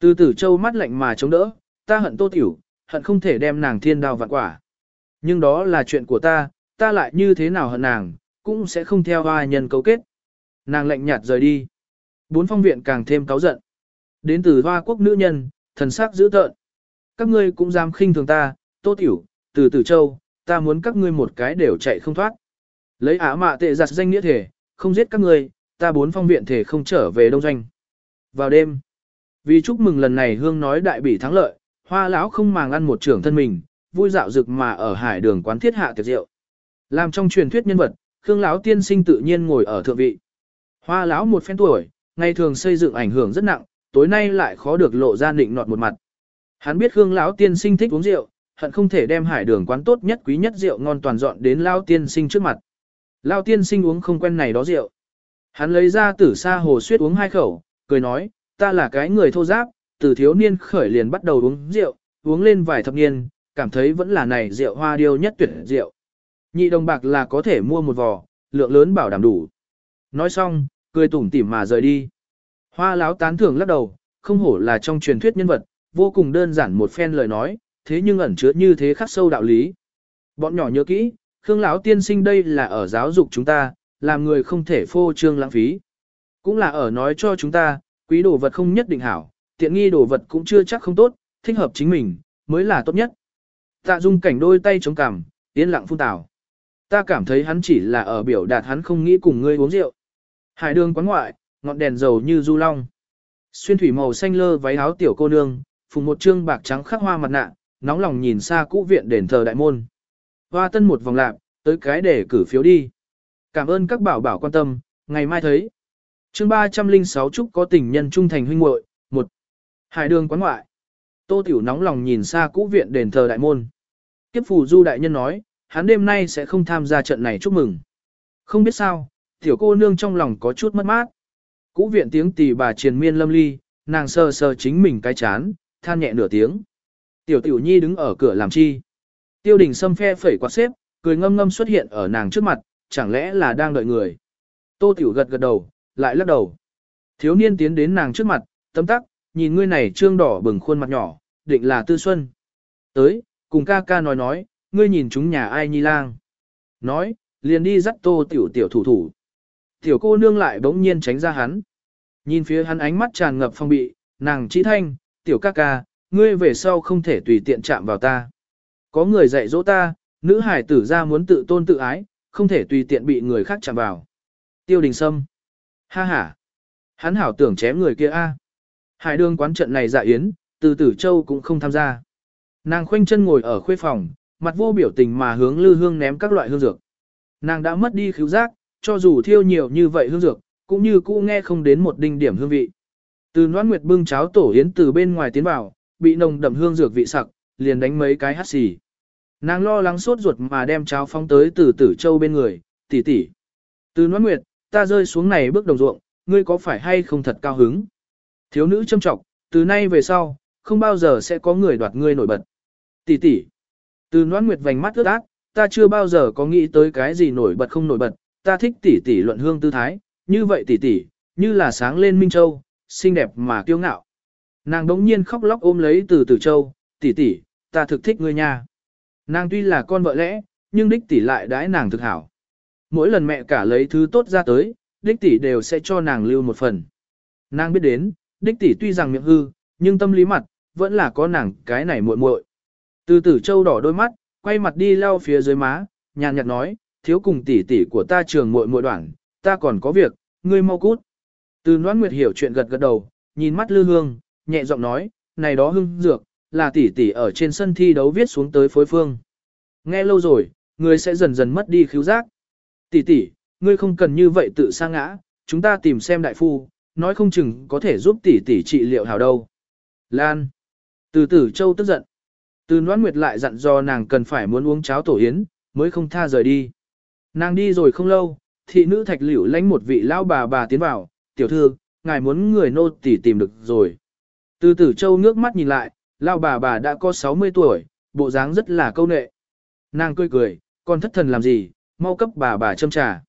Từ tử châu mắt lạnh mà chống đỡ, ta hận tô tiểu, hận không thể đem nàng thiên đao vạn quả. Nhưng đó là chuyện của ta, ta lại như thế nào hận nàng, cũng sẽ không theo ai nhân cấu kết. Nàng lạnh nhạt rời đi. Bốn phong viện càng thêm cáu giận. Đến từ hoa quốc nữ nhân, thần sắc dữ tợn. Các ngươi cũng dám khinh thường ta, tô tiểu, từ tử châu, ta muốn các ngươi một cái đều chạy không thoát. Lấy ả mạ tệ giặt danh nghĩa thể, không giết các ngươi, ta bốn phong viện thể không trở về đông doanh. Vào đêm, vì chúc mừng lần này hương nói đại bỉ thắng lợi, hoa lão không màng ăn một trưởng thân mình, vui dạo rực mà ở hải đường quán thiết hạ tiệc rượu. Làm trong truyền thuyết nhân vật, Khương lão tiên sinh tự nhiên ngồi ở thượng vị. Hoa lão một phen tuổi, ngày thường xây dựng ảnh hưởng rất nặng, tối nay lại khó được lộ ra định nọt một mặt. Hắn biết Khương lão tiên sinh thích uống rượu, hận không thể đem hải đường quán tốt nhất quý nhất rượu ngon toàn dọn đến lão tiên sinh trước mặt. Lão tiên sinh uống không quen này đó rượu. Hắn lấy ra tử sa hồ suyết uống hai khẩu, cười nói, ta là cái người thô giáp, từ thiếu niên khởi liền bắt đầu uống rượu, uống lên vài thập niên, cảm thấy vẫn là này rượu hoa điêu nhất tuyệt rượu. Nhị đồng bạc là có thể mua một vò, lượng lớn bảo đảm đủ. Nói xong, cười tủm tỉm mà rời đi. Hoa láo tán thưởng lắc đầu, không hổ là trong truyền thuyết nhân vật, vô cùng đơn giản một phen lời nói, thế nhưng ẩn chứa như thế khắc sâu đạo lý. Bọn nhỏ nhớ kỹ, Khương lão tiên sinh đây là ở giáo dục chúng ta, làm người không thể phô trương lãng phí. Cũng là ở nói cho chúng ta, quý đồ vật không nhất định hảo, tiện nghi đồ vật cũng chưa chắc không tốt, thích hợp chính mình, mới là tốt nhất. Tạ dung cảnh đôi tay chống cằm, yên lặng phun tảo. Ta cảm thấy hắn chỉ là ở biểu đạt hắn không nghĩ cùng ngươi uống rượu. Hải đường quán ngoại, ngọn đèn dầu như du long. Xuyên thủy màu xanh lơ váy áo tiểu cô nương, phùng một trương bạc trắng khắc hoa mặt nạ, nóng lòng nhìn xa cũ viện đền thờ đại môn. Hoa tân một vòng lạc, tới cái để cử phiếu đi. Cảm ơn các bảo bảo quan tâm, ngày mai thấy chương 306 chúc có tình nhân trung thành huynh muội một Hải đường quán ngoại. Tô Tiểu nóng lòng nhìn xa cũ viện đền thờ đại môn. Kiếp phù du đại nhân nói, hắn đêm nay sẽ không tham gia trận này chúc mừng. Không biết sao, tiểu cô nương trong lòng có chút mất mát. Cũ viện tiếng tỳ bà triền miên lâm ly, nàng sờ sờ chính mình cái chán, than nhẹ nửa tiếng. Tiểu tiểu nhi đứng ở cửa làm chi. Tiêu đình xâm phe phẩy quạt xếp, cười ngâm ngâm xuất hiện ở nàng trước mặt, chẳng lẽ là đang đợi người. Tô tiểu gật gật đầu, lại lắc đầu. Thiếu niên tiến đến nàng trước mặt, tâm tắc, nhìn ngươi này trương đỏ bừng khuôn mặt nhỏ, định là tư xuân. Tới, cùng ca ca nói nói, ngươi nhìn chúng nhà ai nhi lang. Nói, liền đi dắt tô tiểu tiểu thủ thủ. Tiểu cô nương lại bỗng nhiên tránh ra hắn. Nhìn phía hắn ánh mắt tràn ngập phong bị, nàng chỉ thanh, tiểu ca ca, ngươi về sau không thể tùy tiện chạm vào ta. Có người dạy dỗ ta, nữ hải tử ra muốn tự tôn tự ái, không thể tùy tiện bị người khác chạm vào. Tiêu đình sâm. Ha ha. Hắn hảo tưởng chém người kia a. Hải đương quán trận này dạ yến, từ tử châu cũng không tham gia. Nàng khoanh chân ngồi ở khuê phòng, mặt vô biểu tình mà hướng lư hương ném các loại hương dược. Nàng đã mất đi khứu giác, cho dù thiêu nhiều như vậy hương dược, cũng như cũ nghe không đến một đinh điểm hương vị. Từ Noãn Nguyệt bưng cháo tổ yến từ bên ngoài tiến vào, bị nồng đậm hương dược vị sặc, liền đánh mấy cái hắt xì. Nàng lo lắng sốt ruột mà đem cháo phóng tới từ Tử Châu bên người, tỷ tỷ. Từ Noãn Nguyệt, ta rơi xuống này bước đồng ruộng, ngươi có phải hay không thật cao hứng? Thiếu nữ châm trọng, từ nay về sau, không bao giờ sẽ có người đoạt ngươi nổi bật. Tỷ tỷ. Từ Noãn Nguyệt vành mắt ướt át, ta chưa bao giờ có nghĩ tới cái gì nổi bật không nổi bật, ta thích tỷ tỷ luận hương tư thái, như vậy tỷ tỷ, như là sáng lên Minh Châu, xinh đẹp mà kiêu ngạo. Nàng đống nhiên khóc lóc ôm lấy từ Tử Châu, tỷ tỷ, ta thực thích ngươi nha. Nàng tuy là con vợ lẽ, nhưng đích tỷ lại đãi nàng thực hảo. Mỗi lần mẹ cả lấy thứ tốt ra tới, đích tỷ đều sẽ cho nàng lưu một phần. Nàng biết đến, đích tỷ tuy rằng miệng hư, nhưng tâm lý mặt, vẫn là có nàng cái này muội muội. Từ tử châu đỏ đôi mắt, quay mặt đi lau phía dưới má, nhàn nhạt nói, thiếu cùng tỷ tỷ của ta trường muội muội đoạn, ta còn có việc, ngươi mau cút. Từ Noãn Nguyệt hiểu chuyện gật gật đầu, nhìn mắt Lư Hương, nhẹ giọng nói, này đó hưng dược, là tỷ tỷ ở trên sân thi đấu viết xuống tới phối phương. Nghe lâu rồi, người sẽ dần dần mất đi khiếu giác. Tỷ tỷ, ngươi không cần như vậy tự sa ngã, chúng ta tìm xem đại phu, nói không chừng có thể giúp tỷ tỷ trị liệu hảo đâu. Lan. Từ tử châu tức giận. Từ noan Nguyệt lại dặn do nàng cần phải muốn uống cháo tổ yến, mới không tha rời đi. Nàng đi rồi không lâu, thị nữ thạch liễu lãnh một vị lão bà bà tiến vào, tiểu thư, ngài muốn người nô tỷ tìm được rồi. Từ tử châu ngước mắt nhìn lại, lão bà bà đã có 60 tuổi, bộ dáng rất là câu nệ. Nàng cười cười, còn thất thần làm gì, mau cấp bà bà châm trà.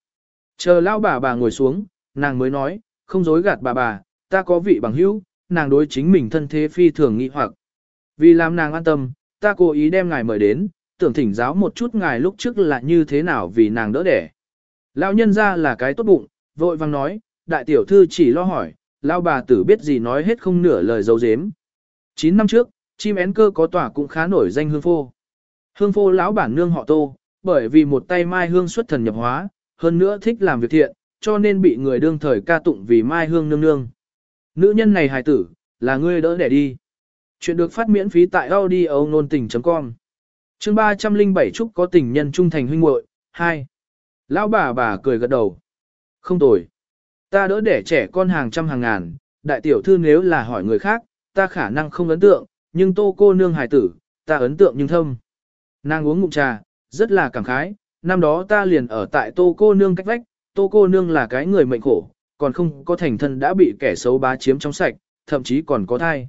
Chờ lão bà bà ngồi xuống, nàng mới nói, không dối gạt bà bà, ta có vị bằng hữu, nàng đối chính mình thân thế phi thường nghi hoặc. Vì làm nàng an tâm, ta cố ý đem ngài mời đến, tưởng thỉnh giáo một chút ngài lúc trước là như thế nào vì nàng đỡ đẻ. Lão nhân ra là cái tốt bụng, vội vang nói, đại tiểu thư chỉ lo hỏi, lão bà tử biết gì nói hết không nửa lời dấu dếm. 9 năm trước, chim én cơ có tỏa cũng khá nổi danh hương phô. Hương phô lão bản nương họ tô, bởi vì một tay mai hương xuất thần nhập hóa, hơn nữa thích làm việc thiện, cho nên bị người đương thời ca tụng vì mai hương nương nương. Nữ nhân này hài tử, là ngươi đỡ đẻ đi. Chuyện được phát miễn phí tại audio nôn tình.com chương 307 chúc có tình nhân trung thành huynh muội 2. Lão bà bà cười gật đầu. Không tồi. Ta đỡ để trẻ con hàng trăm hàng ngàn, đại tiểu thư nếu là hỏi người khác, ta khả năng không ấn tượng, nhưng tô cô nương hài tử, ta ấn tượng nhưng thâm. Nàng uống ngụm trà, rất là cảm khái, năm đó ta liền ở tại tô cô nương cách vách, tô cô nương là cái người mệnh khổ, còn không có thành thân đã bị kẻ xấu bá chiếm trong sạch, thậm chí còn có thai.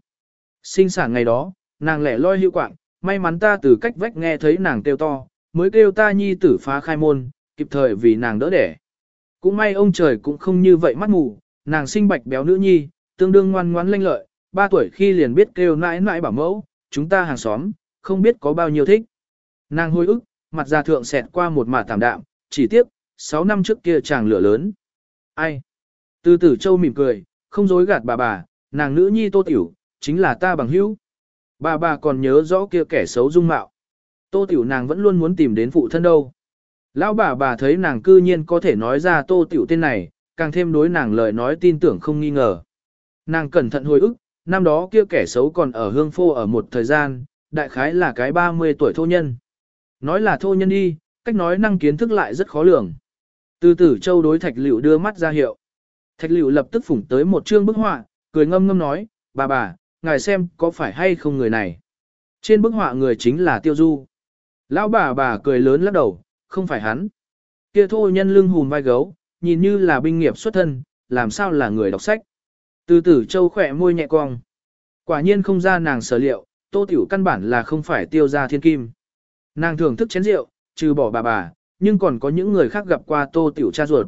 Sinh sản ngày đó, nàng lẻ loi hữu quạng, may mắn ta từ cách vách nghe thấy nàng kêu to, mới kêu ta nhi tử phá khai môn, kịp thời vì nàng đỡ đẻ. Cũng may ông trời cũng không như vậy mắt mù, nàng sinh bạch béo nữ nhi, tương đương ngoan ngoãn lanh lợi, ba tuổi khi liền biết kêu nãi nãi bảo mẫu, chúng ta hàng xóm, không biết có bao nhiêu thích. Nàng hôi ức, mặt ra thượng xẹt qua một mả thảm đạm, chỉ tiếp, 6 năm trước kia chàng lửa lớn. Ai? Từ tử châu mỉm cười, không dối gạt bà bà, nàng nữ nhi tô tiểu, chính là ta bằng hữu. Bà bà còn nhớ rõ kia kẻ xấu dung mạo. Tô tiểu nàng vẫn luôn muốn tìm đến phụ thân đâu. Lão bà bà thấy nàng cư nhiên có thể nói ra tô tiểu tên này, càng thêm đối nàng lời nói tin tưởng không nghi ngờ. Nàng cẩn thận hồi ức, năm đó kia kẻ xấu còn ở hương phô ở một thời gian, đại khái là cái 30 tuổi thô nhân. Nói là thô nhân đi, cách nói năng kiến thức lại rất khó lường. Từ tử châu đối thạch liệu đưa mắt ra hiệu. Thạch liệu lập tức phủng tới một chương bức họa, cười ngâm ngâm nói, bà bà, ngài xem có phải hay không người này. Trên bức họa người chính là tiêu du. Lão bà bà cười lớn lắc đầu, không phải hắn. Kia thô nhân lưng hùn vai gấu, nhìn như là binh nghiệp xuất thân, làm sao là người đọc sách. Từ tử châu khỏe môi nhẹ cong. Quả nhiên không ra nàng sở liệu, tô tiểu căn bản là không phải tiêu ra thiên kim. Nàng thưởng thức chén rượu, trừ bỏ bà bà, nhưng còn có những người khác gặp qua tô tiểu cha ruột.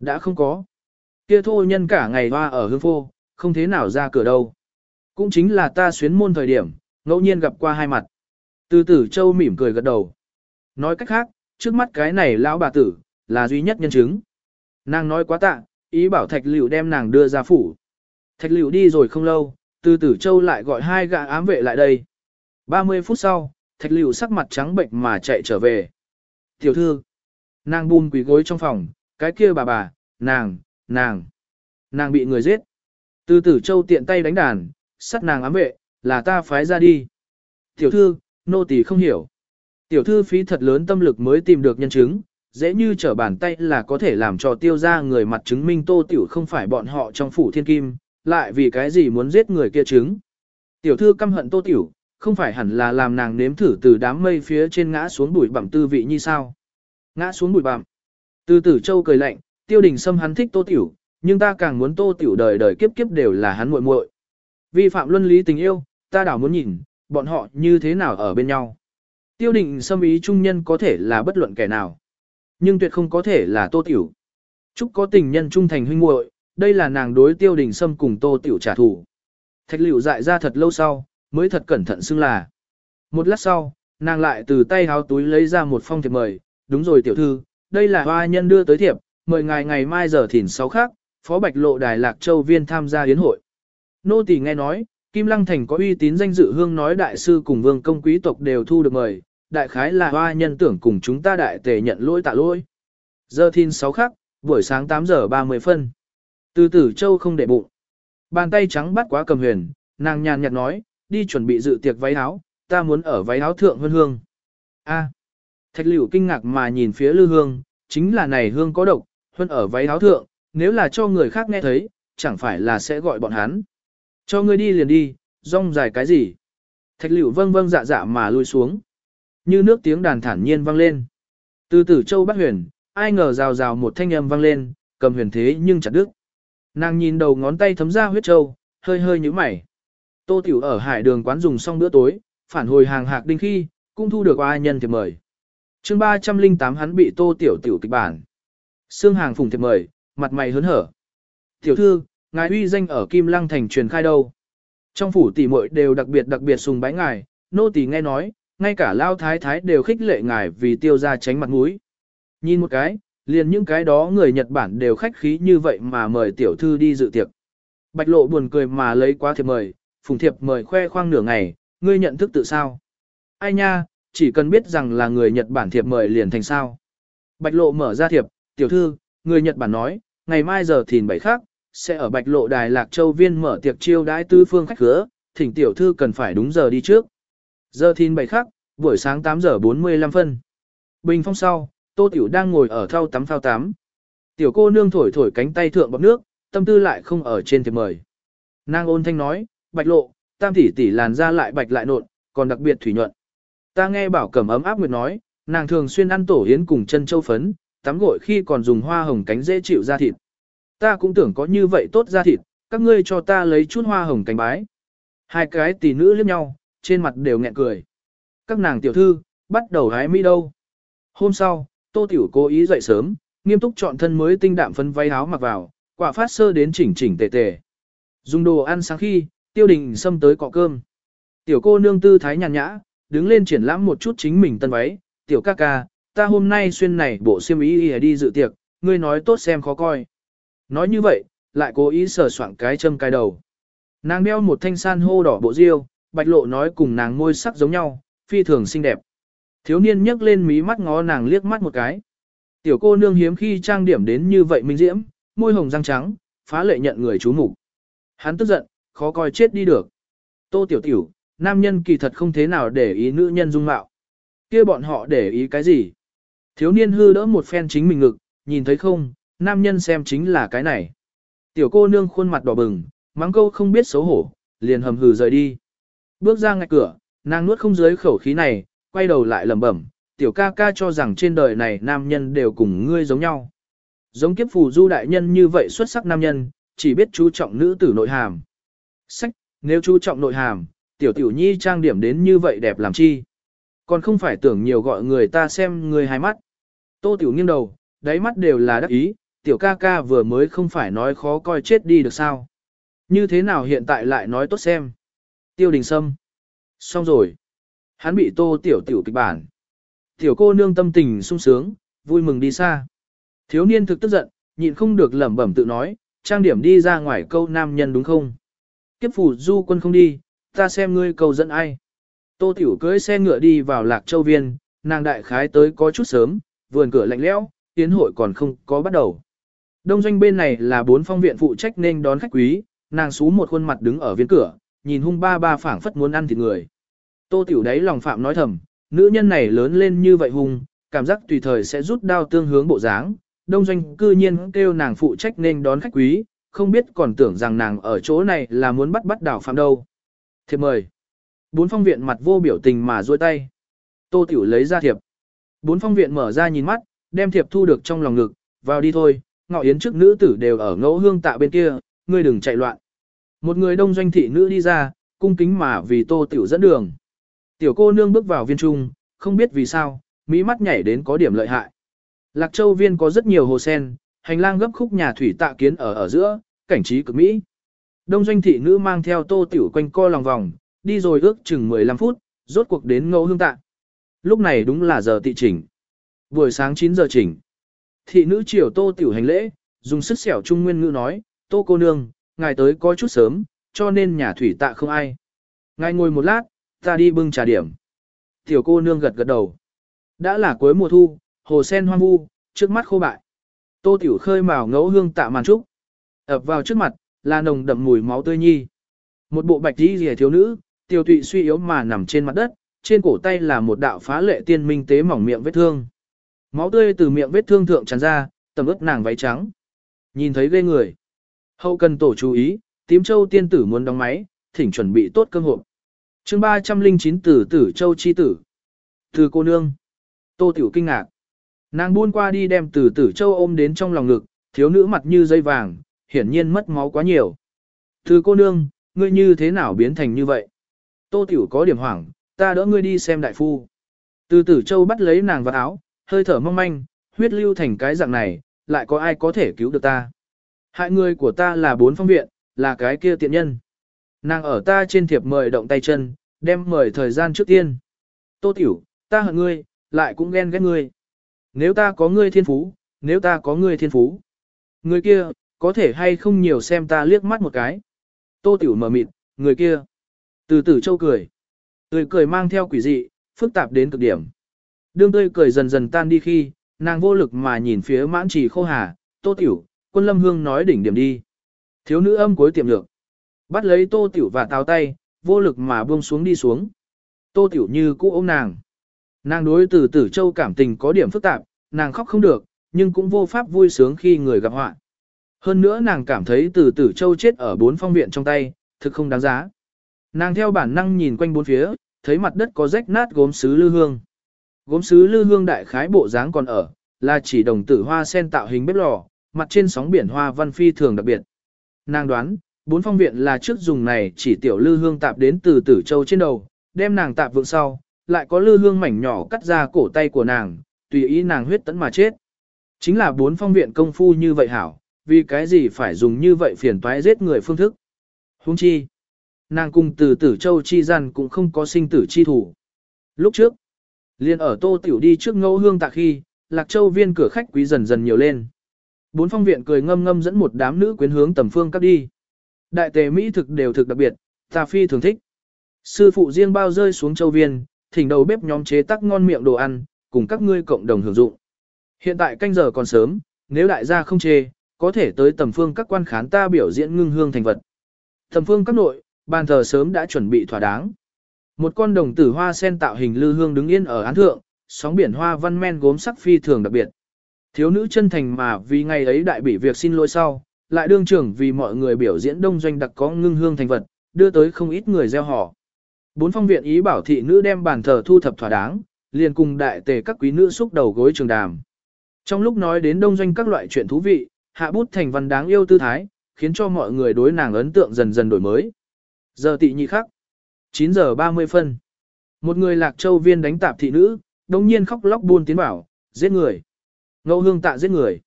Đã không có. Kia thô nhân cả ngày hoa ở hương phô, không thế nào ra cửa đâu. Cũng chính là ta xuyến môn thời điểm, ngẫu nhiên gặp qua hai mặt. Từ tử châu mỉm cười gật đầu. Nói cách khác, trước mắt cái này lão bà tử, là duy nhất nhân chứng. Nàng nói quá tạ, ý bảo thạch liệu đem nàng đưa ra phủ. Thạch liệu đi rồi không lâu, từ tử châu lại gọi hai gã ám vệ lại đây. 30 phút sau, thạch liệu sắc mặt trắng bệnh mà chạy trở về. Tiểu thư, nàng buông quỳ gối trong phòng, cái kia bà bà, nàng, nàng, nàng bị người giết. Từ tử châu tiện tay đánh đàn, sắt nàng ám vệ, là ta phái ra đi. Tiểu thư, nô tỳ không hiểu. Tiểu thư phí thật lớn tâm lực mới tìm được nhân chứng, dễ như trở bàn tay là có thể làm cho tiêu ra người mặt chứng minh tô tiểu không phải bọn họ trong phủ thiên kim, lại vì cái gì muốn giết người kia chứng. Tiểu thư căm hận tô tiểu, không phải hẳn là làm nàng nếm thử từ đám mây phía trên ngã xuống bụi bặm tư vị như sao. Ngã xuống bụi bặm. Từ tử châu cười lạnh, tiêu đình Sâm hắn thích tô tiểu, nhưng ta càng muốn tô tiểu đời đời kiếp kiếp đều là hắn muội muội. Vi phạm luân lý tình yêu, ta đảo muốn nhìn, bọn họ như thế nào ở bên nhau. Tiêu đình sâm ý trung nhân có thể là bất luận kẻ nào, nhưng tuyệt không có thể là tô tiểu. Chúc có tình nhân trung thành huynh muội, đây là nàng đối tiêu đình Sâm cùng tô tiểu trả thù. Thạch liệu dại ra thật lâu sau, mới thật cẩn thận xưng là. Một lát sau, nàng lại từ tay háo túi lấy ra một phong thiệp mời, đúng rồi tiểu thư, đây là hoa nhân đưa tới thiệp, mời ngài ngày mai giờ thìn sáu khác, phó bạch lộ đài lạc châu viên tham gia yến hội. Nô tỳ nghe nói, Kim Lăng Thành có uy tín danh dự hương nói đại sư cùng vương công quý tộc đều thu được mời, đại khái là hoa nhân tưởng cùng chúng ta đại tề nhận lỗi tạ lỗi. Giờ thìn sáu khắc, buổi sáng 8 giờ 30 phân. Từ tử châu không để bụng. Bàn tay trắng bắt quá cầm huyền, nàng nhàn nhạt nói, đi chuẩn bị dự tiệc váy áo, ta muốn ở váy áo thượng hơn hương. A. Thạch liễu kinh ngạc mà nhìn phía lư hương, chính là này hương có độc, hơn ở váy áo thượng, nếu là cho người khác nghe thấy, chẳng phải là sẽ gọi bọn hắn. Cho ngươi đi liền đi, rong dài cái gì? Thạch liễu vâng vâng dạ dạ mà lui xuống. Như nước tiếng đàn thản nhiên vang lên. Từ tử châu bắt huyền, ai ngờ rào rào một thanh âm vang lên, cầm huyền thế nhưng chặt đứt. Nàng nhìn đầu ngón tay thấm ra huyết châu, hơi hơi nhíu mày. Tô tiểu ở hải đường quán dùng xong bữa tối, phản hồi hàng hạc đinh khi, cũng thu được ai nhân thiệp mời. chương 308 hắn bị tô tiểu tiểu kịch bản. Sương hàng phùng thiệp mời, mặt mày hớn hở. Tiểu thư, ngài uy danh ở Kim Lăng thành truyền khai đâu. Trong phủ tỷ muội đều đặc biệt đặc biệt sùng bái ngài, nô tỳ nghe nói, ngay cả lao thái thái đều khích lệ ngài vì tiêu ra tránh mặt mũi. Nhìn một cái, liền những cái đó người Nhật Bản đều khách khí như vậy mà mời tiểu thư đi dự tiệc. Bạch lộ buồn cười mà lấy quá thiệp mời, phùng thiệp mời khoe khoang nửa ngày, ngươi nhận thức tự sao. Ai nha, chỉ cần biết rằng là người Nhật Bản thiệp mời liền thành sao. Bạch lộ mở ra thiệp, tiểu thư, người Nhật Bản nói, ngày mai giờ thìn bảy khác, sẽ ở Bạch Lộ Đài Lạc Châu Viên mở tiệc chiêu đãi tư phương khách khứa, thỉnh tiểu thư cần phải đúng giờ đi trước. Giờ thìn bảy khắc, buổi sáng 8 giờ 45 phân. Bình phong sau, Tô Tiểu đang ngồi ở thau tắm phao tắm. Tiểu cô nương thổi thổi cánh tay thượng bọc nước, tâm tư lại không ở trên thiệp mời. Nàng ôn thanh nói, Bạch Lộ, tam tỷ tỷ làn da lại bạch lại nộn, còn đặc biệt thủy nhuận. Ta nghe bảo cẩm ấm áp nguyệt nói, nàng thường xuyên ăn tổ yến cùng chân châu phấn, tắm gội khi còn dùng hoa hồng cánh dễ chịu da thịt. Ta cũng tưởng có như vậy tốt da thịt, các ngươi cho ta lấy chút hoa hồng cánh bái. Hai cái tỷ nữ liếc nhau, trên mặt đều nghẹn cười. Các nàng tiểu thư, bắt đầu hái mỹ đâu. Hôm sau, Tô Tiểu cố ý dậy sớm, nghiêm túc chọn thân mới tinh đạm phấn váy áo mặc vào, quả phát sơ đến chỉnh chỉnh tề tề. Dùng đồ ăn sáng khi, tiêu đình xâm tới cọ cơm. Tiểu cô nương tư thái nhàn nhã, đứng lên triển lãm một chút chính mình tân váy, tiểu ca ca, ta hôm nay xuyên này bộ xiêm y đi dự tiệc, ngươi nói tốt xem khó coi. Nói như vậy, lại cố ý sờ soạn cái châm cái đầu. Nàng đeo một thanh san hô đỏ bộ diêu, bạch lộ nói cùng nàng môi sắc giống nhau, phi thường xinh đẹp. Thiếu niên nhấc lên mí mắt ngó nàng liếc mắt một cái. Tiểu cô nương hiếm khi trang điểm đến như vậy minh diễm, môi hồng răng trắng, phá lệ nhận người chú mục. Hắn tức giận, khó coi chết đi được. Tô tiểu tiểu, nam nhân kỳ thật không thế nào để ý nữ nhân dung mạo. kia bọn họ để ý cái gì? Thiếu niên hư đỡ một phen chính mình ngực, nhìn thấy không, nam nhân xem chính là cái này. Tiểu cô nương khuôn mặt đỏ bừng, mắng câu không biết xấu hổ, liền hầm hừ rời đi. Bước ra ngạch cửa, nàng nuốt không dưới khẩu khí này, quay đầu lại lẩm bẩm, tiểu ca ca cho rằng trên đời này nam nhân đều cùng ngươi giống nhau. Giống kiếp phù du đại nhân như vậy xuất sắc nam nhân, chỉ biết chú trọng nữ tử nội hàm. Sách, nếu chú trọng nội hàm, tiểu tiểu nhi trang điểm đến như vậy đẹp làm chi. Còn không phải tưởng nhiều gọi người ta xem người hai mắt. Tô tiểu nghiêng đầu, đáy mắt đều là đắc ý, tiểu ca ca vừa mới không phải nói khó coi chết đi được sao. Như thế nào hiện tại lại nói tốt xem. Tiêu đình sâm. Xong rồi. Hắn bị tô tiểu tiểu kịch bản. Tiểu cô nương tâm tình sung sướng, vui mừng đi xa. Thiếu niên thực tức giận, nhịn không được lẩm bẩm tự nói, trang điểm đi ra ngoài câu nam nhân đúng không? Kiếp phủ du quân không đi, ta xem ngươi cầu dẫn ai. Tô tiểu cưỡi xe ngựa đi vào lạc châu viên, nàng đại khái tới có chút sớm, vườn cửa lạnh lẽo, tiến hội còn không có bắt đầu. Đông doanh bên này là bốn phong viện phụ trách nên đón khách quý, nàng xú một khuôn mặt đứng ở viên cửa, nhìn hung ba ba phảng phất muốn ăn thịt người. Tô tiểu đấy lòng phạm nói thầm, nữ nhân này lớn lên như vậy hung, cảm giác tùy thời sẽ rút đao tương hướng bộ dáng. Đông doanh cư nhiên kêu nàng phụ trách nên đón khách quý, không biết còn tưởng rằng nàng ở chỗ này là muốn bắt bắt đảo phạm đâu. Thiệp mời. Bốn phong viện mặt vô biểu tình mà duỗi tay. Tô tiểu lấy ra thiệp. Bốn phong viện mở ra nhìn mắt, đem thiệp thu được trong lòng ngực, vào đi thôi, ngọ yến trước nữ tử đều ở ngẫu hương tạ bên kia, ngươi đừng chạy loạn. Một người đông doanh thị nữ đi ra, cung kính mà vì tô tiểu dẫn đường. Tiểu cô nương bước vào viên trung, không biết vì sao, mỹ mắt nhảy đến có điểm lợi hại. Lạc Châu viên có rất nhiều hồ sen, hành lang gấp khúc nhà thủy tạ kiến ở ở giữa, cảnh trí cực mỹ. Đông doanh thị nữ mang theo tô tiểu quanh co lòng vòng, đi rồi ước chừng 15 phút, rốt cuộc đến ngẫu hương tạ. Lúc này đúng là giờ tị chỉnh. Buổi sáng 9 giờ chỉnh. Thị nữ chiều tô tiểu hành lễ, dùng sức xẻo trung nguyên ngữ nói, tô cô nương, ngài tới có chút sớm, cho nên nhà thủy tạ không ai. Ngài ngồi một lát, ta đi bưng trà điểm. Tiểu cô nương gật gật đầu. Đã là cuối mùa thu, hồ sen hoang vu, trước mắt khô bại. Tô tiểu khơi mào ngẫu hương tạ màn trúc. ập vào trước mặt, là nồng đậm mùi máu tươi nhi. Một bộ bạch y rìa thiếu nữ, tiêu tụy suy yếu mà nằm trên mặt đất, trên cổ tay là một đạo phá lệ tiên minh tế mỏng miệng vết thương. Máu tươi từ miệng vết thương thượng tràn ra, tầm ướt nàng váy trắng. Nhìn thấy ghê người. Hậu cần tổ chú ý, tím châu tiên tử muốn đóng máy, thỉnh chuẩn bị tốt cơm hộp. chương 309 tử tử châu chi tử. Từ cô nương. Tô tiểu kinh ngạc. Nàng buôn qua đi đem từ tử châu ôm đến trong lòng ngực, thiếu nữ mặt như dây vàng, hiển nhiên mất máu quá nhiều. Từ cô nương, ngươi như thế nào biến thành như vậy? Tô tiểu có điểm hoảng, ta đỡ ngươi đi xem đại phu. Từ tử châu bắt lấy nàng vào áo, hơi thở mong manh, huyết lưu thành cái dạng này, lại có ai có thể cứu được ta. Hại người của ta là bốn phong viện, là cái kia tiện nhân. Nàng ở ta trên thiệp mời động tay chân, đem mời thời gian trước tiên. Tô tiểu, ta hận ngươi, lại cũng ghen ghét ngươi. Nếu ta có ngươi thiên phú, nếu ta có ngươi thiên phú. Người kia, có thể hay không nhiều xem ta liếc mắt một cái. Tô tiểu mở mịt, người kia. Từ từ châu cười. Tươi cười mang theo quỷ dị, phức tạp đến cực điểm. Đương tươi cười dần dần tan đi khi, nàng vô lực mà nhìn phía mãn trì khô hà, tô tiểu, quân lâm hương nói đỉnh điểm đi. Thiếu nữ âm cuối tiệm lược. Bắt lấy tô tiểu và táo tay, vô lực mà buông xuống đi xuống. Tô tiểu như cũ ôm nàng. Nàng đối từ tử châu cảm tình có điểm phức tạp, nàng khóc không được, nhưng cũng vô pháp vui sướng khi người gặp họa. Hơn nữa nàng cảm thấy từ tử châu chết ở bốn phong viện trong tay, thực không đáng giá. Nàng theo bản năng nhìn quanh bốn phía, thấy mặt đất có rách nát gốm sứ lư hương. Gốm sứ lư hương đại khái bộ dáng còn ở, là chỉ đồng tử hoa sen tạo hình bếp lò, mặt trên sóng biển hoa văn phi thường đặc biệt. Nàng đoán, bốn phong viện là trước dùng này chỉ tiểu lư hương tạp đến từ tử châu trên đầu, đem nàng tạp vượng sau, lại có lư hương mảnh nhỏ cắt ra cổ tay của nàng, tùy ý nàng huyết tấn mà chết. Chính là bốn phong viện công phu như vậy hảo, vì cái gì phải dùng như vậy phiền toái giết người phương thức. Hung chi, nàng cùng từ tử châu chi gian cũng không có sinh tử chi thủ. Lúc trước, liền ở tô tiểu đi trước ngẫu hương tạ khi, lạc châu viên cửa khách quý dần dần nhiều lên. Bốn phong viện cười ngâm ngâm dẫn một đám nữ quyến hướng tầm phương các đi. Đại tề Mỹ thực đều thực đặc biệt, ta phi thường thích. Sư phụ riêng bao rơi xuống châu viên, thỉnh đầu bếp nhóm chế tác ngon miệng đồ ăn, cùng các ngươi cộng đồng hưởng dụng. Hiện tại canh giờ còn sớm, nếu đại gia không chê, có thể tới tầm phương các quan khán ta biểu diễn ngưng hương thành vật. Tầm phương các nội, bàn thờ sớm đã chuẩn bị thỏa đáng. Một con đồng tử hoa sen tạo hình lư hương đứng yên ở án thượng, sóng biển hoa văn men gốm sắc phi thường đặc biệt. Thiếu nữ chân thành mà vì ngày ấy đại bị việc xin lỗi sau, lại đương trưởng vì mọi người biểu diễn đông doanh đặc có ngưng hương thành vật, đưa tới không ít người gieo họ. Bốn phong viện ý bảo thị nữ đem bàn thờ thu thập thỏa đáng, liền cùng đại tề các quý nữ xúc đầu gối trường đàm. Trong lúc nói đến đông doanh các loại chuyện thú vị, hạ bút thành văn đáng yêu tư thái, khiến cho mọi người đối nàng ấn tượng dần dần đổi mới. Giờ tị nhị khắc. 9 giờ 30 phân. Một người lạc châu viên đánh tạp thị nữ, đồng nhiên khóc lóc buôn tiến bảo, giết người. Ngẫu hương tạ giết người.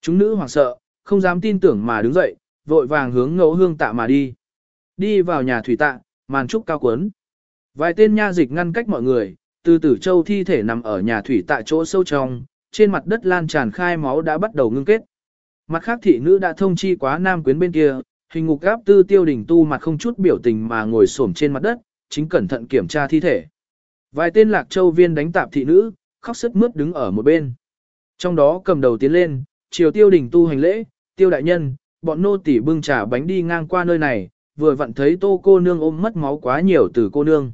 Chúng nữ hoảng sợ, không dám tin tưởng mà đứng dậy, vội vàng hướng ngẫu hương tạ mà đi. Đi vào nhà thủy tạ, màn trúc cao quấn. Vài tên nha dịch ngăn cách mọi người, từ tử châu thi thể nằm ở nhà thủy tại chỗ sâu trong, trên mặt đất lan tràn khai máu đã bắt đầu ngưng kết. Mặt khác thị nữ đã thông chi quá nam quyến bên kia, hình ngục gáp tư tiêu đỉnh tu mặt không chút biểu tình mà ngồi xổm trên mặt đất, chính cẩn thận kiểm tra thi thể. Vài tên lạc châu viên đánh tạp thị nữ, khóc sức mướt đứng ở một bên. Trong đó cầm đầu tiến lên, chiều tiêu đỉnh tu hành lễ, tiêu đại nhân, bọn nô tỉ bưng trà bánh đi ngang qua nơi này, vừa vặn thấy tô cô nương ôm mất máu quá nhiều từ cô nương.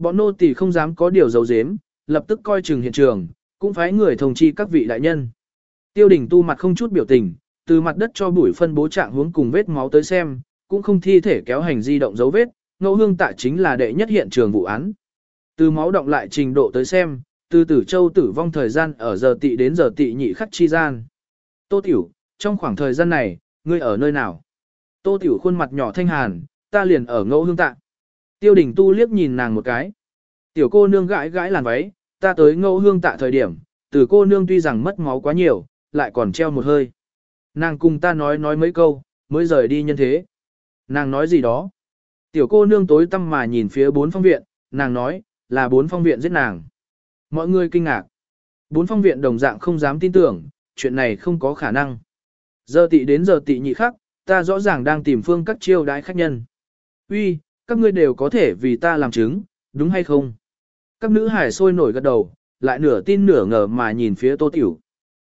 Bọn nô tỳ không dám có điều giấu giếm, lập tức coi chừng hiện trường, cũng phái người thông chi các vị đại nhân. Tiêu đỉnh tu mặt không chút biểu tình, từ mặt đất cho bụi phân bố trạng hướng cùng vết máu tới xem, cũng không thi thể kéo hành di động dấu vết, ngẫu hương tạ chính là đệ nhất hiện trường vụ án. Từ máu động lại trình độ tới xem, từ tử châu tử vong thời gian ở giờ tị đến giờ tị nhị khắc chi gian. Tô Tiểu, trong khoảng thời gian này, ngươi ở nơi nào? Tô Tiểu khuôn mặt nhỏ thanh hàn, ta liền ở ngẫu hương tạ. Tiêu đỉnh tu liếc nhìn nàng một cái. Tiểu cô nương gãi gãi làn váy, ta tới ngẫu hương tạ thời điểm, từ cô nương tuy rằng mất máu quá nhiều, lại còn treo một hơi. Nàng cùng ta nói nói mấy câu, mới rời đi nhân thế. Nàng nói gì đó? Tiểu cô nương tối tăm mà nhìn phía bốn phong viện, nàng nói, là bốn phong viện giết nàng. Mọi người kinh ngạc. Bốn phong viện đồng dạng không dám tin tưởng, chuyện này không có khả năng. Giờ tị đến giờ tị nhị khắc, ta rõ ràng đang tìm phương các chiêu đái khách nhân. Uy, các ngươi đều có thể vì ta làm chứng, đúng hay không? Các nữ hải sôi nổi gật đầu, lại nửa tin nửa ngờ mà nhìn phía tô tiểu.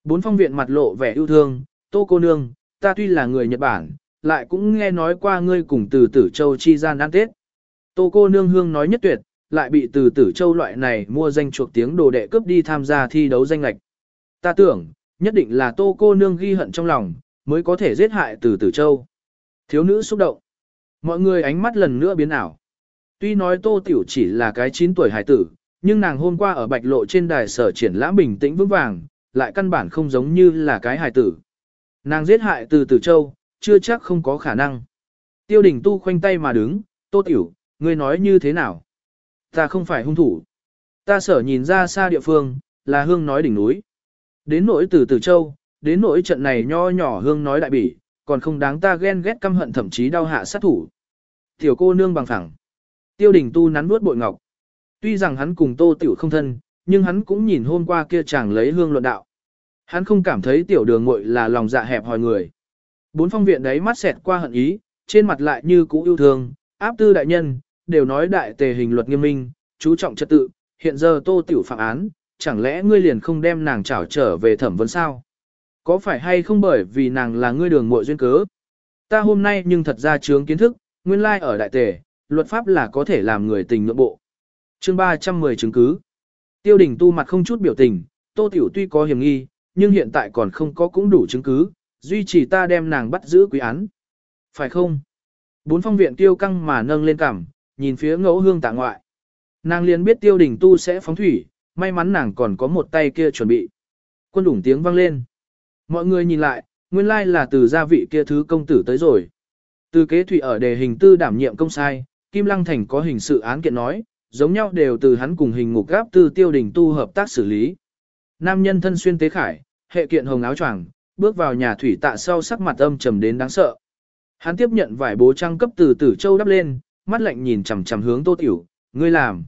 Bốn phong viện mặt lộ vẻ yêu thương, tô cô nương, ta tuy là người Nhật Bản, lại cũng nghe nói qua ngươi cùng từ tử châu chi gian ăn tết. Tô cô nương hương nói nhất tuyệt, lại bị từ tử châu loại này mua danh chuộc tiếng đồ đệ cướp đi tham gia thi đấu danh lạch. Ta tưởng, nhất định là tô cô nương ghi hận trong lòng, mới có thể giết hại từ tử châu. Thiếu nữ xúc động. Mọi người ánh mắt lần nữa biến ảo. Tuy nói tô tiểu chỉ là cái 9 tuổi hải tử, nhưng nàng hôm qua ở bạch lộ trên đài sở triển lãm bình tĩnh vững vàng, lại căn bản không giống như là cái hải tử. Nàng giết hại từ từ châu, chưa chắc không có khả năng. Tiêu đình tu khoanh tay mà đứng, tô tiểu, ngươi nói như thế nào? Ta không phải hung thủ. Ta sở nhìn ra xa địa phương, là hương nói đỉnh núi. Đến nỗi từ từ châu, đến nỗi trận này nho nhỏ hương nói đại bỉ, còn không đáng ta ghen ghét căm hận thậm chí đau hạ sát thủ. Tiểu cô nương bằng phẳng. Tiêu đình tu nắn nuốt bội ngọc. Tuy rằng hắn cùng tô tiểu không thân, nhưng hắn cũng nhìn hôm qua kia chàng lấy hương luận đạo. Hắn không cảm thấy tiểu đường muội là lòng dạ hẹp hòi người. Bốn phong viện đấy mắt xẹt qua hận ý, trên mặt lại như cũ yêu thương, áp tư đại nhân, đều nói đại tề hình luật nghiêm minh, chú trọng trật tự, hiện giờ tô tiểu phạm án, chẳng lẽ ngươi liền không đem nàng trảo trở về thẩm vấn sao? Có phải hay không bởi vì nàng là ngươi đường muội duyên cớ? Ta hôm nay nhưng thật ra chướng kiến thức, nguyên lai ở đại tề, luật pháp là có thể làm người tình nội bộ. Chương 310 chứng cứ. Tiêu đình tu mặt không chút biểu tình, tô tiểu tuy có hiểm nghi, nhưng hiện tại còn không có cũng đủ chứng cứ, duy trì ta đem nàng bắt giữ quý án. Phải không? Bốn phong viện tiêu căng mà nâng lên cằm, nhìn phía ngẫu hương tạ ngoại. Nàng liền biết tiêu đình tu sẽ phóng thủy, may mắn nàng còn có một tay kia chuẩn bị. Quân đủng tiếng vang lên. Mọi người nhìn lại, Nguyên lai like là từ gia vị kia thứ công tử tới rồi. Từ kế thủy ở đề hình tư đảm nhiệm công sai, Kim Lăng Thành có hình sự án kiện nói, giống nhau đều từ hắn cùng hình ngục gáp tư tiêu đình tu hợp tác xử lý. Nam nhân thân xuyên tế khải, hệ kiện hồng áo choàng, bước vào nhà thủy tạ sau sắc mặt âm trầm đến đáng sợ. Hắn tiếp nhận vải bố trang cấp từ tử châu đắp lên, mắt lạnh nhìn chằm chằm hướng tô tiểu, ngươi làm.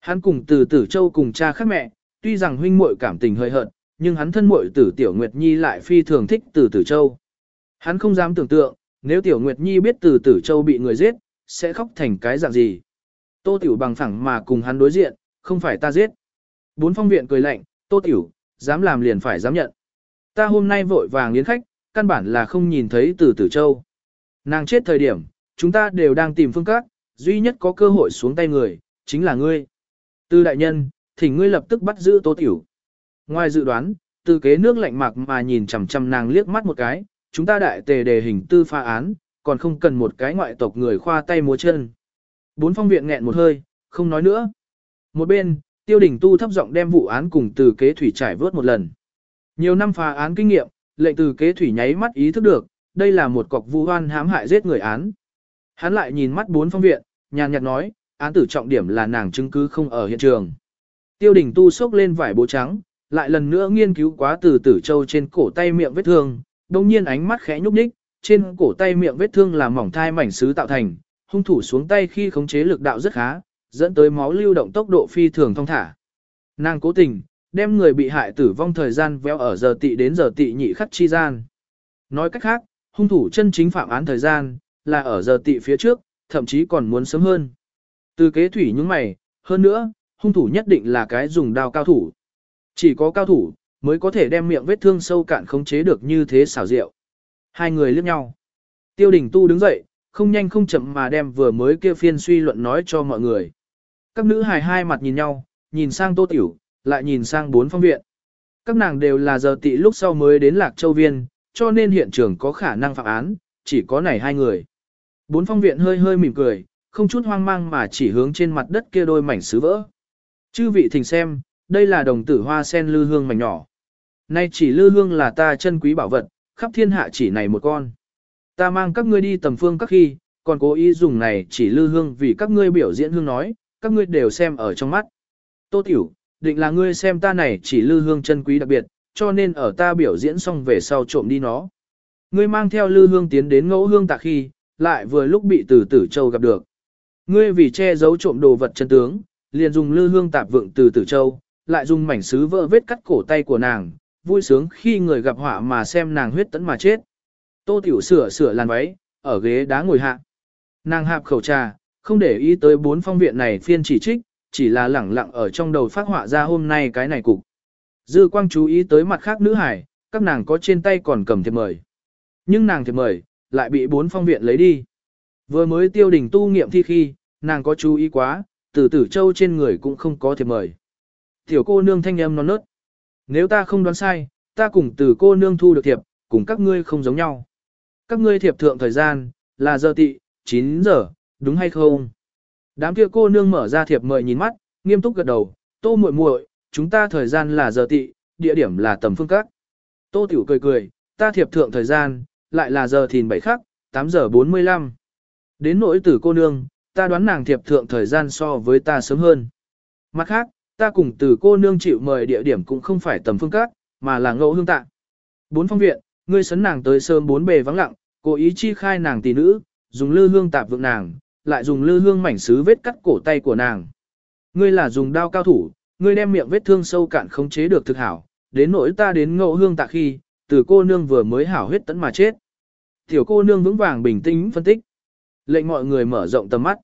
Hắn cùng từ tử châu cùng cha khác mẹ, tuy rằng huynh muội cảm tình hơi hận, nhưng hắn thân muội tử tiểu Nguyệt Nhi lại phi thường thích từ tử châu. Hắn không dám tưởng tượng, nếu tiểu Nguyệt Nhi biết từ tử châu bị người giết, sẽ khóc thành cái dạng gì. Tô tiểu bằng phẳng mà cùng hắn đối diện, không phải ta giết. Bốn phong viện cười lạnh, tô tiểu, dám làm liền phải dám nhận. Ta hôm nay vội vàng yến khách, căn bản là không nhìn thấy từ tử châu. Nàng chết thời điểm, chúng ta đều đang tìm phương cách duy nhất có cơ hội xuống tay người, chính là ngươi. tư đại nhân, thỉnh ngươi lập tức bắt giữ Tô Tiểu. Ngoài dự đoán, từ kế nước lạnh mạc mà nhìn chằm chằm nàng liếc mắt một cái, chúng ta đại tề đề hình tư pha án, còn không cần một cái ngoại tộc người khoa tay múa chân. Bốn phong viện nghẹn một hơi, không nói nữa. Một bên, tiêu đình tu thấp giọng đem vụ án cùng từ kế thủy trải vớt một lần. Nhiều năm phá án kinh nghiệm, lệnh từ kế thủy nháy mắt ý thức được, đây là một cọc vu hoan hãm hại giết người án. Hắn lại nhìn mắt bốn phong viện, nhàn nhạt nói, án tử trọng điểm là nàng chứng cứ không ở hiện trường. Tiêu đình tu sốc lên vải bố trắng, lại lần nữa nghiên cứu quá từ tử châu trên cổ tay miệng vết thương, đồng nhiên ánh mắt khẽ nhúc nhích, trên cổ tay miệng vết thương là mỏng thai mảnh sứ tạo thành, hung thủ xuống tay khi khống chế lực đạo rất khá, dẫn tới máu lưu động tốc độ phi thường thông thả. Nàng cố tình, đem người bị hại tử vong thời gian véo ở giờ tị đến giờ tị nhị khắc chi gian. Nói cách khác, hung thủ chân chính phạm án thời gian, là ở giờ tị phía trước, thậm chí còn muốn sớm hơn. Từ kế thủy những mày, hơn nữa, hung thủ nhất định là cái dùng đao cao thủ. Chỉ có cao thủ, mới có thể đem miệng vết thương sâu cạn khống chế được như thế xảo diệu. Hai người liếc nhau. Tiêu đình tu đứng dậy, không nhanh không chậm mà đem vừa mới kia phiên suy luận nói cho mọi người. Các nữ hài hai mặt nhìn nhau, nhìn sang tô tiểu, lại nhìn sang bốn phong viện. Các nàng đều là giờ tị lúc sau mới đến Lạc Châu Viên, cho nên hiện trường có khả năng phạm án, chỉ có này hai người. Bốn phong viện hơi hơi mỉm cười, không chút hoang mang mà chỉ hướng trên mặt đất kia đôi mảnh sứ vỡ. Chư vị thỉnh xem, đây là đồng tử hoa sen lư hương mảnh nhỏ. Nay chỉ lư hương là ta chân quý bảo vật, khắp thiên hạ chỉ này một con. Ta mang các ngươi đi tầm phương các khi, còn cố ý dùng này chỉ lư hương vì các ngươi biểu diễn hương nói, các ngươi đều xem ở trong mắt. Tô Tiểu, định là ngươi xem ta này chỉ lư hương chân quý đặc biệt, cho nên ở ta biểu diễn xong về sau trộm đi nó. Ngươi mang theo lư hương tiến đến ngẫu hương tạ khi, lại vừa lúc bị tử tử châu gặp được. Ngươi vì che giấu trộm đồ vật chân tướng, liền dùng lư hương tạp vượng từ tử châu, lại dùng mảnh sứ vỡ vết cắt cổ tay của nàng, vui sướng khi người gặp họa mà xem nàng huyết tẫn mà chết. Tô tiểu sửa sửa làn váy, ở ghế đá ngồi hạ. Nàng hạp khẩu trà, không để ý tới bốn phong viện này phiên chỉ trích, chỉ là lẳng lặng ở trong đầu phát họa ra hôm nay cái này cục. Dư quang chú ý tới mặt khác nữ hải, các nàng có trên tay còn cầm thiệp mời. Nhưng nàng thiệp mời, lại bị bốn phong viện lấy đi. Vừa mới tiêu đỉnh tu nghiệm thi khi, nàng có chú ý quá, tử tử châu trên người cũng không có thiệp mời. Tiểu cô nương thanh âm non nớt. Nếu ta không đoán sai, ta cùng từ cô nương thu được thiệp, cùng các ngươi không giống nhau. Các ngươi thiệp thượng thời gian, là giờ tị, 9 giờ, đúng hay không? Đám kia cô nương mở ra thiệp mời nhìn mắt, nghiêm túc gật đầu, tô muội muội, chúng ta thời gian là giờ tị, địa điểm là tầm phương các. Tô tiểu cười cười, ta thiệp thượng thời gian, lại là giờ thìn bảy khắc, 8 giờ 45. Đến nỗi tử cô nương, ta đoán nàng thiệp thượng thời gian so với ta sớm hơn. Mặt khác, ta cùng tử cô nương chịu mời địa điểm cũng không phải tầm phương các, mà là ngẫu hương tạ. Bốn phong viện, ngươi sấn nàng tới sớm bốn bề vắng lặng, cố ý chi khai nàng tỷ nữ, dùng lư hương tạp vượng nàng, lại dùng lư hương mảnh sứ vết cắt cổ tay của nàng. Ngươi là dùng đao cao thủ, ngươi đem miệng vết thương sâu cạn khống chế được thực hảo, đến nỗi ta đến ngẫu hương tạ khi, từ cô nương vừa mới hảo huyết tấn mà chết. Tiểu cô nương vững vàng bình tĩnh phân tích. Lệnh mọi người mở rộng tầm mắt.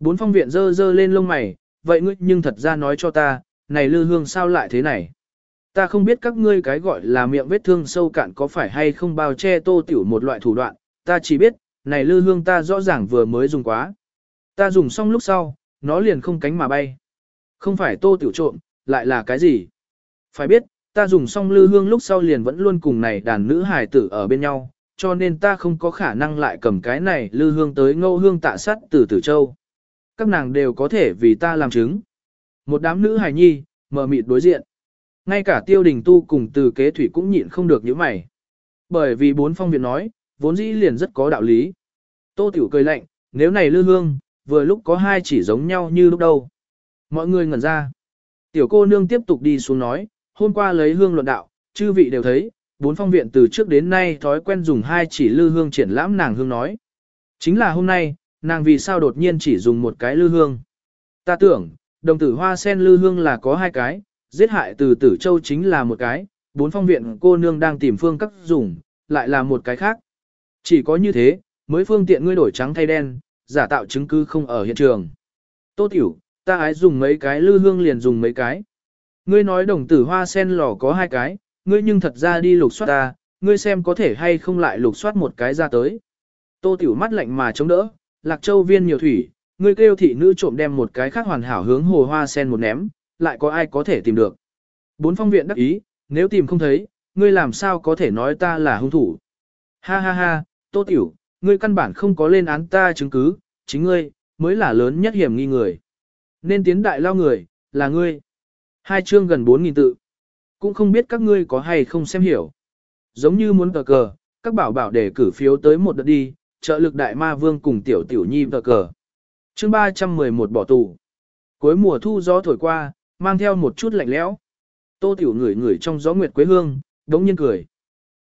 Bốn phong viện dơ dơ lên lông mày, vậy ngươi nhưng thật ra nói cho ta, này lư hương sao lại thế này? Ta không biết các ngươi cái gọi là miệng vết thương sâu cạn có phải hay không bao che tô tiểu một loại thủ đoạn, ta chỉ biết, này lư hương ta rõ ràng vừa mới dùng quá. Ta dùng xong lúc sau, nó liền không cánh mà bay. Không phải tô tiểu trộm, lại là cái gì? Phải biết, ta dùng xong lư hương lúc sau liền vẫn luôn cùng này đàn nữ hài tử ở bên nhau, cho nên ta không có khả năng lại cầm cái này lư hương tới ngâu hương tạ sắt từ tử châu. Các nàng đều có thể vì ta làm chứng. Một đám nữ hài nhi, mờ mịt đối diện. Ngay cả tiêu đình tu cùng từ kế thủy cũng nhịn không được những mày. bởi vì bốn phong viện nói, vốn dĩ liền rất có đạo lý. Tô Tiểu cười lạnh, nếu này lư hương, vừa lúc có hai chỉ giống nhau như lúc đầu. Mọi người ngẩn ra. Tiểu cô nương tiếp tục đi xuống nói, hôm qua lấy hương luận đạo, chư vị đều thấy, bốn phong viện từ trước đến nay thói quen dùng hai chỉ lư hương triển lãm nàng hương nói. Chính là hôm nay, nàng vì sao đột nhiên chỉ dùng một cái lư hương. Ta tưởng, đồng tử hoa sen lư hương là có hai cái, giết hại từ tử châu chính là một cái, bốn phong viện cô nương đang tìm phương cách dùng, lại là một cái khác. Chỉ có như thế, mới phương tiện ngươi đổi trắng thay đen, giả tạo chứng cứ không ở hiện trường. Tô tiểu, ta ái dùng mấy cái lư hương liền dùng mấy cái. Ngươi nói đồng tử hoa sen lò có hai cái, ngươi nhưng thật ra đi lục soát ta, ngươi xem có thể hay không lại lục soát một cái ra tới. Tô tiểu mắt lạnh mà chống đỡ, lạc châu viên nhiều thủy, ngươi kêu thị nữ trộm đem một cái khác hoàn hảo hướng hồ hoa sen một ném, lại có ai có thể tìm được. Bốn phong viện đắc ý, nếu tìm không thấy, ngươi làm sao có thể nói ta là hung thủ. Ha ha ha, tô tiểu, ngươi căn bản không có lên án ta chứng cứ, chính ngươi, mới là lớn nhất hiểm nghi người. Nên tiến đại lao người, là ngươi. Hai chương gần 4.000 tự. Cũng không biết các ngươi có hay không xem hiểu. Giống như muốn cờ cờ, các bảo bảo để cử phiếu tới một đợt đi, trợ lực đại ma vương cùng tiểu tiểu nhi cờ cờ. Chương 311 bỏ tù. Cuối mùa thu gió thổi qua, mang theo một chút lạnh lẽo. Tô tiểu ngửi ngửi trong gió nguyệt quế hương, đống nhiên cười.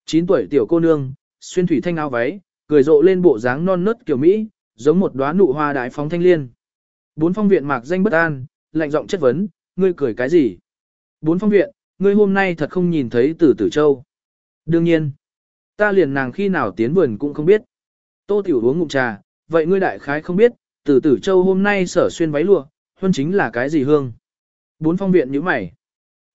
9 tuổi tiểu cô nương, xuyên thủy thanh áo váy, cười rộ lên bộ dáng non nớt kiểu Mỹ, giống một đóa nụ hoa đại phóng thanh liên. Bốn phong viện mạc danh bất an, lạnh giọng chất vấn, ngươi cười cái gì? Bốn phong viện, ngươi hôm nay thật không nhìn thấy tử tử châu. Đương nhiên, ta liền nàng khi nào tiến vườn cũng không biết. Tô tiểu uống ngụm trà, vậy ngươi đại khái không biết, tử tử châu hôm nay sở xuyên váy lụa, hơn chính là cái gì hương? Bốn phong viện như mày.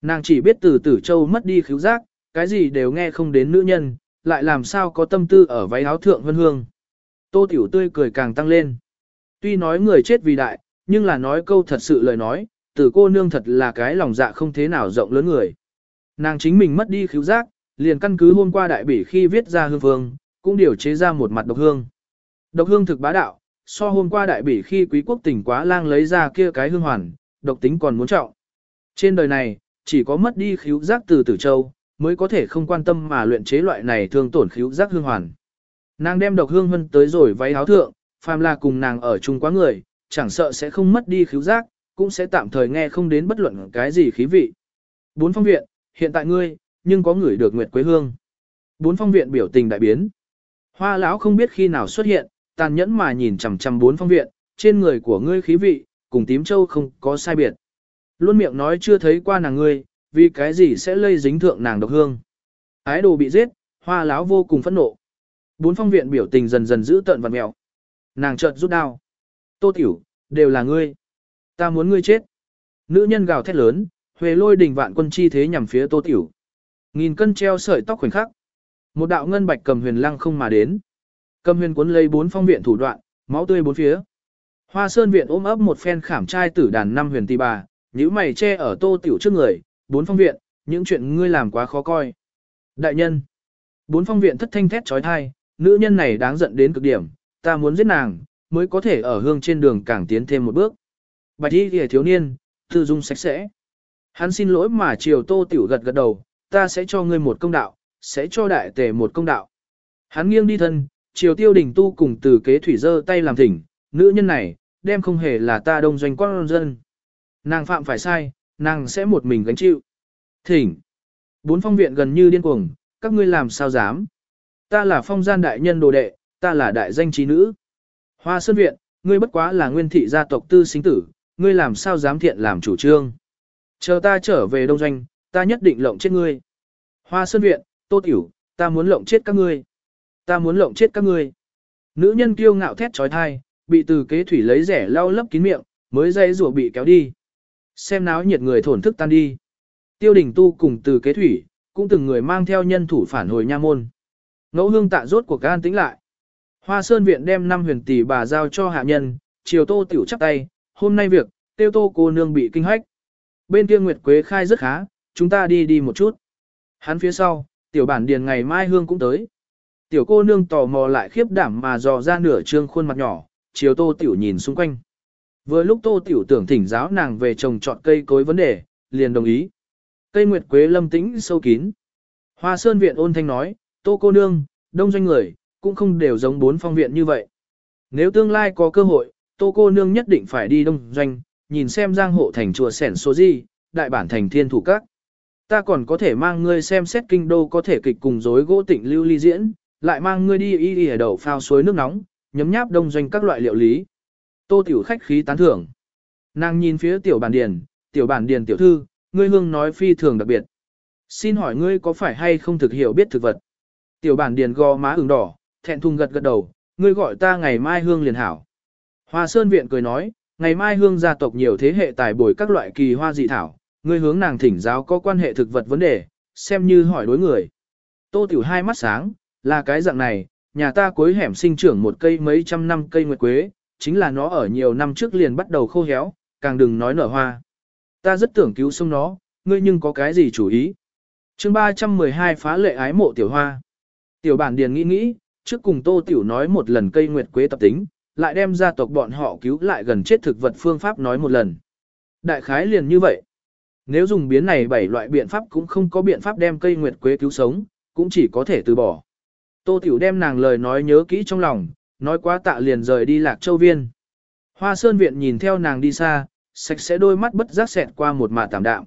Nàng chỉ biết tử tử châu mất đi khíu giác, cái gì đều nghe không đến nữ nhân, lại làm sao có tâm tư ở váy áo thượng vân hương. Tô tiểu tươi cười càng tăng lên. Tuy nói người chết vì đại, nhưng là nói câu thật sự lời nói, tử cô nương thật là cái lòng dạ không thế nào rộng lớn người. Nàng chính mình mất đi khíu giác, liền căn cứ hôm qua đại bỉ khi viết ra hương phương, cũng điều chế ra một mặt độc hương. Độc hương thực bá đạo, so hôm qua đại bỉ khi quý quốc tỉnh quá lang lấy ra kia cái hương hoàn, độc tính còn muốn trọng. Trên đời này, chỉ có mất đi khíu giác từ tử châu, mới có thể không quan tâm mà luyện chế loại này thương tổn khíu giác hương hoàn. Nàng đem độc hương hân tới rồi váy áo thượng, phàm là cùng nàng ở chung quá người, chẳng sợ sẽ không mất đi khíu giác, cũng sẽ tạm thời nghe không đến bất luận cái gì khí vị. Bốn phong viện, hiện tại ngươi, nhưng có người được Nguyệt Quế Hương. Bốn phong viện biểu tình đại biến. Hoa lão không biết khi nào xuất hiện, tàn nhẫn mà nhìn chằm chằm bốn phong viện, trên người của ngươi khí vị, cùng tím châu không có sai biệt. Luôn miệng nói chưa thấy qua nàng ngươi, vì cái gì sẽ lây dính thượng nàng độc hương. Ái đồ bị giết, hoa lão vô cùng phẫn nộ. Bốn phong viện biểu tình dần dần giữ tợn vặt mèo. Nàng chợt rút đao. Tô tiểu, đều là ngươi. Ta muốn ngươi chết. Nữ nhân gào thét lớn, huề lôi đỉnh vạn quân chi thế nhằm phía tô tiểu. Nghìn cân treo sợi tóc khoảnh khắc. Một đạo ngân bạch cầm huyền lăng không mà đến. Cầm huyền cuốn lấy bốn phong viện thủ đoạn, máu tươi bốn phía. Hoa sơn viện ôm ấp một phen khảm trai tử đàn năm huyền tỷ bà, nhíu mày che ở tô tiểu trước người, bốn phong viện, những chuyện ngươi làm quá khó coi. Đại nhân, bốn phong viện thất thanh thét chói tai, nữ nhân này đáng giận đến cực điểm, ta muốn giết nàng, mới có thể ở hương trên đường càng tiến thêm một bước. Bạch y kìa thiếu niên, tư dung sạch sẽ. Hắn xin lỗi mà chiều tô tiểu gật gật đầu, ta sẽ cho ngươi một công đạo, sẽ cho đại tề một công đạo. Hắn nghiêng đi thân, chiều tiêu đình tu cùng từ kế thủy dơ tay làm thỉnh, nữ nhân này, đem không hề là ta đông doanh con dân. Nàng phạm phải sai, nàng sẽ một mình gánh chịu. Thỉnh. Bốn phong viện gần như điên cuồng, các ngươi làm sao dám. Ta là phong gian đại nhân đồ đệ, ta là đại danh trí nữ. Hoa Sơn Viện, ngươi bất quá là nguyên thị gia tộc tư sinh tử, ngươi làm sao dám thiện làm chủ trương. Chờ ta trở về đông doanh, ta nhất định lộng chết ngươi. Hoa Sơn Viện, Tô Tiểu, ta muốn lộng chết các ngươi. Ta muốn lộng chết các ngươi. Nữ nhân kiêu ngạo thét trói thai, bị từ kế thủy lấy rẻ lau lấp kín miệng, mới dây rùa bị kéo đi. Xem náo nhiệt người thổn thức tan đi. Tiêu đình tu cùng từ kế thủy, cũng từng người mang theo nhân thủ phản hồi nha môn. Ngẫu hương tạ rốt của can tính lại. Hoa Sơn Viện đem năm huyền tỷ bà giao cho hạ nhân, chiều tô tiểu chắc tay, hôm nay việc, tiêu tô cô nương bị kinh hách. Bên kia Nguyệt Quế khai rất khá, chúng ta đi đi một chút. Hắn phía sau, tiểu bản điền ngày mai hương cũng tới. Tiểu cô nương tò mò lại khiếp đảm mà dò ra nửa trương khuôn mặt nhỏ, chiều tô tiểu nhìn xung quanh. Vừa lúc tô tiểu tưởng thỉnh giáo nàng về trồng trọt cây cối vấn đề, liền đồng ý. Cây Nguyệt Quế lâm tĩnh sâu kín. Hoa Sơn Viện ôn thanh nói, tô cô nương, đông doanh người, cũng không đều giống bốn phong viện như vậy. Nếu tương lai có cơ hội, tô cô nương nhất định phải đi đông doanh, nhìn xem giang hộ thành chùa sẻn số gì, đại bản thành thiên thủ các. Ta còn có thể mang ngươi xem xét kinh đô có thể kịch cùng dối gỗ tịnh lưu ly diễn, lại mang ngươi đi y y ở đầu phao suối nước nóng, nhấm nháp đông doanh các loại liệu lý. Tô tiểu khách khí tán thưởng. Nàng nhìn phía tiểu bản điền, tiểu bản điền tiểu thư, ngươi hương nói phi thường đặc biệt. Xin hỏi ngươi có phải hay không thực hiểu biết thực vật? Tiểu bản điền gò má ửng đỏ, thẹn thùng gật gật đầu, ngươi gọi ta ngày mai hương liền hảo. Hoa Sơn Viện cười nói, ngày mai hương gia tộc nhiều thế hệ tài bồi các loại kỳ hoa dị thảo, ngươi hướng nàng thỉnh giáo có quan hệ thực vật vấn đề, xem như hỏi đối người. Tô Tiểu hai mắt sáng, là cái dạng này, nhà ta cuối hẻm sinh trưởng một cây mấy trăm năm cây nguyệt quế, chính là nó ở nhiều năm trước liền bắt đầu khô héo, càng đừng nói nở hoa. Ta rất tưởng cứu sống nó, ngươi nhưng có cái gì chủ ý? chương 312 phá lệ ái mộ tiểu hoa. Tiểu bản điền nghĩ nghĩ, trước cùng Tô Tiểu nói một lần cây nguyệt quế tập tính, lại đem gia tộc bọn họ cứu lại gần chết thực vật phương pháp nói một lần. Đại khái liền như vậy. Nếu dùng biến này bảy loại biện pháp cũng không có biện pháp đem cây nguyệt quế cứu sống, cũng chỉ có thể từ bỏ. Tô Tiểu đem nàng lời nói nhớ kỹ trong lòng, nói quá tạ liền rời đi lạc châu viên. Hoa Sơn Viện nhìn theo nàng đi xa, sạch sẽ đôi mắt bất giác xẹt qua một mạ tạm đạm.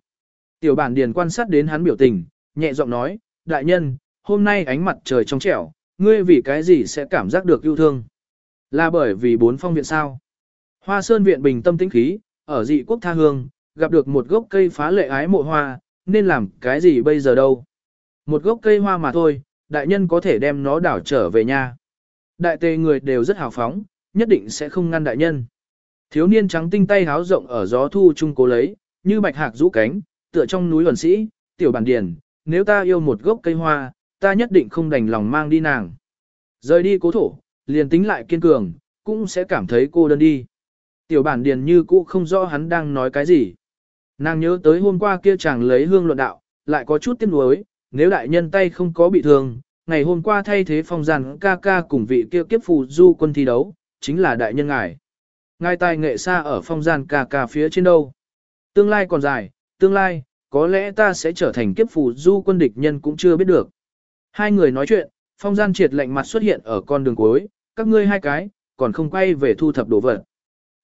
Tiểu bản điền quan sát đến hắn biểu tình, nhẹ giọng nói, đại nhân, hôm nay ánh mặt trời trong trẻo, ngươi vì cái gì sẽ cảm giác được yêu thương? Là bởi vì bốn phong viện sao? Hoa Sơn Viện bình tâm tĩnh khí, ở dị quốc tha hương, gặp được một gốc cây phá lệ ái mộ hoa, nên làm cái gì bây giờ đâu? Một gốc cây hoa mà thôi, đại nhân có thể đem nó đảo trở về nhà. Đại tề người đều rất hào phóng, nhất định sẽ không ngăn đại nhân. Thiếu niên trắng tinh tay háo rộng ở gió thu trung cố lấy, như bạch hạc rũ cánh, tựa trong núi luận sĩ, tiểu bản điển, nếu ta yêu một gốc cây hoa, ta nhất định không đành lòng mang đi nàng. Rời đi cố thổ, liền tính lại kiên cường, cũng sẽ cảm thấy cô đơn đi. Tiểu bản điền như cũ không rõ hắn đang nói cái gì. Nàng nhớ tới hôm qua kia chàng lấy hương luận đạo, lại có chút tiếc nuối, nếu đại nhân tay không có bị thương, ngày hôm qua thay thế phong giàn ca ca cùng vị kia kiếp phù du quân thi đấu, chính là đại nhân ngài. Ngài tài nghệ xa ở phong gian ca ca phía trên đâu. Tương lai còn dài, tương lai, có lẽ ta sẽ trở thành kiếp phù du quân địch nhân cũng chưa biết được. Hai người nói chuyện, phong gian triệt lạnh mặt xuất hiện ở con đường cuối, các ngươi hai cái, còn không quay về thu thập đồ vật.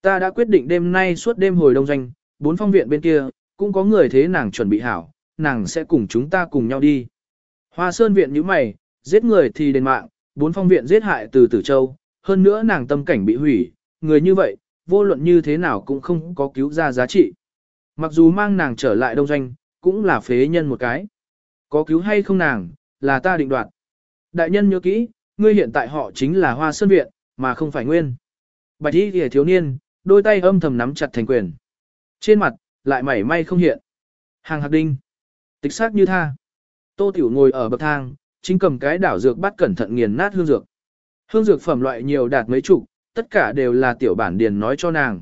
Ta đã quyết định đêm nay suốt đêm hồi đông doanh, bốn phong viện bên kia, cũng có người thế nàng chuẩn bị hảo, nàng sẽ cùng chúng ta cùng nhau đi. Hoa Sơn viện như mày, giết người thì đền mạng, bốn phong viện giết hại từ Tử Châu, hơn nữa nàng tâm cảnh bị hủy, người như vậy, vô luận như thế nào cũng không có cứu ra giá trị. Mặc dù mang nàng trở lại đông doanh, cũng là phế nhân một cái. Có cứu hay không nàng, là ta định đoạt. Đại nhân nhớ kỹ, ngươi hiện tại họ chính là Hoa Sơn Viện, mà không phải Nguyên. Bạch y kìa thiếu niên, đôi tay âm thầm nắm chặt thành quyền. Trên mặt, lại mảy may không hiện. Hàng hạc đinh. Tịch xác như tha. Tô Tiểu ngồi ở bậc thang, chính cầm cái đảo dược bắt cẩn thận nghiền nát hương dược. Hương dược phẩm loại nhiều đạt mấy chục, tất cả đều là tiểu bản điền nói cho nàng.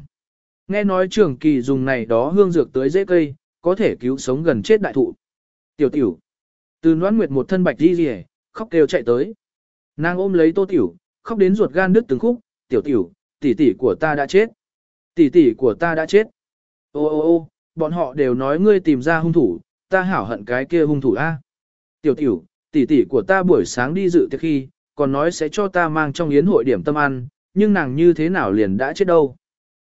Nghe nói trường kỳ dùng này đó hương dược tới dễ cây, có thể cứu sống gần chết đại thụ. Tiểu tiểu. Từ noãn nguyệt một thân bạch đi rìa, khóc kêu chạy tới. Nàng ôm lấy tô tiểu, khóc đến ruột gan đứt từng khúc, tiểu tiểu, tỷ tỷ của ta đã chết. Tỷ tỷ của ta đã chết. Ô ô ô, bọn họ đều nói ngươi tìm ra hung thủ, ta hảo hận cái kia hung thủ a. Tiểu tiểu, tỷ tỷ của ta buổi sáng đi dự tiệc khi, còn nói sẽ cho ta mang trong yến hội điểm tâm ăn, nhưng nàng như thế nào liền đã chết đâu.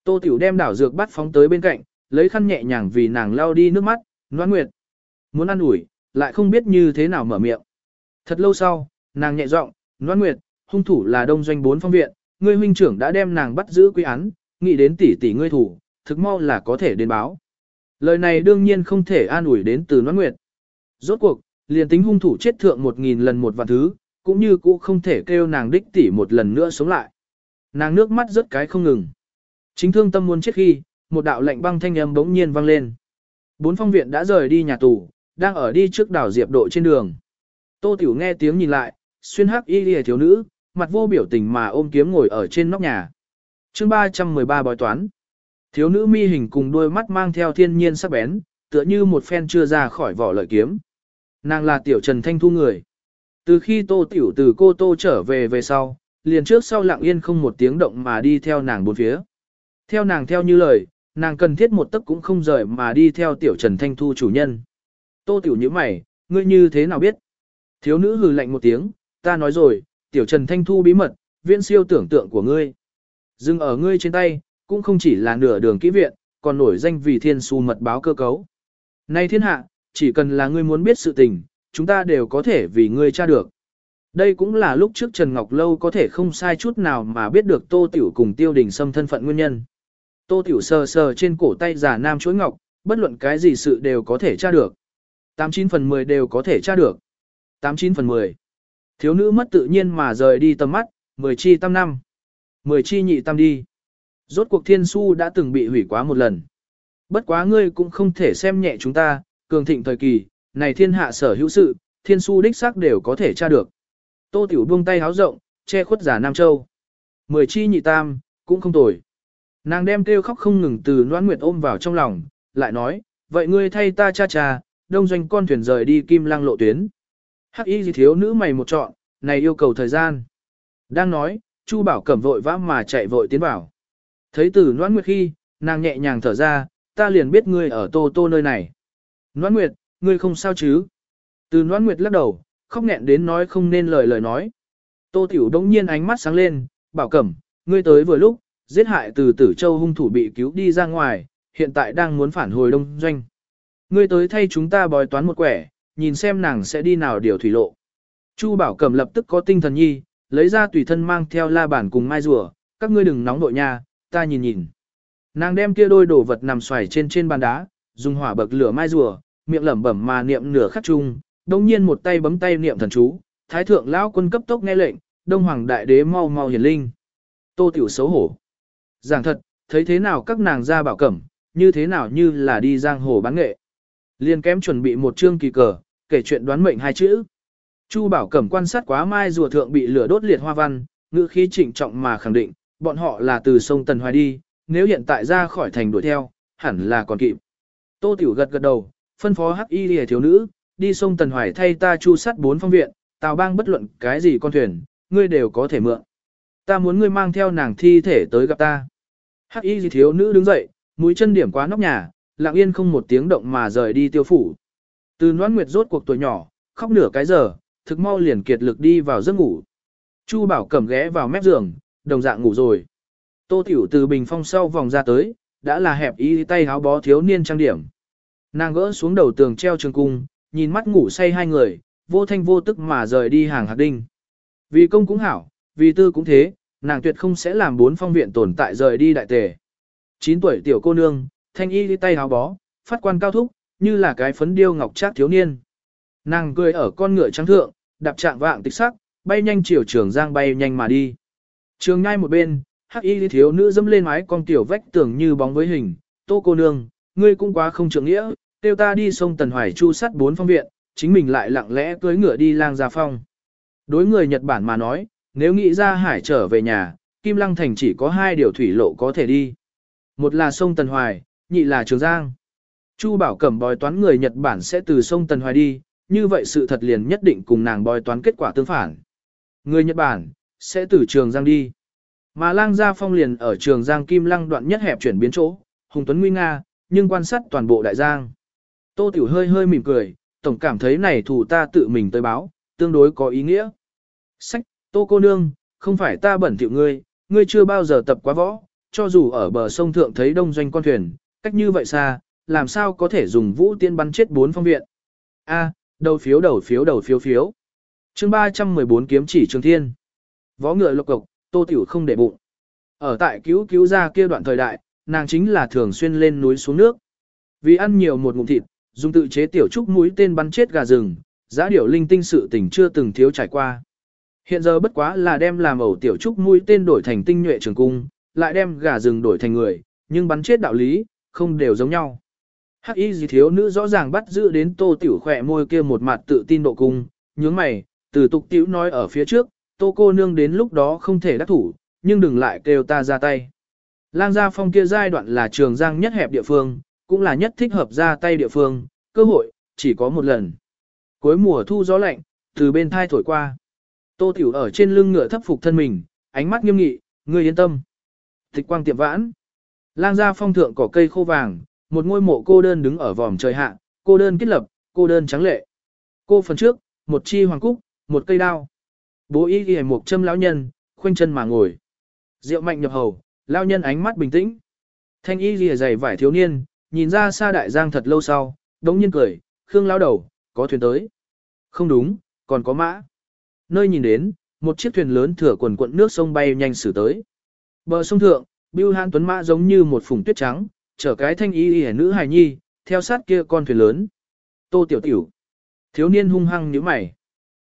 Tô tiểu đem đảo dược bắt phóng tới bên cạnh, lấy khăn nhẹ nhàng vì nàng lau đi nước mắt, noan nguyệt. Muốn ăn ủi, lại không biết như thế nào mở miệng. Thật lâu sau, nàng nhẹ giọng, noan nguyệt, hung thủ là đông doanh bốn phong viện, ngươi huynh trưởng đã đem nàng bắt giữ quy án, nghĩ đến tỷ tỷ ngươi thủ, thực mau là có thể đến báo. Lời này đương nhiên không thể an ủi đến từ Noãn nguyệt. Rốt cuộc, liền tính hung thủ chết thượng một nghìn lần một vạn thứ, cũng như cũ không thể kêu nàng đích tỷ một lần nữa sống lại. Nàng nước mắt rớt cái không ngừng. Chính thương tâm muốn chết khi, một đạo lệnh băng thanh âm bỗng nhiên vang lên. Bốn phong viện đã rời đi nhà tù, đang ở đi trước đảo diệp độ trên đường. Tô Tiểu nghe tiếng nhìn lại, xuyên hắc y lìa thiếu nữ, mặt vô biểu tình mà ôm kiếm ngồi ở trên nóc nhà. chương 313 bói toán. Thiếu nữ mi hình cùng đôi mắt mang theo thiên nhiên sắc bén, tựa như một phen chưa ra khỏi vỏ lợi kiếm. Nàng là tiểu Trần Thanh Thu người. Từ khi Tô Tiểu từ cô Tô trở về về sau, liền trước sau lặng yên không một tiếng động mà đi theo nàng bốn phía. Theo nàng theo như lời, nàng cần thiết một tấc cũng không rời mà đi theo tiểu Trần Thanh Thu chủ nhân. Tô Tiểu như mày, ngươi như thế nào biết? Thiếu nữ hừ lạnh một tiếng, ta nói rồi, tiểu trần thanh thu bí mật, viễn siêu tưởng tượng của ngươi. Dừng ở ngươi trên tay, cũng không chỉ là nửa đường kỹ viện, còn nổi danh vì thiên su mật báo cơ cấu. Nay thiên hạ, chỉ cần là ngươi muốn biết sự tình, chúng ta đều có thể vì ngươi tra được. Đây cũng là lúc trước Trần Ngọc Lâu có thể không sai chút nào mà biết được Tô Tiểu cùng Tiêu Đình Sâm thân phận nguyên nhân. Tô Tiểu sờ sờ trên cổ tay giả nam chuỗi ngọc, bất luận cái gì sự đều có thể tra được. 89 phần 10 đều có thể tra được. 89 phần 10. Thiếu nữ mất tự nhiên mà rời đi tầm mắt, 10 chi tam năm. 10 chi nhị tam đi. Rốt cuộc thiên su đã từng bị hủy quá một lần. Bất quá ngươi cũng không thể xem nhẹ chúng ta, cường thịnh thời kỳ, này thiên hạ sở hữu sự, thiên su đích xác đều có thể tra được. Tô Tiểu buông tay háo rộng, che khuất giả Nam Châu. Mười chi nhị tam, cũng không tồi. Nàng đem kêu khóc không ngừng từ Noãn Nguyệt ôm vào trong lòng, lại nói, vậy ngươi thay ta cha cha, đông doanh con thuyền rời đi kim lăng lộ tuyến. Hắc y gì thiếu nữ mày một chọn, này yêu cầu thời gian. Đang nói, Chu Bảo Cẩm vội vã mà chạy vội tiến vào. Thấy từ Noãn Nguyệt khi, nàng nhẹ nhàng thở ra, ta liền biết ngươi ở Tô Tô nơi này. Noãn Nguyệt, ngươi không sao chứ? Từ Noãn Nguyệt lắc đầu, khóc nghẹn đến nói không nên lời lời nói. Tô Tiểu đống nhiên ánh mắt sáng lên, bảo cẩm, ngươi tới vừa lúc, giết hại từ tử châu hung thủ bị cứu đi ra ngoài, hiện tại đang muốn phản hồi đông doanh. Ngươi tới thay chúng ta bói toán một quẻ, nhìn xem nàng sẽ đi nào điều thủy lộ. Chu bảo cẩm lập tức có tinh thần nhi, lấy ra tùy thân mang theo la bản cùng mai rùa, các ngươi đừng nóng đội nha, ta nhìn nhìn. Nàng đem kia đôi đồ vật nằm xoài trên trên bàn đá, dùng hỏa bậc lửa mai rùa, miệng lẩm bẩm mà niệm nửa khắc chung, đồng nhiên một tay bấm tay niệm thần chú, thái thượng lão quân cấp tốc nghe lệnh, đông hoàng đại đế mau mau hiển linh. Tô tiểu xấu hổ. Giảng thật, thấy thế nào các nàng ra bảo cẩm, như thế nào như là đi giang hồ bán nghệ. Liên kém chuẩn bị một chương kỳ cờ, kể chuyện đoán mệnh hai chữ. Chu bảo cẩm quan sát quá mai rùa thượng bị lửa đốt liệt hoa văn, ngữ khí trịnh trọng mà khẳng định, bọn họ là từ sông Tần Hoài đi, nếu hiện tại ra khỏi thành đuổi theo, hẳn là còn kịp. Tô Tiểu gật gật đầu, phân phó hắc y lìa thiếu nữ, đi sông Tần Hoài thay ta chu sắt bốn phong viện, tào bang bất luận cái gì con thuyền, ngươi đều có thể mượn. Ta muốn ngươi mang theo nàng thi thể tới gặp ta. Hắc y Lệ thiếu nữ đứng dậy, mũi chân điểm quá nóc nhà, lặng yên không một tiếng động mà rời đi tiêu phủ. Từ noãn nguyệt rốt cuộc tuổi nhỏ, khóc nửa cái giờ, thực mau liền kiệt lực đi vào giấc ngủ. Chu bảo cầm ghé vào mép giường, đồng dạng ngủ rồi. Tô tiểu từ bình phong sau vòng ra tới, đã là hẹp y tay háo bó thiếu niên trang điểm. Nàng gỡ xuống đầu tường treo trường cung, nhìn mắt ngủ say hai người, vô thanh vô tức mà rời đi hàng hạt đinh. Vì công cũng hảo, vì tư cũng thế, nàng tuyệt không sẽ làm bốn phong viện tồn tại rời đi đại tề. 9 tuổi tiểu cô nương, thanh y tay háo bó, phát quan cao thúc, như là cái phấn điêu ngọc trác thiếu niên. Nàng cười ở con ngựa trắng thượng, đạp trạng vạng tịch sắc, bay nhanh chiều trường giang bay nhanh mà đi. Trường ngay một bên, hắc y thiếu nữ dâm lên mái con tiểu vách tưởng như bóng với hình, tô cô nương, ngươi cũng quá không trưởng nghĩa, tiêu ta đi sông Tần Hoài chu sắt bốn phong viện, chính mình lại lặng lẽ cưới ngựa đi lang gia phong. Đối người Nhật Bản mà nói, nếu nghĩ ra hải trở về nhà, Kim Lăng Thành chỉ có hai điều thủy lộ có thể đi. Một là sông Tần Hoài, nhị là Trường Giang. Chu Bảo Cẩm bói toán người Nhật Bản sẽ từ sông Tần Hoài đi, như vậy sự thật liền nhất định cùng nàng bói toán kết quả tương phản. Người Nhật Bản, sẽ từ Trường Giang đi. Mà lang gia phong liền ở Trường Giang Kim Lăng đoạn nhất hẹp chuyển biến chỗ, Hùng Tuấn Nguy Nga, nhưng quan sát toàn bộ đại giang. Tô Tiểu hơi hơi mỉm cười, tổng cảm thấy này thủ ta tự mình tới báo, tương đối có ý nghĩa. Sách, Tô cô nương, không phải ta bẩn thỉu ngươi, ngươi chưa bao giờ tập quá võ, cho dù ở bờ sông thượng thấy đông doanh con thuyền, cách như vậy xa, làm sao có thể dùng vũ tiên bắn chết bốn phong viện. A, đầu phiếu đầu phiếu đầu phiếu phiếu. Chương 314 kiếm chỉ trường thiên. Võ ngựa lộc cộc, Tô Tiểu không để bụng. Ở tại cứu cứu ra kia đoạn thời đại, nàng chính là thường xuyên lên núi xuống nước. Vì ăn nhiều một ngụm thịt, dùng tự chế tiểu trúc mũi tên bắn chết gà rừng, giá điểu linh tinh sự tình chưa từng thiếu trải qua. Hiện giờ bất quá là đem làm ẩu tiểu trúc mũi tên đổi thành tinh nhuệ trường cung, lại đem gà rừng đổi thành người, nhưng bắn chết đạo lý, không đều giống nhau. Hắc y gì thiếu nữ rõ ràng bắt giữ đến tô tiểu khỏe môi kia một mặt tự tin độ cung, nhướng mày, từ tục tiểu nói ở phía trước, tô cô nương đến lúc đó không thể đắc thủ, nhưng đừng lại kêu ta ra tay. Lang gia phong kia giai đoạn là trường giang nhất hẹp địa phương, cũng là nhất thích hợp ra tay địa phương, cơ hội, chỉ có một lần. Cuối mùa thu gió lạnh, từ bên thai thổi qua. Tô Tiểu ở trên lưng ngựa thấp phục thân mình, ánh mắt nghiêm nghị, ngươi yên tâm. Tịch quang tiệm vãn. Lang gia phong thượng cỏ cây khô vàng, một ngôi mộ cô đơn đứng ở vòm trời hạ, cô đơn kết lập, cô đơn trắng lệ. Cô phần trước, một chi hoàng cúc, một cây đao. Bố y ghi một châm lão nhân, khoanh chân mà ngồi. Rượu mạnh nhập hầu, lão nhân ánh mắt bình tĩnh. Thanh y ghi dày vải thiếu niên, nhìn ra xa đại giang thật lâu sau, đống nhiên cười, khương lão đầu, có thuyền tới. Không đúng, còn có mã. Nơi nhìn đến, một chiếc thuyền lớn thừa quần quận nước sông bay nhanh xử tới. Bờ sông thượng, Bưu Hãn Tuấn Mã giống như một phùng tuyết trắng, chở cái thanh y y nữ hài nhi, theo sát kia con thuyền lớn. Tô Tiểu Tiểu. Thiếu niên hung hăng nhíu mày.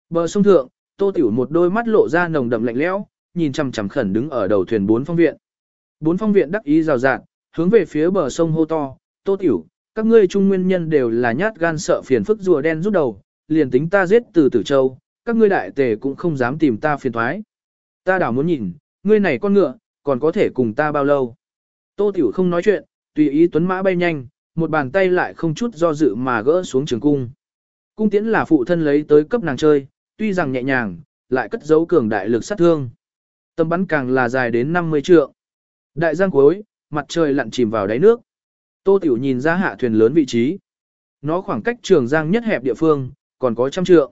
Bờ sông thượng, Tô Tiểu một đôi mắt lộ ra nồng đậm lạnh lẽo, nhìn chằm chằm khẩn đứng ở đầu thuyền bốn phong viện. Bốn phong viện đắc ý rào rạt, hướng về phía bờ sông hô to, Tô Tiểu, các ngươi trung nguyên nhân đều là nhát gan sợ phiền phức rùa đen rút đầu, liền tính ta giết từ Tử Châu, các ngươi đại tề cũng không dám tìm ta phiền thoái. Ta đảo muốn nhìn, ngươi này con ngựa, còn có thể cùng ta bao lâu. Tô Tiểu không nói chuyện, tùy ý tuấn mã bay nhanh, một bàn tay lại không chút do dự mà gỡ xuống trường cung. Cung tiễn là phụ thân lấy tới cấp nàng chơi, tuy rằng nhẹ nhàng, lại cất giấu cường đại lực sát thương. Tầm bắn càng là dài đến 50 trượng. Đại giang cuối, mặt trời lặn chìm vào đáy nước. Tô Tiểu nhìn ra hạ thuyền lớn vị trí. Nó khoảng cách trường giang nhất hẹp địa phương, còn có trăm trượng.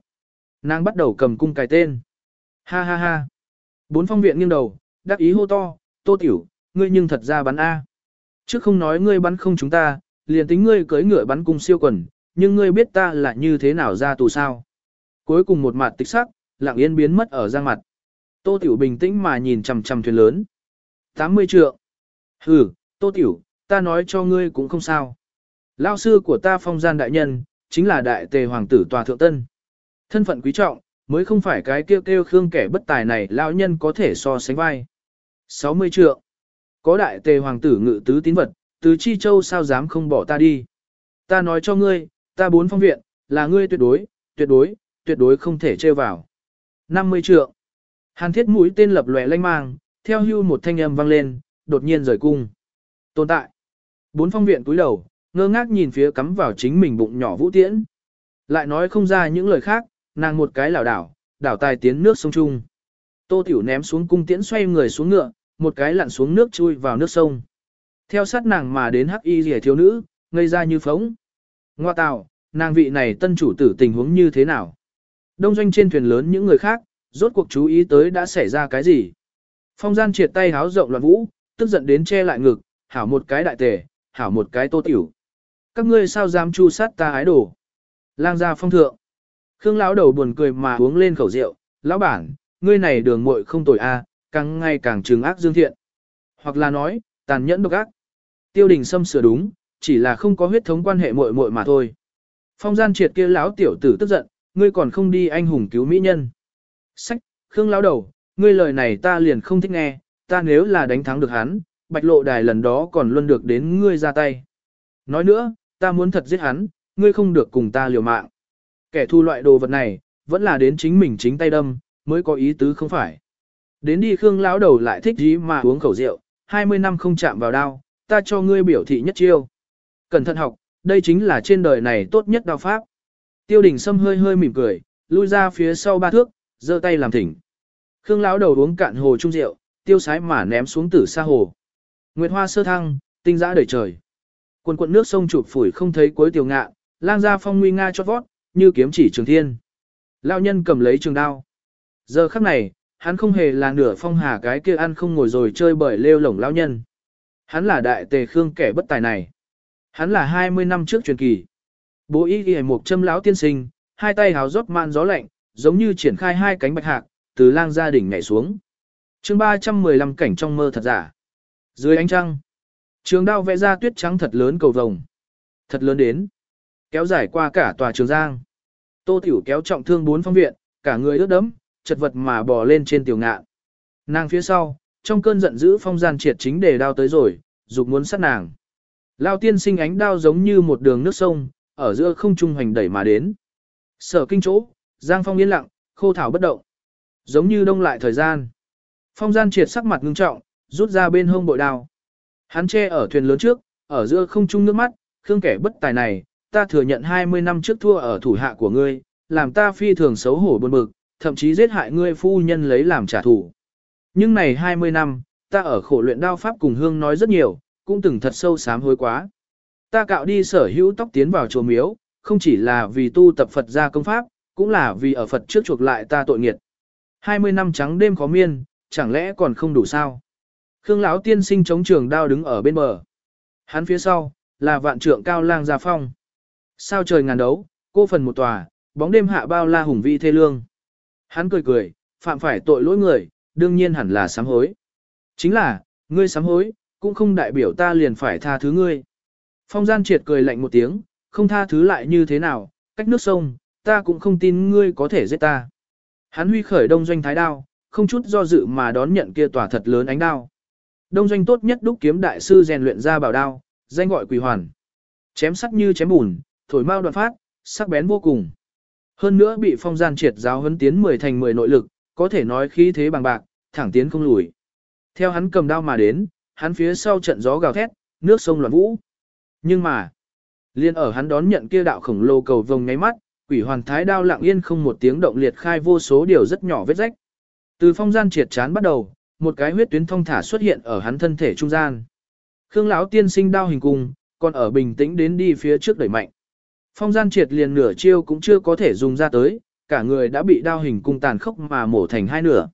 Nàng bắt đầu cầm cung cài tên. Ha ha ha. Bốn phong viện nghiêng đầu, đắc ý hô to, Tô Tiểu, ngươi nhưng thật ra bắn A. Trước không nói ngươi bắn không chúng ta, liền tính ngươi cưỡi ngựa bắn cung siêu quần, nhưng ngươi biết ta là như thế nào ra tù sao. Cuối cùng một mặt tích sắc, lặng yên biến mất ở giang mặt. Tô Tiểu bình tĩnh mà nhìn chằm chằm thuyền lớn. 80 trượng. Hừ, Tô Tiểu, ta nói cho ngươi cũng không sao. Lao sư của ta phong gian đại nhân, chính là đại tề hoàng tử tòa thượng tân. Thân phận quý trọng, mới không phải cái kêu kêu khương kẻ bất tài này lão nhân có thể so sánh vai. 60 trượng. Có đại tề hoàng tử ngự tứ tín vật, tứ chi châu sao dám không bỏ ta đi. Ta nói cho ngươi, ta bốn phong viện, là ngươi tuyệt đối, tuyệt đối, tuyệt đối không thể trêu vào. 50 trượng. Hàn thiết mũi tên lập lòe lanh mang, theo hưu một thanh âm vang lên, đột nhiên rời cung. Tồn tại. Bốn phong viện túi đầu, ngơ ngác nhìn phía cắm vào chính mình bụng nhỏ vũ tiễn. Lại nói không ra những lời khác, nàng một cái lảo đảo, đảo tài tiến nước sông Trung. Tô Tiểu ném xuống cung tiễn xoay người xuống ngựa, một cái lặn xuống nước chui vào nước sông. Theo sát nàng mà đến hắc y rẻ thiếu nữ, ngây ra như phóng. Ngoa tào, nàng vị này tân chủ tử tình huống như thế nào? Đông doanh trên thuyền lớn những người khác, rốt cuộc chú ý tới đã xảy ra cái gì? Phong gian triệt tay háo rộng loạn vũ, tức giận đến che lại ngực, hảo một cái đại tề, hảo một cái tô tiểu. Các ngươi sao dám chu sát ta ái đồ? Lang gia phong thượng. Khương lão đầu buồn cười mà uống lên khẩu rượu, lão bản, ngươi này đường muội không tồi a, càng ngày càng trừng ác dương thiện. Hoặc là nói, tàn nhẫn độc ác. Tiêu đình xâm sửa đúng, chỉ là không có huyết thống quan hệ muội muội mà thôi. Phong gian triệt kia lão tiểu tử tức giận, ngươi còn không đi anh hùng cứu mỹ nhân. Sách, Khương lão đầu, ngươi lời này ta liền không thích nghe, ta nếu là đánh thắng được hắn, bạch lộ đài lần đó còn luôn được đến ngươi ra tay. Nói nữa, ta muốn thật giết hắn, ngươi không được cùng ta liều mạng. Kẻ thu loại đồ vật này, vẫn là đến chính mình chính tay đâm, mới có ý tứ không phải. Đến đi Khương lão đầu lại thích gì mà uống khẩu rượu, 20 năm không chạm vào đao, ta cho ngươi biểu thị nhất chiêu. Cẩn thận học, đây chính là trên đời này tốt nhất đao pháp. Tiêu đình Sâm hơi hơi mỉm cười, lui ra phía sau ba thước, giơ tay làm thỉnh. Khương lão đầu uống cạn hồ trung rượu, tiêu sái mà ném xuống tử xa hồ. Nguyệt hoa sơ thăng, tinh dã đầy trời. Quần quận nước sông chụp phủi không thấy cuối tiểu ngạ, lang ra phong nguy nga chót vót, như kiếm chỉ trường thiên. Lão nhân cầm lấy trường đao. Giờ khắc này, hắn không hề là nửa phong hà cái kia ăn không ngồi rồi chơi bởi lêu lổng lão nhân. Hắn là đại tề khương kẻ bất tài này. Hắn là 20 năm trước truyền kỳ. Bố y ghi một châm lão tiên sinh, hai tay háo rót man gió lạnh, giống như triển khai hai cánh bạch hạc, từ lang gia đỉnh nhảy xuống. chương 315 cảnh trong mơ thật giả. Dưới ánh trăng, trường đao vẽ ra tuyết trắng thật lớn cầu vồng. Thật lớn đến. Kéo dài qua cả tòa trường giang. Tô Tiểu kéo trọng thương bốn phong viện, cả người ướt đẫm, chật vật mà bò lên trên tiểu ngạ. Nàng phía sau, trong cơn giận dữ phong gian triệt chính để đao tới rồi, dục muốn sát nàng. Lao tiên sinh ánh đao giống như một đường nước sông, ở giữa không trung hành đẩy mà đến. Sở kinh chỗ, giang phong yên lặng, khô thảo bất động. Giống như đông lại thời gian. Phong gian triệt sắc mặt ngưng trọng, rút ra bên hông bội đao. Hắn che ở thuyền lớn trước, ở giữa không trung nước mắt, khương kẻ bất tài này, ta thừa nhận 20 năm trước thua ở thủ hạ của ngươi, làm ta phi thường xấu hổ buồn bực, thậm chí giết hại ngươi phu nhân lấy làm trả thù. Nhưng này 20 năm, ta ở khổ luyện đao pháp cùng hương nói rất nhiều, cũng từng thật sâu sám hối quá. Ta cạo đi sở hữu tóc tiến vào chùa miếu, không chỉ là vì tu tập Phật gia công pháp, cũng là vì ở Phật trước chuộc lại ta tội nghiệt. 20 năm trắng đêm khó miên, chẳng lẽ còn không đủ sao? Khương lão tiên sinh chống trường đao đứng ở bên bờ. Hắn phía sau, là vạn trượng cao lang gia phong. Sao trời ngàn đấu, cô phần một tòa, bóng đêm hạ bao la hùng vi thê lương. Hắn cười cười, phạm phải tội lỗi người, đương nhiên hẳn là sám hối. Chính là, ngươi sám hối, cũng không đại biểu ta liền phải tha thứ ngươi. Phong gian triệt cười lạnh một tiếng, không tha thứ lại như thế nào, cách nước sông, ta cũng không tin ngươi có thể giết ta. Hắn huy khởi đông doanh thái đao, không chút do dự mà đón nhận kia tỏa thật lớn ánh đao. Đông doanh tốt nhất đúc kiếm đại sư rèn luyện ra bảo đao, danh gọi quỳ hoàn. Chém sắc như chém bùn, thổi mau đoạn phát, sắc bén vô cùng. Hơn nữa bị phong gian triệt giáo huấn tiến 10 thành 10 nội lực, có thể nói khí thế bằng bạc, thẳng tiến không lùi. Theo hắn cầm đao mà đến, hắn phía sau trận gió gào thét, nước sông loạn vũ. Nhưng mà, liên ở hắn đón nhận kia đạo khổng lồ cầu vồng ngáy mắt, quỷ hoàn thái đao lặng yên không một tiếng động liệt khai vô số điều rất nhỏ vết rách. Từ phong gian triệt chán bắt đầu, một cái huyết tuyến thông thả xuất hiện ở hắn thân thể trung gian. Khương lão tiên sinh đao hình cung, còn ở bình tĩnh đến đi phía trước đẩy mạnh. Phong gian triệt liền nửa chiêu cũng chưa có thể dùng ra tới, cả người đã bị đao hình cung tàn khốc mà mổ thành hai nửa.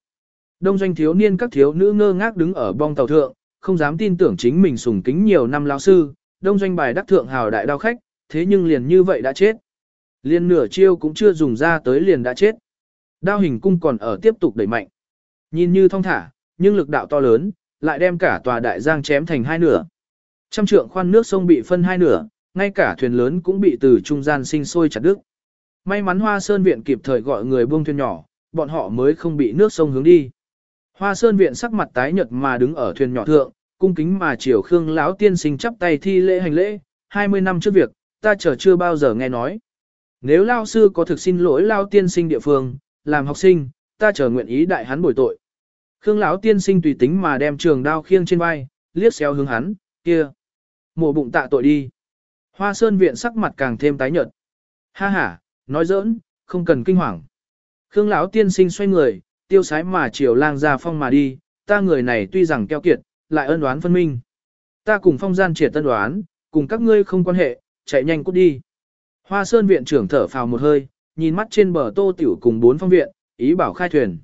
Đông doanh thiếu niên các thiếu nữ ngơ ngác đứng ở bong tàu thượng, không dám tin tưởng chính mình sùng kính nhiều năm lão sư, đông doanh bài đắc thượng hào đại đao khách, thế nhưng liền như vậy đã chết. Liền nửa chiêu cũng chưa dùng ra tới liền đã chết. Đao hình cung còn ở tiếp tục đẩy mạnh. Nhìn như thong thả, nhưng lực đạo to lớn, lại đem cả tòa đại giang chém thành hai nửa. Trăm trượng khoan nước sông bị phân hai nửa, ngay cả thuyền lớn cũng bị từ trung gian sinh sôi chặt đứt. May mắn Hoa Sơn viện kịp thời gọi người buông thuyền nhỏ, bọn họ mới không bị nước sông hướng đi. Hoa Sơn viện sắc mặt tái nhợt mà đứng ở thuyền nhỏ thượng, cung kính mà chiều Khương lão tiên sinh chắp tay thi lễ hành lễ, 20 năm trước việc, ta chờ chưa bao giờ nghe nói. Nếu lao sư có thực xin lỗi lao tiên sinh địa phương, làm học sinh, ta chờ nguyện ý đại hắn bồi tội. Khương lão tiên sinh tùy tính mà đem trường đao khiêng trên vai, liếc xéo hướng hắn, kia, mổ bụng tạ tội đi. Hoa Sơn viện sắc mặt càng thêm tái nhợt. Ha ha, nói giỡn, không cần kinh hoàng. Khương lão tiên sinh xoay người, tiêu sái mà chiều lang ra phong mà đi, ta người này tuy rằng keo kiệt, lại ân đoán phân minh. Ta cùng phong gian triệt tân đoán, cùng các ngươi không quan hệ, chạy nhanh cút đi. Hoa Sơn viện trưởng thở phào một hơi, nhìn mắt trên bờ Tô Tiểu cùng bốn phong viện, ý bảo khai thuyền.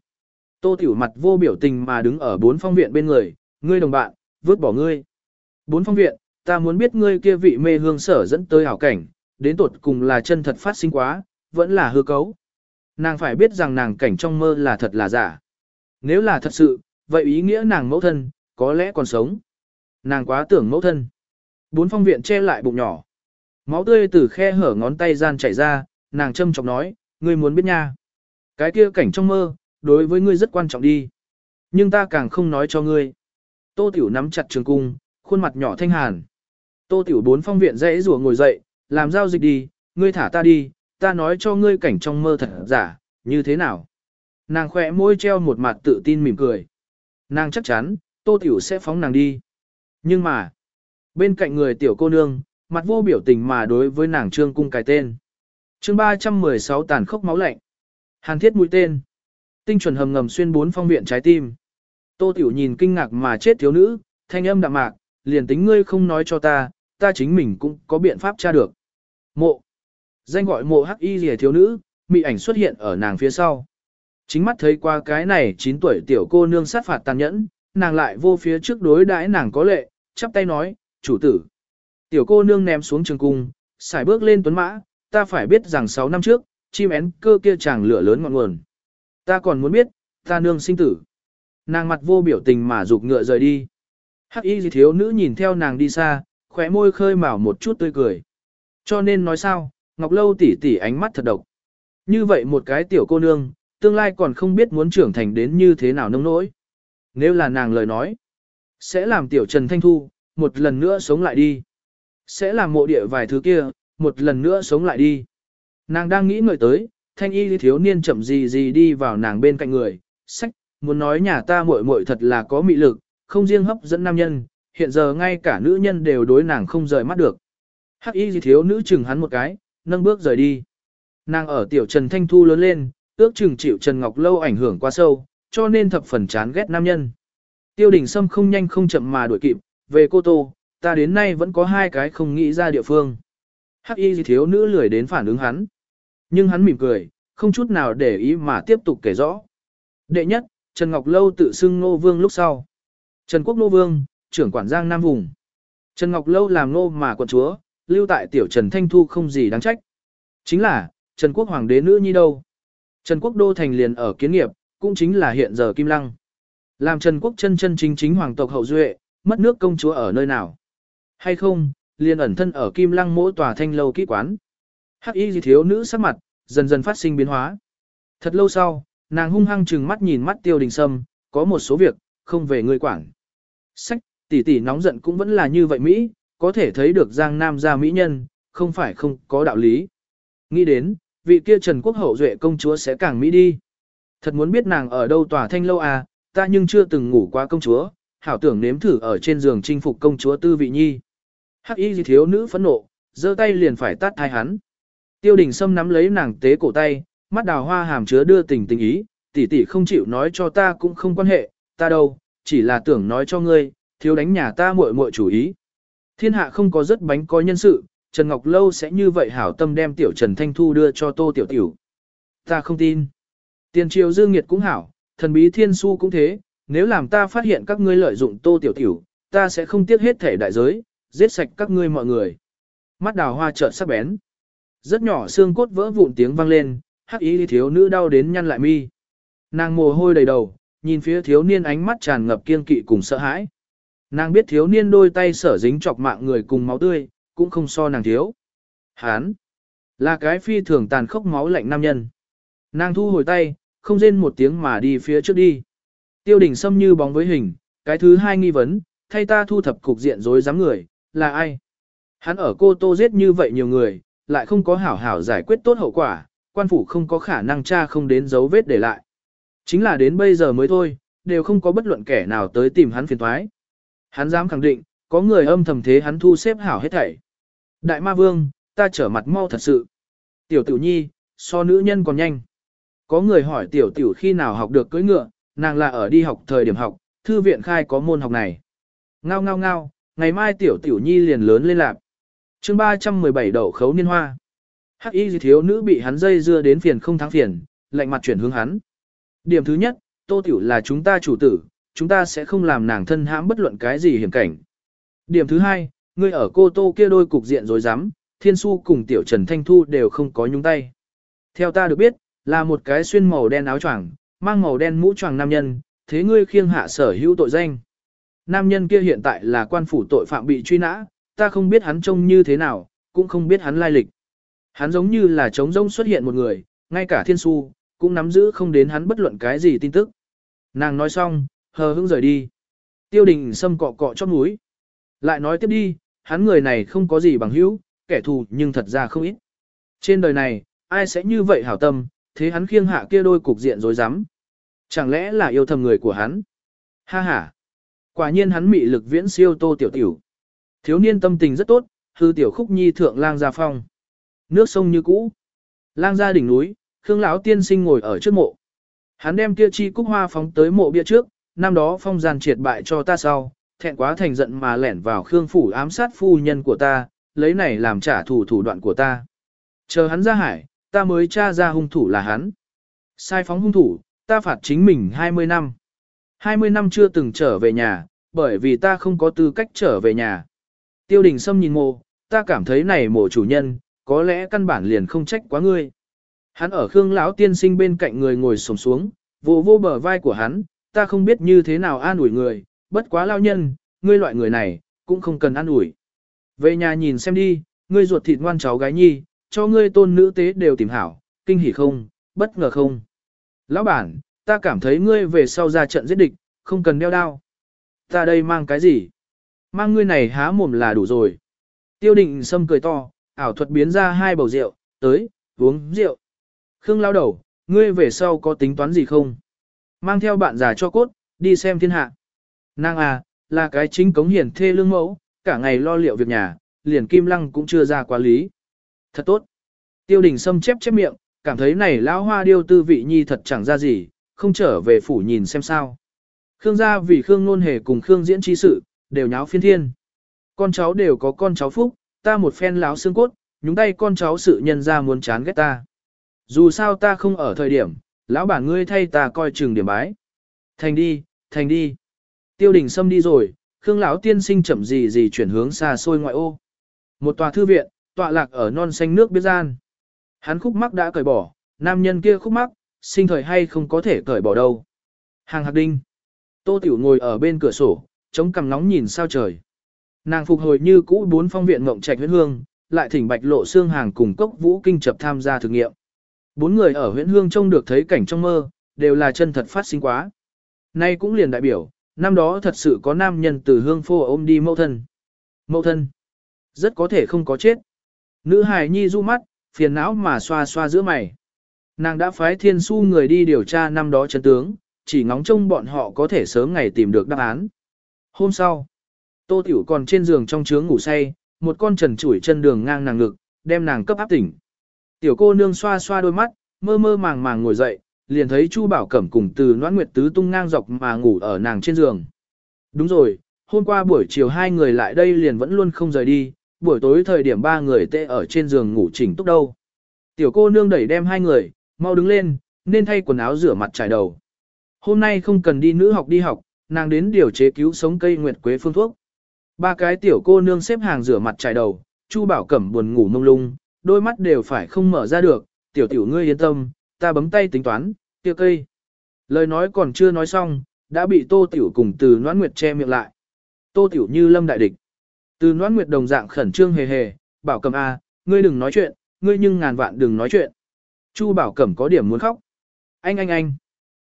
Tô Tiểu mặt vô biểu tình mà đứng ở bốn phong viện bên người, ngươi đồng bạn, vứt bỏ ngươi. Bốn phong viện, ta muốn biết ngươi kia vị mê hương sở dẫn tới hảo cảnh, đến tột cùng là chân thật phát sinh quá, vẫn là hư cấu. Nàng phải biết rằng nàng cảnh trong mơ là thật là giả. Nếu là thật sự, vậy ý nghĩa nàng mẫu thân, có lẽ còn sống. Nàng quá tưởng mẫu thân. Bốn phong viện che lại bụng nhỏ. Máu tươi từ khe hở ngón tay gian chảy ra, nàng châm chọc nói, ngươi muốn biết nha. Cái kia cảnh trong mơ, đối với ngươi rất quan trọng đi. Nhưng ta càng không nói cho ngươi. Tô Tiểu nắm chặt trường cung, khuôn mặt nhỏ thanh hàn. Tô Tiểu bốn phong viện dãy rùa ngồi dậy, làm giao dịch đi, ngươi thả ta đi, ta nói cho ngươi cảnh trong mơ thật giả, như thế nào. Nàng khỏe môi treo một mặt tự tin mỉm cười. Nàng chắc chắn, Tô Tiểu sẽ phóng nàng đi. Nhưng mà, bên cạnh người tiểu cô nương, mặt vô biểu tình mà đối với nàng trương cung cài tên. chương 316 tàn khốc máu lạnh. Hàn thiết mũi tên. Tinh chuẩn hầm ngầm xuyên bốn phong viện trái tim. Tô Tiểu nhìn kinh ngạc mà chết thiếu nữ, thanh âm đạm mạc, liền tính ngươi không nói cho ta, ta chính mình cũng có biện pháp tra được. Mộ. Danh gọi mộ hắc y rìa thiếu nữ, mị ảnh xuất hiện ở nàng phía sau. Chính mắt thấy qua cái này 9 tuổi tiểu cô nương sát phạt tàn nhẫn, nàng lại vô phía trước đối đãi nàng có lệ, chắp tay nói, chủ tử. Tiểu cô nương ném xuống trường cung, xài bước lên tuấn mã, ta phải biết rằng 6 năm trước, chim én cơ kia chàng lửa lớn ngọn nguồn. Ta còn muốn biết, ta nương sinh tử. Nàng mặt vô biểu tình mà rụt ngựa rời đi. Hắc y gì thiếu nữ nhìn theo nàng đi xa, khóe môi khơi mào một chút tươi cười. Cho nên nói sao, Ngọc Lâu tỷ tỷ ánh mắt thật độc. Như vậy một cái tiểu cô nương, tương lai còn không biết muốn trưởng thành đến như thế nào nông nỗi. Nếu là nàng lời nói, sẽ làm tiểu Trần Thanh Thu, một lần nữa sống lại đi. Sẽ làm mộ địa vài thứ kia, một lần nữa sống lại đi. Nàng đang nghĩ người tới, thanh y thiếu niên chậm gì gì đi vào nàng bên cạnh người, sách, muốn nói nhà ta muội muội thật là có mị lực, không riêng hấp dẫn nam nhân, hiện giờ ngay cả nữ nhân đều đối nàng không rời mắt được. Hắc y thiếu nữ chừng hắn một cái, nâng bước rời đi. Nàng ở tiểu Trần Thanh Thu lớn lên, ước chừng chịu Trần Ngọc Lâu ảnh hưởng quá sâu, cho nên thập phần chán ghét nam nhân. Tiêu đình Sâm không nhanh không chậm mà đuổi kịp, về cô Tô, ta đến nay vẫn có hai cái không nghĩ ra địa phương. Hắc y thiếu nữ lười đến phản ứng hắn. Nhưng hắn mỉm cười, không chút nào để ý mà tiếp tục kể rõ. Đệ nhất, Trần Ngọc Lâu tự xưng Nô Vương lúc sau. Trần Quốc Nô Vương, trưởng quản Giang Nam Vùng. Trần Ngọc Lâu làm nô mà quận chúa, lưu tại tiểu Trần Thanh Thu không gì đáng trách. Chính là, Trần Quốc Hoàng đế nữ nhi đâu. Trần Quốc Đô Thành liền ở kiến nghiệp, cũng chính là hiện giờ Kim Lăng. Làm Trần Quốc chân chân chính chính hoàng tộc hậu duệ, mất nước công chúa ở nơi nào? Hay không, liền ẩn thân ở Kim Lăng mỗi tòa thanh lâu kỹ quán. Hắc y gì thiếu nữ sắc mặt, dần dần phát sinh biến hóa. Thật lâu sau, nàng hung hăng trừng mắt nhìn mắt tiêu đình sâm, có một số việc, không về người quản. Sách, tỷ tỷ nóng giận cũng vẫn là như vậy Mỹ, có thể thấy được Giang Nam gia Mỹ nhân, không phải không có đạo lý. Nghĩ đến, vị kia Trần Quốc Hậu Duệ công chúa sẽ càng Mỹ đi. Thật muốn biết nàng ở đâu tòa thanh lâu à, ta nhưng chưa từng ngủ qua công chúa, hảo tưởng nếm thử ở trên giường chinh phục công chúa tư vị nhi. Hắc y gì thiếu nữ phẫn nộ, giơ tay liền phải tát thai hắn. Tiêu đình Sâm nắm lấy nàng tế cổ tay, mắt đào hoa hàm chứa đưa tình tình ý, tỷ tỷ không chịu nói cho ta cũng không quan hệ, ta đâu, chỉ là tưởng nói cho ngươi, thiếu đánh nhà ta muội muội chủ ý. Thiên hạ không có rất bánh có nhân sự, Trần Ngọc Lâu sẽ như vậy hảo tâm đem tiểu Trần Thanh Thu đưa cho Tô Tiểu Tiểu. Ta không tin. Tiền triều dương nghiệt cũng hảo, thần bí thiên su cũng thế, nếu làm ta phát hiện các ngươi lợi dụng Tô Tiểu Tiểu, ta sẽ không tiếc hết thể đại giới, giết sạch các ngươi mọi người. Mắt đào hoa trợn sắc bén. Rất nhỏ xương cốt vỡ vụn tiếng vang lên, hắc ý thiếu nữ đau đến nhăn lại mi. Nàng mồ hôi đầy đầu, nhìn phía thiếu niên ánh mắt tràn ngập kiên kỵ cùng sợ hãi. Nàng biết thiếu niên đôi tay sở dính chọc mạng người cùng máu tươi, cũng không so nàng thiếu. Hán, là cái phi thường tàn khốc máu lạnh nam nhân. Nàng thu hồi tay, không rên một tiếng mà đi phía trước đi. Tiêu đình xâm như bóng với hình, cái thứ hai nghi vấn, thay ta thu thập cục diện rối rắm người, là ai? Hắn ở cô tô giết như vậy nhiều người, lại không có hảo hảo giải quyết tốt hậu quả, quan phủ không có khả năng tra không đến dấu vết để lại. Chính là đến bây giờ mới thôi, đều không có bất luận kẻ nào tới tìm hắn phiền thoái. Hắn dám khẳng định, có người âm thầm thế hắn thu xếp hảo hết thảy. Đại ma vương, ta trở mặt mau thật sự. Tiểu tiểu nhi, so nữ nhân còn nhanh. Có người hỏi tiểu tiểu khi nào học được cưỡi ngựa, nàng là ở đi học thời điểm học, thư viện khai có môn học này. Ngao ngao ngao, ngày mai tiểu tiểu nhi liền lớn lên lạc. chương 317 đậu khấu niên hoa. Hắc y thiếu nữ bị hắn dây dưa đến phiền không thắng phiền, lạnh mặt chuyển hướng hắn. Điểm thứ nhất, tô tiểu là chúng ta chủ tử, chúng ta sẽ không làm nàng thân hãm bất luận cái gì hiểm cảnh. Điểm thứ hai, ngươi ở cô tô kia đôi cục diện rồi dám, thiên su cùng tiểu trần thanh thu đều không có nhúng tay. Theo ta được biết, là một cái xuyên màu đen áo choàng, mang màu đen mũ choàng nam nhân, thế ngươi khiêng hạ sở hữu tội danh. Nam nhân kia hiện tại là quan phủ tội phạm bị truy nã, ta không biết hắn trông như thế nào, cũng không biết hắn lai lịch. Hắn giống như là trống rông xuất hiện một người, ngay cả thiên su, cũng nắm giữ không đến hắn bất luận cái gì tin tức. Nàng nói xong, hờ hững rời đi. Tiêu đình xâm cọ cọ chót núi. Lại nói tiếp đi, hắn người này không có gì bằng hữu, kẻ thù nhưng thật ra không ít. Trên đời này, ai sẽ như vậy hảo tâm, thế hắn khiêng hạ kia đôi cục diện rối rắm Chẳng lẽ là yêu thầm người của hắn? Ha ha! Quả nhiên hắn mị lực viễn siêu tô tiểu tiểu. Thiếu niên tâm tình rất tốt, hư tiểu khúc nhi thượng lang gia phong. Nước sông như cũ. Lang gia đỉnh núi, Khương lão tiên sinh ngồi ở trước mộ. Hắn đem kia chi cúc hoa phóng tới mộ bia trước, năm đó phong gian triệt bại cho ta sau, thẹn quá thành giận mà lẻn vào Khương phủ ám sát phu nhân của ta, lấy này làm trả thù thủ đoạn của ta. Chờ hắn ra hải, ta mới tra ra hung thủ là hắn. Sai phóng hung thủ, ta phạt chính mình 20 năm. 20 năm chưa từng trở về nhà, bởi vì ta không có tư cách trở về nhà. Tiêu đình Sâm nhìn mộ, ta cảm thấy này mộ chủ nhân, có lẽ căn bản liền không trách quá ngươi. Hắn ở Khương lão tiên sinh bên cạnh người ngồi xổm xuống, vỗ vô bờ vai của hắn, ta không biết như thế nào an ủi người, bất quá lao nhân, ngươi loại người này, cũng không cần an ủi. Về nhà nhìn xem đi, ngươi ruột thịt ngoan cháu gái nhi, cho ngươi tôn nữ tế đều tìm hảo, kinh hỉ không, bất ngờ không. Lão bản, ta cảm thấy ngươi về sau ra trận giết địch, không cần đeo đao. Ta đây mang cái gì? Mang ngươi này há mồm là đủ rồi. Tiêu định sâm cười to, ảo thuật biến ra hai bầu rượu, tới, uống rượu. Khương lao đầu, ngươi về sau có tính toán gì không? Mang theo bạn già cho cốt, đi xem thiên hạ. Nàng à, là cái chính cống hiển thê lương mẫu, cả ngày lo liệu việc nhà, liền kim lăng cũng chưa ra quá lý. Thật tốt. Tiêu đình sâm chép chép miệng, cảm thấy này lão hoa điêu tư vị nhi thật chẳng ra gì, không trở về phủ nhìn xem sao. Khương gia vì Khương nôn hề cùng Khương diễn chi sự, đều nháo phiên thiên. Con cháu đều có con cháu phúc, ta một phen láo xương cốt, nhúng tay con cháu sự nhân ra muốn chán ghét ta. Dù sao ta không ở thời điểm, lão bản ngươi thay ta coi chừng điểm bái. Thành đi, thành đi. Tiêu đình Sâm đi rồi, Khương lão tiên sinh chậm gì gì chuyển hướng xa xôi ngoại ô. Một tòa thư viện, tọa lạc ở non xanh nước biết gian. Hắn khúc mắc đã cởi bỏ, nam nhân kia khúc mắc, sinh thời hay không có thể cởi bỏ đâu. Hàng hạc đinh. Tô Tiểu ngồi ở bên cửa sổ, chống cằm nóng nhìn sao trời. Nàng phục hồi như cũ bốn phong viện ngộng trạch huyễn hương, lại thỉnh bạch lộ xương hàng cùng cốc vũ kinh chập tham gia thử nghiệm. Bốn người ở huyễn hương trông được thấy cảnh trong mơ, đều là chân thật phát sinh quá. Nay cũng liền đại biểu, năm đó thật sự có nam nhân từ hương phô ôm đi mẫu thân. Mẫu thân, rất có thể không có chết. Nữ hài nhi du mắt, phiền não mà xoa xoa giữa mày. Nàng đã phái thiên su người đi điều tra năm đó chân tướng, chỉ ngóng trông bọn họ có thể sớm ngày tìm được đáp án. Hôm sau, Tô Tiểu còn trên giường trong trướng ngủ say, một con trần chủi chân đường ngang nàng ngực, đem nàng cấp áp tỉnh. Tiểu cô nương xoa xoa đôi mắt, mơ mơ màng màng ngồi dậy, liền thấy Chu Bảo Cẩm cùng từ Noãn Nguyệt Tứ tung ngang dọc mà ngủ ở nàng trên giường. Đúng rồi, hôm qua buổi chiều hai người lại đây liền vẫn luôn không rời đi, buổi tối thời điểm ba người tê ở trên giường ngủ chỉnh túc đâu. Tiểu cô nương đẩy đem hai người, mau đứng lên, nên thay quần áo rửa mặt trải đầu. Hôm nay không cần đi nữ học đi học, nàng đến điều chế cứu sống cây nguyệt quế phương thuốc. Ba cái tiểu cô nương xếp hàng rửa mặt trải đầu, Chu Bảo Cẩm buồn ngủ mông lung, đôi mắt đều phải không mở ra được, tiểu tiểu ngươi yên tâm, ta bấm tay tính toán, kia cây. Lời nói còn chưa nói xong, đã bị Tô Tiểu cùng từ Noãn Nguyệt che miệng lại. Tô Tiểu như lâm đại địch. Từ Noãn Nguyệt đồng dạng khẩn trương hề hề, bảo Cẩm A, ngươi đừng nói chuyện, ngươi nhưng ngàn vạn đừng nói chuyện. Chu bảo cẩm có điểm muốn khóc. Anh anh anh.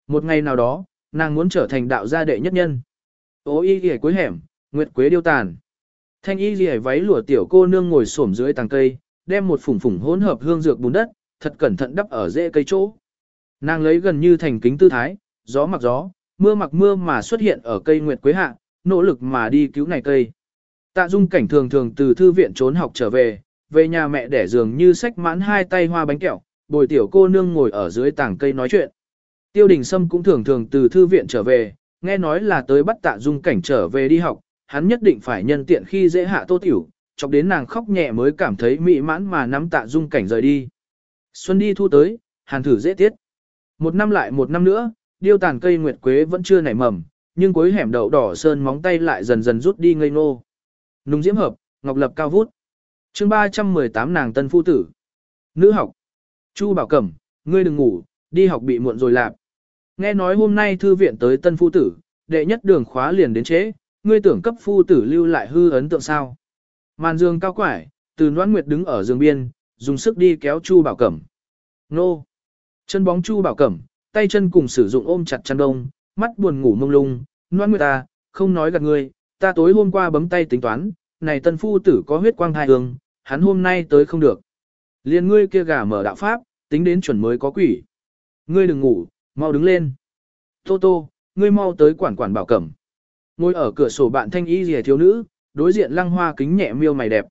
Một ngày nào đó, nàng muốn trở thành đạo gia đệ nhất nhân. Ô y ghi cuối hẻm, nguyệt quế điêu tàn. Thanh y ghi váy lụa tiểu cô nương ngồi xổm dưới tàng cây, đem một phủng phủng hỗn hợp hương dược bùn đất, thật cẩn thận đắp ở rễ cây chỗ. Nàng lấy gần như thành kính tư thái, gió mặc gió, mưa mặc mưa mà xuất hiện ở cây nguyệt quế hạ, nỗ lực mà đi cứu này cây. Tạ Dung cảnh thường thường từ thư viện trốn học trở về, về nhà mẹ đẻ giường như sách mãn hai tay hoa bánh kẹo, bồi tiểu cô nương ngồi ở dưới tảng cây nói chuyện. Tiêu đình Sâm cũng thường thường từ thư viện trở về, nghe nói là tới bắt tạ dung cảnh trở về đi học, hắn nhất định phải nhân tiện khi dễ hạ tô tiểu, chọc đến nàng khóc nhẹ mới cảm thấy mỹ mãn mà nắm tạ dung cảnh rời đi. Xuân đi thu tới, hàn thử dễ tiết. Một năm lại một năm nữa, điêu tàn cây nguyệt quế vẫn chưa nảy mầm, nhưng cuối hẻm đậu đỏ sơn móng tay lại dần dần rút đi ngây ngô. Nùng diễm hợp, ngọc lập cao vút. chương 318 nàng tân phu tử. Nữ học. Chu bảo cẩm, ngươi đừng ngủ, đi học bị muộn rồi lạp. Nghe nói hôm nay thư viện tới tân phu tử, đệ nhất đường khóa liền đến chế, ngươi tưởng cấp phu tử lưu lại hư ấn tượng sao. Màn dương cao quải, từ noãn nguyệt đứng ở giường biên, dùng sức đi kéo Chu bảo cẩm. Nô. Chân bóng Chu bảo cẩm, tay chân cùng sử dụng ôm chặt chăn đông, mắt buồn ngủ mông lung, noãn nguyệt ta, không nói gạt ngươi, ta tối hôm qua bấm tay tính toán, này tân phu tử có huyết quang thai hương, hắn hôm nay tới không được. Liên ngươi kia gà mở đạo pháp, tính đến chuẩn mới có quỷ. Ngươi đừng ngủ, mau đứng lên. Tô tô, ngươi mau tới quản quản bảo cẩm. Ngồi ở cửa sổ bạn thanh y rìa thiếu nữ, đối diện lăng hoa kính nhẹ miêu mày đẹp.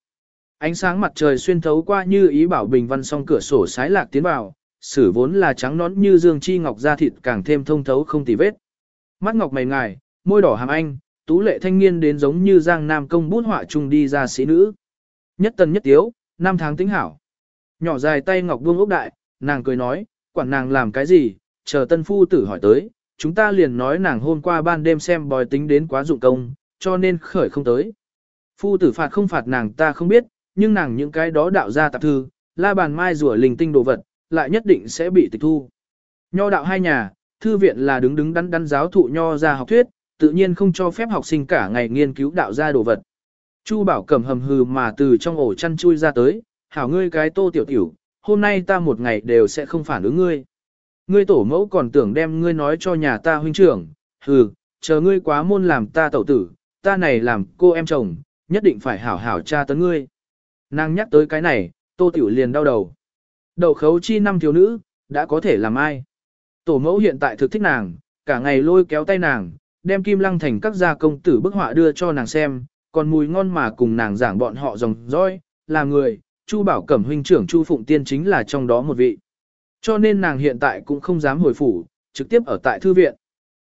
Ánh sáng mặt trời xuyên thấu qua như ý bảo bình văn song cửa sổ sái lạc tiến vào, sử vốn là trắng nón như dương chi ngọc da thịt càng thêm thông thấu không tì vết. Mắt ngọc mày ngài, môi đỏ hàm anh, tú lệ thanh niên đến giống như giang nam công bút họa chung đi ra sĩ nữ. Nhất tần nhất tiếu, năm tháng tính hảo. Nhỏ dài tay ngọc buông ốc đại, nàng cười nói, quản nàng làm cái gì, chờ tân phu tử hỏi tới, chúng ta liền nói nàng hôm qua ban đêm xem bòi tính đến quá dụng công, cho nên khởi không tới. Phu tử phạt không phạt nàng ta không biết, nhưng nàng những cái đó đạo ra tạp thư, la bàn mai rùa linh tinh đồ vật, lại nhất định sẽ bị tịch thu. Nho đạo hai nhà, thư viện là đứng đứng đắn đắn giáo thụ nho ra học thuyết, tự nhiên không cho phép học sinh cả ngày nghiên cứu đạo ra đồ vật. Chu bảo cầm hầm hừ mà từ trong ổ chăn chui ra tới, hảo ngươi cái tô tiểu tiểu, hôm nay ta một ngày đều sẽ không phản ứng ngươi. Ngươi tổ mẫu còn tưởng đem ngươi nói cho nhà ta huynh trưởng, hừ, chờ ngươi quá môn làm ta tẩu tử, ta này làm cô em chồng, nhất định phải hảo hảo tra tấn ngươi. Nàng nhắc tới cái này, tô tiểu liền đau đầu. Đầu khấu chi năm thiếu nữ, đã có thể làm ai. Tổ mẫu hiện tại thực thích nàng, cả ngày lôi kéo tay nàng, đem kim lăng thành các gia công tử bức họa đưa cho nàng xem, còn mùi ngon mà cùng nàng giảng bọn họ dòng dõi, là người, Chu Bảo Cẩm huynh trưởng Chu Phụng Tiên chính là trong đó một vị. Cho nên nàng hiện tại cũng không dám hồi phủ, trực tiếp ở tại thư viện.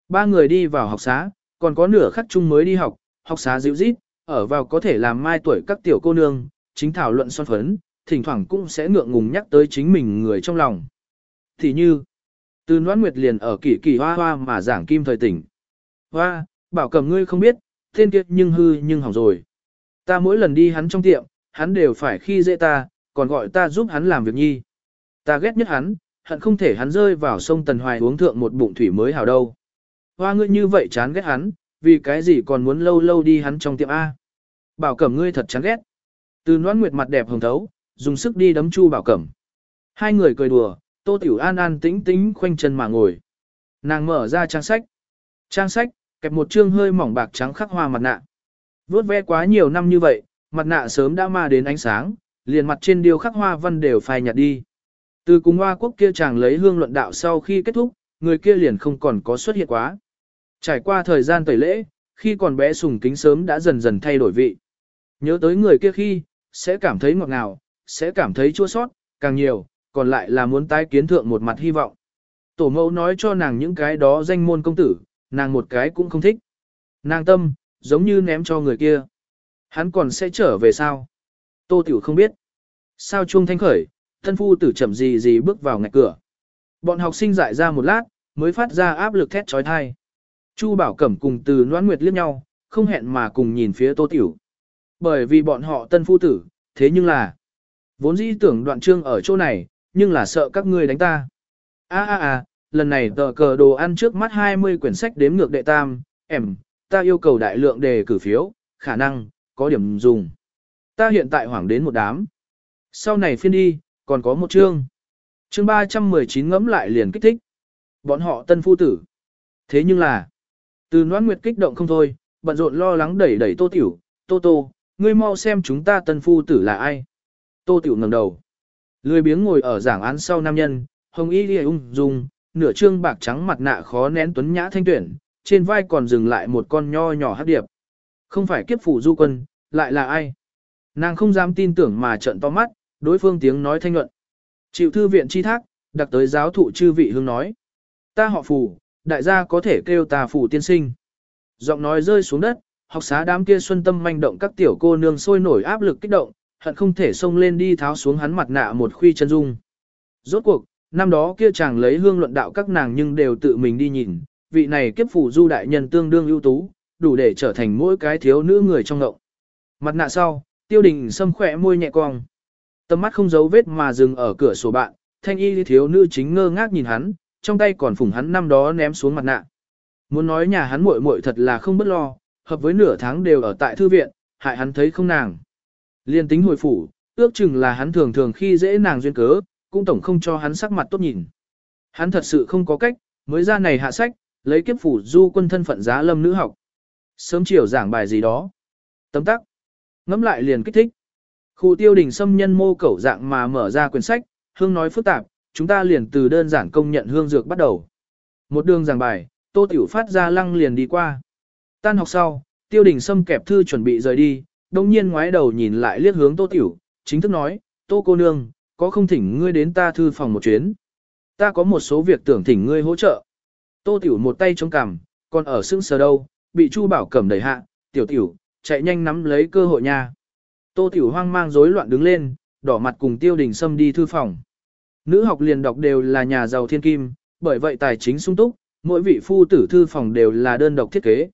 Ba người đi vào học xá, còn có nửa khắc chung mới đi học, học xá dịu rít, ở vào có thể làm mai tuổi các tiểu cô nương, chính thảo luận son phấn, thỉnh thoảng cũng sẽ ngượng ngùng nhắc tới chính mình người trong lòng. Thì như, từ Noãn Nguyệt liền ở kỳ kỳ hoa hoa mà giảng kim thời tỉnh. Hoa, bảo cầm ngươi không biết, tên kia nhưng hư nhưng hỏng rồi. Ta mỗi lần đi hắn trong tiệm, hắn đều phải khi dễ ta, còn gọi ta giúp hắn làm việc nhi. Ta ghét nhất hắn, hận không thể hắn rơi vào sông Tần Hoài uống thượng một bụng thủy mới hào đâu. Hoa ngươi như vậy chán ghét hắn, vì cái gì còn muốn lâu lâu đi hắn trong tiệm A. Bảo cẩm ngươi thật chán ghét. Từ noan nguyệt mặt đẹp hồng thấu, dùng sức đi đấm chu bảo cẩm. Hai người cười đùa, tô tiểu an an tĩnh tĩnh khoanh chân mà ngồi. Nàng mở ra trang sách. Trang sách, kẹp một chương hơi mỏng bạc trắng khắc hoa mặt nạ. Vốt ve quá nhiều năm như vậy, mặt nạ sớm đã ma đến ánh sáng, liền mặt trên điêu khắc hoa văn đều phai nhạt đi. Từ cùng hoa quốc kia chàng lấy hương luận đạo sau khi kết thúc, người kia liền không còn có xuất hiện quá. Trải qua thời gian tẩy lễ, khi còn bé sùng kính sớm đã dần dần thay đổi vị. Nhớ tới người kia khi, sẽ cảm thấy ngọt ngào, sẽ cảm thấy chua sót, càng nhiều, còn lại là muốn tái kiến thượng một mặt hy vọng. Tổ mẫu nói cho nàng những cái đó danh môn công tử, nàng một cái cũng không thích. Nàng tâm, giống như ném cho người kia. Hắn còn sẽ trở về sao? Tô Tiểu không biết. Sao chuông thanh khởi, thân phu tử chậm gì gì bước vào ngạch cửa. Bọn học sinh dại ra một lát, mới phát ra áp lực thét trói thai. Chu Bảo Cẩm cùng từ Noãn Nguyệt liếc nhau, không hẹn mà cùng nhìn phía Tô Tiểu. Bởi vì bọn họ tân phu tử, thế nhưng là vốn dĩ tưởng đoạn trương ở chỗ này, nhưng là sợ các ngươi đánh ta. A a a, lần này tờ cờ đồ ăn trước mắt 20 quyển sách đếm ngược đệ tam, em, ta yêu cầu đại lượng đề cử phiếu, khả năng, có điểm dùng. Ta hiện tại hoảng đến một đám. Sau này phiên đi, còn có một chương. Chương 319 ngẫm lại liền kích thích. Bọn họ tân phu tử. Thế nhưng là, từ noan nguyệt kích động không thôi, bận rộn lo lắng đẩy đẩy tô tiểu, tô tô, ngươi mau xem chúng ta tân phu tử là ai. Tô tiểu ngẩng đầu. Lười biếng ngồi ở giảng án sau nam nhân, hồng y đi ung dung, nửa trương bạc trắng mặt nạ khó nén tuấn nhã thanh tuyển, trên vai còn dừng lại một con nho nhỏ hắc điệp. Không phải kiếp phủ du quân, lại là ai? Nàng không dám tin tưởng mà trợn to mắt, đối phương tiếng nói thanh luận Chịu thư viện chi thác, đặc tới giáo thụ chư vị hương nói. Ta họ Phủ đại gia có thể kêu ta Phủ tiên sinh. Giọng nói rơi xuống đất, học xá đám kia xuân tâm manh động các tiểu cô nương sôi nổi áp lực kích động, hận không thể xông lên đi tháo xuống hắn mặt nạ một khuy chân dung. Rốt cuộc, năm đó kia chàng lấy hương luận đạo các nàng nhưng đều tự mình đi nhìn, vị này kiếp phủ du đại nhân tương đương ưu tú, đủ để trở thành mỗi cái thiếu nữ người trong ngộng. Mặt nạ sau, tiêu đình xâm khỏe môi nhẹ cong. Tầm mắt không giấu vết mà dừng ở cửa sổ bạn, thanh y thiếu nữ chính ngơ ngác nhìn hắn, trong tay còn phủng hắn năm đó ném xuống mặt nạ. Muốn nói nhà hắn muội muội thật là không bất lo, hợp với nửa tháng đều ở tại thư viện, hại hắn thấy không nàng. Liên tính hồi phủ, ước chừng là hắn thường thường khi dễ nàng duyên cớ, cũng tổng không cho hắn sắc mặt tốt nhìn. Hắn thật sự không có cách, mới ra này hạ sách, lấy kiếp phủ du quân thân phận giá lâm nữ học. Sớm chiều giảng bài gì đó. Tấm tắc. Ngắm lại liền kích thích. Khu tiêu đình xâm nhân mô cẩu dạng mà mở ra quyển sách, hương nói phức tạp, chúng ta liền từ đơn giản công nhận hương dược bắt đầu. Một đường giảng bài, tô tiểu phát ra lăng liền đi qua. Tan học sau, tiêu đình xâm kẹp thư chuẩn bị rời đi, đồng nhiên ngoái đầu nhìn lại liếc hướng tô tiểu, chính thức nói, tô cô nương, có không thỉnh ngươi đến ta thư phòng một chuyến. Ta có một số việc tưởng thỉnh ngươi hỗ trợ. Tô tiểu một tay chống cằm, còn ở sững sờ đâu, bị Chu Bảo Cẩm đẩy hạ, tiểu tiểu, chạy nhanh nắm lấy cơ hội nha. Tô tiểu hoang mang rối loạn đứng lên, đỏ mặt cùng tiêu đình xâm đi thư phòng. Nữ học liền đọc đều là nhà giàu thiên kim, bởi vậy tài chính sung túc, mỗi vị phu tử thư phòng đều là đơn độc thiết kế.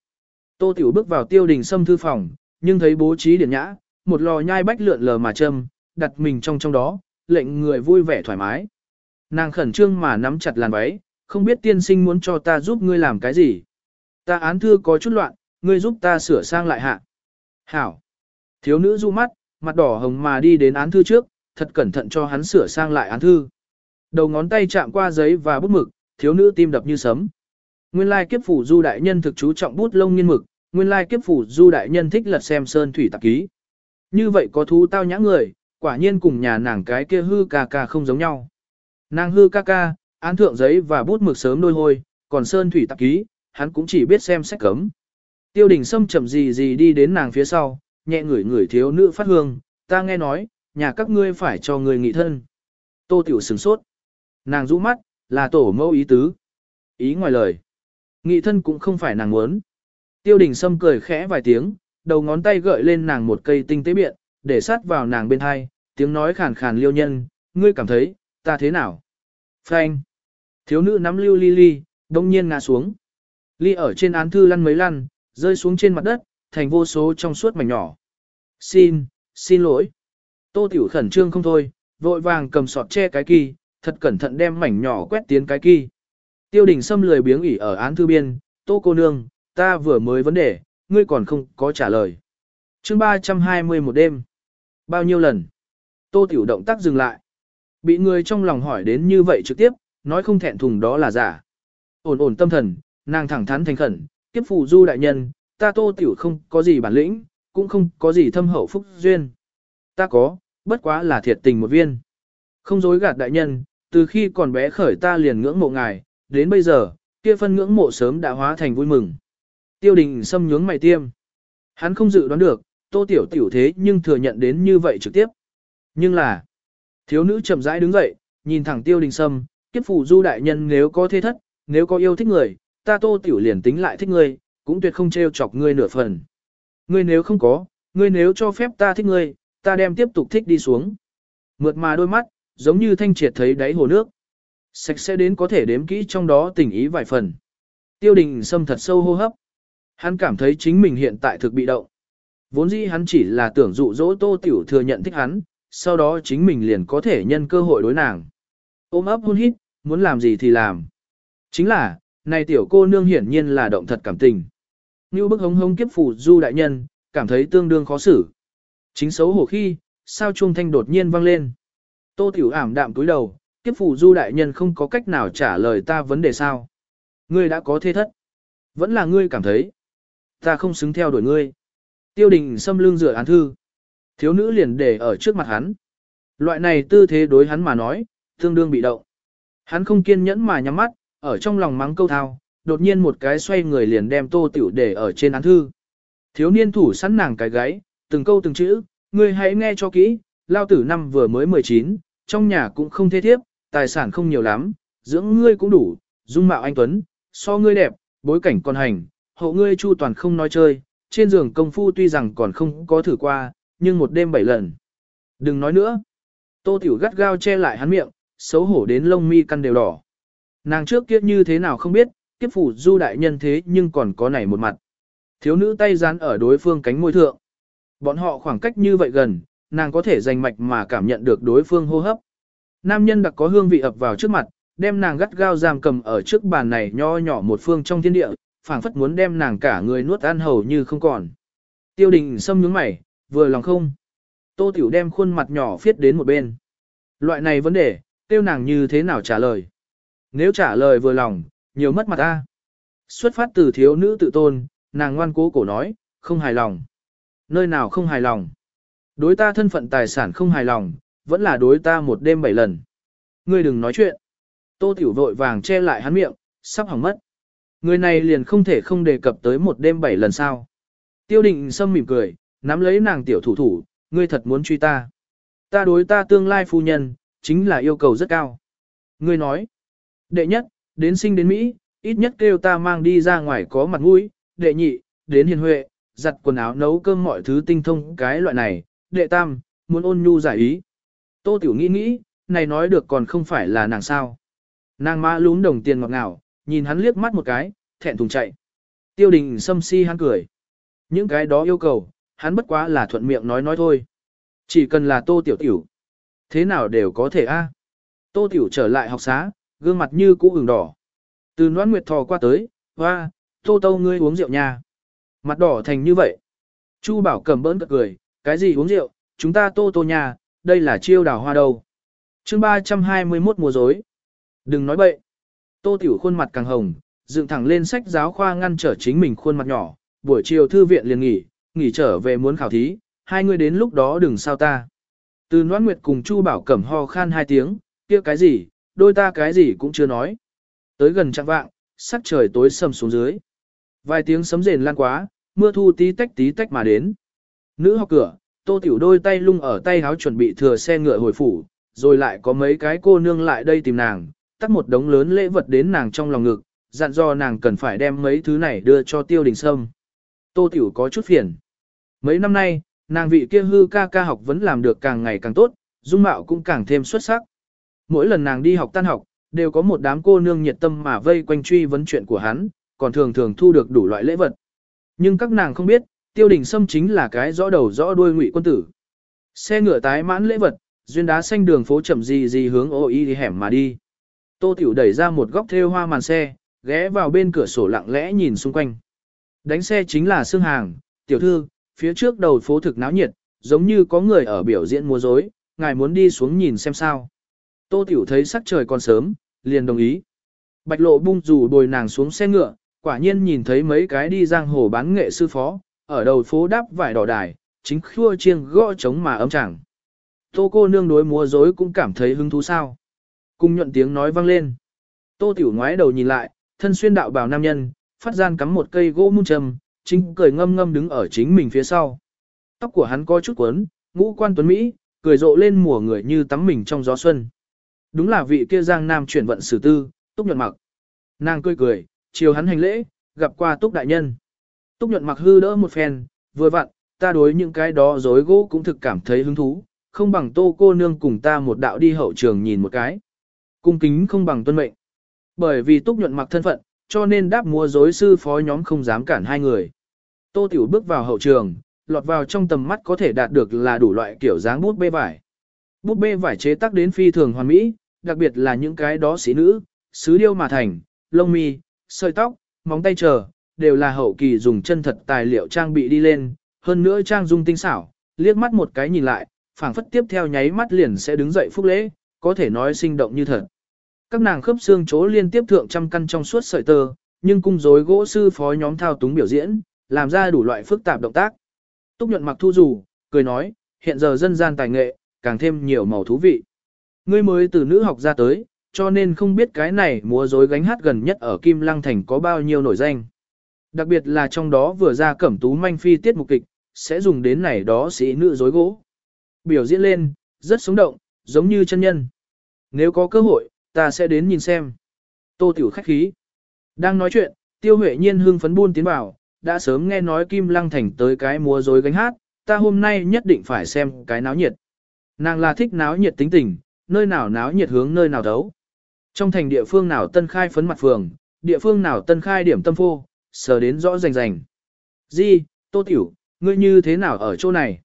Tô tiểu bước vào tiêu đình xâm thư phòng, nhưng thấy bố trí điển nhã, một lò nhai bách lượn lờ mà châm, đặt mình trong trong đó, lệnh người vui vẻ thoải mái. Nàng khẩn trương mà nắm chặt làn váy, không biết tiên sinh muốn cho ta giúp ngươi làm cái gì. Ta án thư có chút loạn, ngươi giúp ta sửa sang lại hạ. Hảo. Thiếu nữ du mắt, mặt đỏ hồng mà đi đến án thư trước, thật cẩn thận cho hắn sửa sang lại án thư. Đầu ngón tay chạm qua giấy và bút mực, thiếu nữ tim đập như sấm. Nguyên lai kiếp phủ du đại nhân thực chú trọng bút lông nghiên mực, nguyên lai kiếp phủ du đại nhân thích lật xem sơn thủy tạp ký. Như vậy có thú tao nhã người, quả nhiên cùng nhà nàng cái kia hư ca ca không giống nhau. Nàng hư ca ca, án thượng giấy và bút mực sớm đôi hôi, còn sơn thủy tạp ký, hắn cũng chỉ biết xem sách cấm. Tiêu đình Sâm chậm gì gì đi đến nàng phía sau, nhẹ ngửi ngửi thiếu nữ phát hương, ta nghe nói, nhà các ngươi phải cho người nghị thân. Tô tiểu sừng sốt. Nàng rũ mắt, là tổ mẫu ý tứ. Ý ngoài lời. Nghị thân cũng không phải nàng muốn. Tiêu đình Sâm cười khẽ vài tiếng, đầu ngón tay gợi lên nàng một cây tinh tế biện, để sát vào nàng bên hai, tiếng nói khàn khàn liêu nhân, ngươi cảm thấy, ta thế nào? Frank. Thiếu nữ nắm lưu ly ly, đông nhiên ngã xuống. Ly ở trên án thư lăn mấy lăn, rơi xuống trên mặt đất, thành vô số trong suốt mảnh nhỏ. Xin, xin lỗi. Tô Tiểu khẩn trương không thôi, vội vàng cầm sọt che cái kỳ, thật cẩn thận đem mảnh nhỏ quét tiến cái kỳ. Tiêu đình xâm lười biếng ỉ ở án thư biên, Tô cô nương, ta vừa mới vấn đề, ngươi còn không có trả lời. chương 320 một đêm. Bao nhiêu lần? Tô Tiểu động tác dừng lại. Bị người trong lòng hỏi đến như vậy trực tiếp, nói không thẹn thùng đó là giả. Ổn ổn tâm thần, nàng thẳng thắn thành khẩn, kiếp phụ du đại nhân, ta Tô Tiểu không có gì bản lĩnh, cũng không có gì thâm hậu phúc duyên. Ta có, bất quá là thiệt tình một viên. Không dối gạt đại nhân, từ khi còn bé khởi ta liền ngưỡng mộ ngài, đến bây giờ, kia phân ngưỡng mộ sớm đã hóa thành vui mừng. Tiêu đình xâm nhướng mày tiêm. Hắn không dự đoán được, tô tiểu tiểu thế nhưng thừa nhận đến như vậy trực tiếp. Nhưng là, thiếu nữ chậm rãi đứng dậy, nhìn thẳng tiêu đình sâm, kiếp phủ du đại nhân nếu có thế thất, nếu có yêu thích người, ta tô tiểu liền tính lại thích ngươi, cũng tuyệt không trêu chọc ngươi nửa phần. Ngươi nếu không có, ngươi nếu cho phép ta thích ngươi, ta đem tiếp tục thích đi xuống. Mượt mà đôi mắt, giống như thanh triệt thấy đáy hồ nước. Sạch sẽ đến có thể đếm kỹ trong đó tình ý vài phần. Tiêu đình Sâm thật sâu hô hấp. Hắn cảm thấy chính mình hiện tại thực bị động. Vốn dĩ hắn chỉ là tưởng dụ dỗ tô tiểu thừa nhận thích hắn, sau đó chính mình liền có thể nhân cơ hội đối nàng. Ôm ấp hôn hít, muốn làm gì thì làm. Chính là, này tiểu cô nương hiển nhiên là động thật cảm tình. Như bức hống hống kiếp phủ du đại nhân, cảm thấy tương đương khó xử. Chính xấu hổ khi, sao chuông thanh đột nhiên vang lên. Tô tiểu ảm đạm túi đầu, kiếp phủ du đại nhân không có cách nào trả lời ta vấn đề sao. Ngươi đã có thế thất. Vẫn là ngươi cảm thấy. Ta không xứng theo đuổi ngươi. Tiêu đình xâm lưng rửa án thư. Thiếu nữ liền để ở trước mặt hắn. Loại này tư thế đối hắn mà nói, tương đương bị động. Hắn không kiên nhẫn mà nhắm mắt, ở trong lòng mắng câu thao, đột nhiên một cái xoay người liền đem tô tiểu để ở trên án thư. Thiếu niên thủ sẵn nàng cái gáy, từng câu từng chữ, ngươi hãy nghe cho kỹ, lao tử năm vừa mới 19, trong nhà cũng không thế thiếp, tài sản không nhiều lắm, dưỡng ngươi cũng đủ, dung mạo anh Tuấn, so ngươi đẹp, bối cảnh còn hành, hộ ngươi chu toàn không nói chơi, trên giường công phu tuy rằng còn không có thử qua, nhưng một đêm bảy lần. Đừng nói nữa. Tô Tiểu gắt gao che lại hắn miệng, xấu hổ đến lông mi căn đều đỏ. Nàng trước kia như thế nào không biết, kiếp phủ du đại nhân thế nhưng còn có nảy một mặt. Thiếu nữ tay dán ở đối phương cánh môi thượng. Bọn họ khoảng cách như vậy gần, nàng có thể dành mạch mà cảm nhận được đối phương hô hấp. Nam nhân đặc có hương vị ập vào trước mặt, đem nàng gắt gao giam cầm ở trước bàn này nho nhỏ một phương trong thiên địa, phảng phất muốn đem nàng cả người nuốt ăn hầu như không còn. Tiêu đình xâm nhướng mày, vừa lòng không. Tô Tiểu đem khuôn mặt nhỏ phiết đến một bên. Loại này vấn đề, tiêu nàng như thế nào trả lời. Nếu trả lời vừa lòng, nhiều mất mặt ta. Xuất phát từ thiếu nữ tự tôn, nàng ngoan cố cổ nói, không hài lòng. Nơi nào không hài lòng. Đối ta thân phận tài sản không hài lòng, vẫn là đối ta một đêm bảy lần. Ngươi đừng nói chuyện. Tô Tiểu vội vàng che lại hắn miệng, sắp hỏng mất. Người này liền không thể không đề cập tới một đêm bảy lần sao. Tiêu định sâm mỉm cười, nắm lấy nàng tiểu thủ thủ, ngươi thật muốn truy ta. Ta đối ta tương lai phu nhân, chính là yêu cầu rất cao. Ngươi nói, đệ nhất, đến sinh đến Mỹ, ít nhất kêu ta mang đi ra ngoài có mặt mũi, đệ nhị, đến hiền huệ, giặt quần áo nấu cơm mọi thứ tinh thông cái loại này, đệ tam, muốn ôn nhu giải ý. Tô Tiểu nghĩ nghĩ, này nói được còn không phải là nàng sao. Nàng ma lún đồng tiền ngọt ngào, nhìn hắn liếc mắt một cái, thẹn thùng chạy. Tiêu đình xâm si hắn cười. Những cái đó yêu cầu, hắn bất quá là thuận miệng nói nói thôi. Chỉ cần là tô tiểu tiểu. Thế nào đều có thể a. Tô tiểu trở lại học xá, gương mặt như cũ ửng đỏ. Từ noan nguyệt thò qua tới, hoa, tô tô ngươi uống rượu nha. Mặt đỏ thành như vậy. Chu bảo cầm bỡn cật cười, cái gì uống rượu, chúng ta tô tô nha, đây là chiêu đào hoa đâu. chương 321 mùa dối. Đừng nói bậy. Tô Tiểu khuôn mặt càng hồng, dựng thẳng lên sách giáo khoa ngăn trở chính mình khuôn mặt nhỏ, buổi chiều thư viện liền nghỉ, nghỉ trở về muốn khảo thí, hai người đến lúc đó đừng sao ta. Từ Noãn Nguyệt cùng Chu Bảo Cẩm ho khan hai tiếng, kia cái gì, đôi ta cái gì cũng chưa nói. Tới gần trạng vạng, sắc trời tối sầm xuống dưới. Vài tiếng sấm rền lan quá, mưa thu tí tách tí tách mà đến. Nữ học cửa, Tô Tiểu đôi tay lung ở tay háo chuẩn bị thừa xe ngựa hồi phủ, rồi lại có mấy cái cô nương lại đây tìm nàng, tắt một đống lớn lễ vật đến nàng trong lòng ngực, dặn dò nàng cần phải đem mấy thứ này đưa cho tiêu đình sâm. Tô Tiểu có chút phiền. Mấy năm nay, nàng vị kia hư ca ca học vẫn làm được càng ngày càng tốt, dung mạo cũng càng thêm xuất sắc. Mỗi lần nàng đi học tan học, đều có một đám cô nương nhiệt tâm mà vây quanh truy vấn chuyện của hắn, còn thường thường thu được đủ loại lễ vật. Nhưng các nàng không biết, tiêu đình sâm chính là cái rõ đầu rõ đuôi ngụy quân tử. Xe ngựa tái mãn lễ vật, duyên đá xanh đường phố chậm gì gì hướng ô y hẻm mà đi. Tô Tiểu đẩy ra một góc thêu hoa màn xe, ghé vào bên cửa sổ lặng lẽ nhìn xung quanh. Đánh xe chính là xương Hàng, tiểu thư, phía trước đầu phố thực náo nhiệt, giống như có người ở biểu diễn múa rối, ngài muốn đi xuống nhìn xem sao. Tô Tiểu thấy sắc trời còn sớm, liền đồng ý. Bạch lộ bung dù bồi nàng xuống xe ngựa, quả nhiên nhìn thấy mấy cái đi giang hồ bán nghệ sư phó, ở đầu phố đáp vải đỏ đài, chính khua chiêng gõ trống mà ấm chẳng. Tô cô nương đối múa rối cũng cảm thấy hứng thú sao. Cùng nhuận tiếng nói vang lên. Tô tiểu ngoái đầu nhìn lại, thân xuyên đạo bào nam nhân, phát gian cắm một cây gỗ mun trầm, chính cười ngâm ngâm đứng ở chính mình phía sau. Tóc của hắn có chút quấn, ngũ quan tuấn Mỹ, cười rộ lên mùa người như tắm mình trong gió xuân. Đúng là vị kia giang nam chuyển vận sử tư, túc nhuận mặc. Nàng cười cười, chiều hắn hành lễ, gặp qua túc đại nhân. Túc nhuận mặc hư đỡ một phen, vừa vặn, ta đối những cái đó dối gỗ cũng thực cảm thấy hứng thú, không bằng tô cô nương cùng ta một đạo đi hậu trường nhìn một cái. Cung kính không bằng tuân mệnh. Bởi vì túc nhuận mặc thân phận, cho nên đáp mua dối sư phó nhóm không dám cản hai người. Tô Tiểu bước vào hậu trường, lọt vào trong tầm mắt có thể đạt được là đủ loại kiểu dáng bút bê vải. Bút bê vải chế tác đến phi thường hoàn mỹ, đặc biệt là những cái đó sĩ nữ, sứ điêu mà thành, lông mi, sợi tóc, móng tay chờ, đều là hậu kỳ dùng chân thật tài liệu trang bị đi lên, hơn nữa trang dung tinh xảo, liếc mắt một cái nhìn lại, phảng phất tiếp theo nháy mắt liền sẽ đứng dậy phúc lễ, có thể nói sinh động như thật. Các nàng khớp xương chỗ liên tiếp thượng trăm căn trong suốt sợi tơ, nhưng cung rối gỗ sư phó nhóm thao túng biểu diễn, làm ra đủ loại phức tạp động tác. Túc nhuận mặc thu dù, cười nói, hiện giờ dân gian tài nghệ, càng thêm nhiều màu thú vị. Ngươi mới từ nữ học ra tới, cho nên không biết cái này múa rối gánh hát gần nhất ở Kim Lăng Thành có bao nhiêu nổi danh. Đặc biệt là trong đó vừa ra cẩm tú manh phi tiết mục kịch, sẽ dùng đến này đó sĩ nữ rối gỗ. Biểu diễn lên, rất sống động, giống như chân nhân. Nếu có cơ hội, ta sẽ đến nhìn xem. Tô tiểu khách khí. Đang nói chuyện, tiêu huệ nhiên hưng phấn buôn tiến vào, đã sớm nghe nói Kim Lăng Thành tới cái múa rối gánh hát, ta hôm nay nhất định phải xem cái náo nhiệt. Nàng là thích náo nhiệt tính tình, nơi nào náo nhiệt hướng nơi nào đấu. Trong thành địa phương nào tân khai phấn mặt phường, địa phương nào tân khai điểm tâm phô, sờ đến rõ rành rành. Di, Tô Tiểu, ngươi như thế nào ở chỗ này?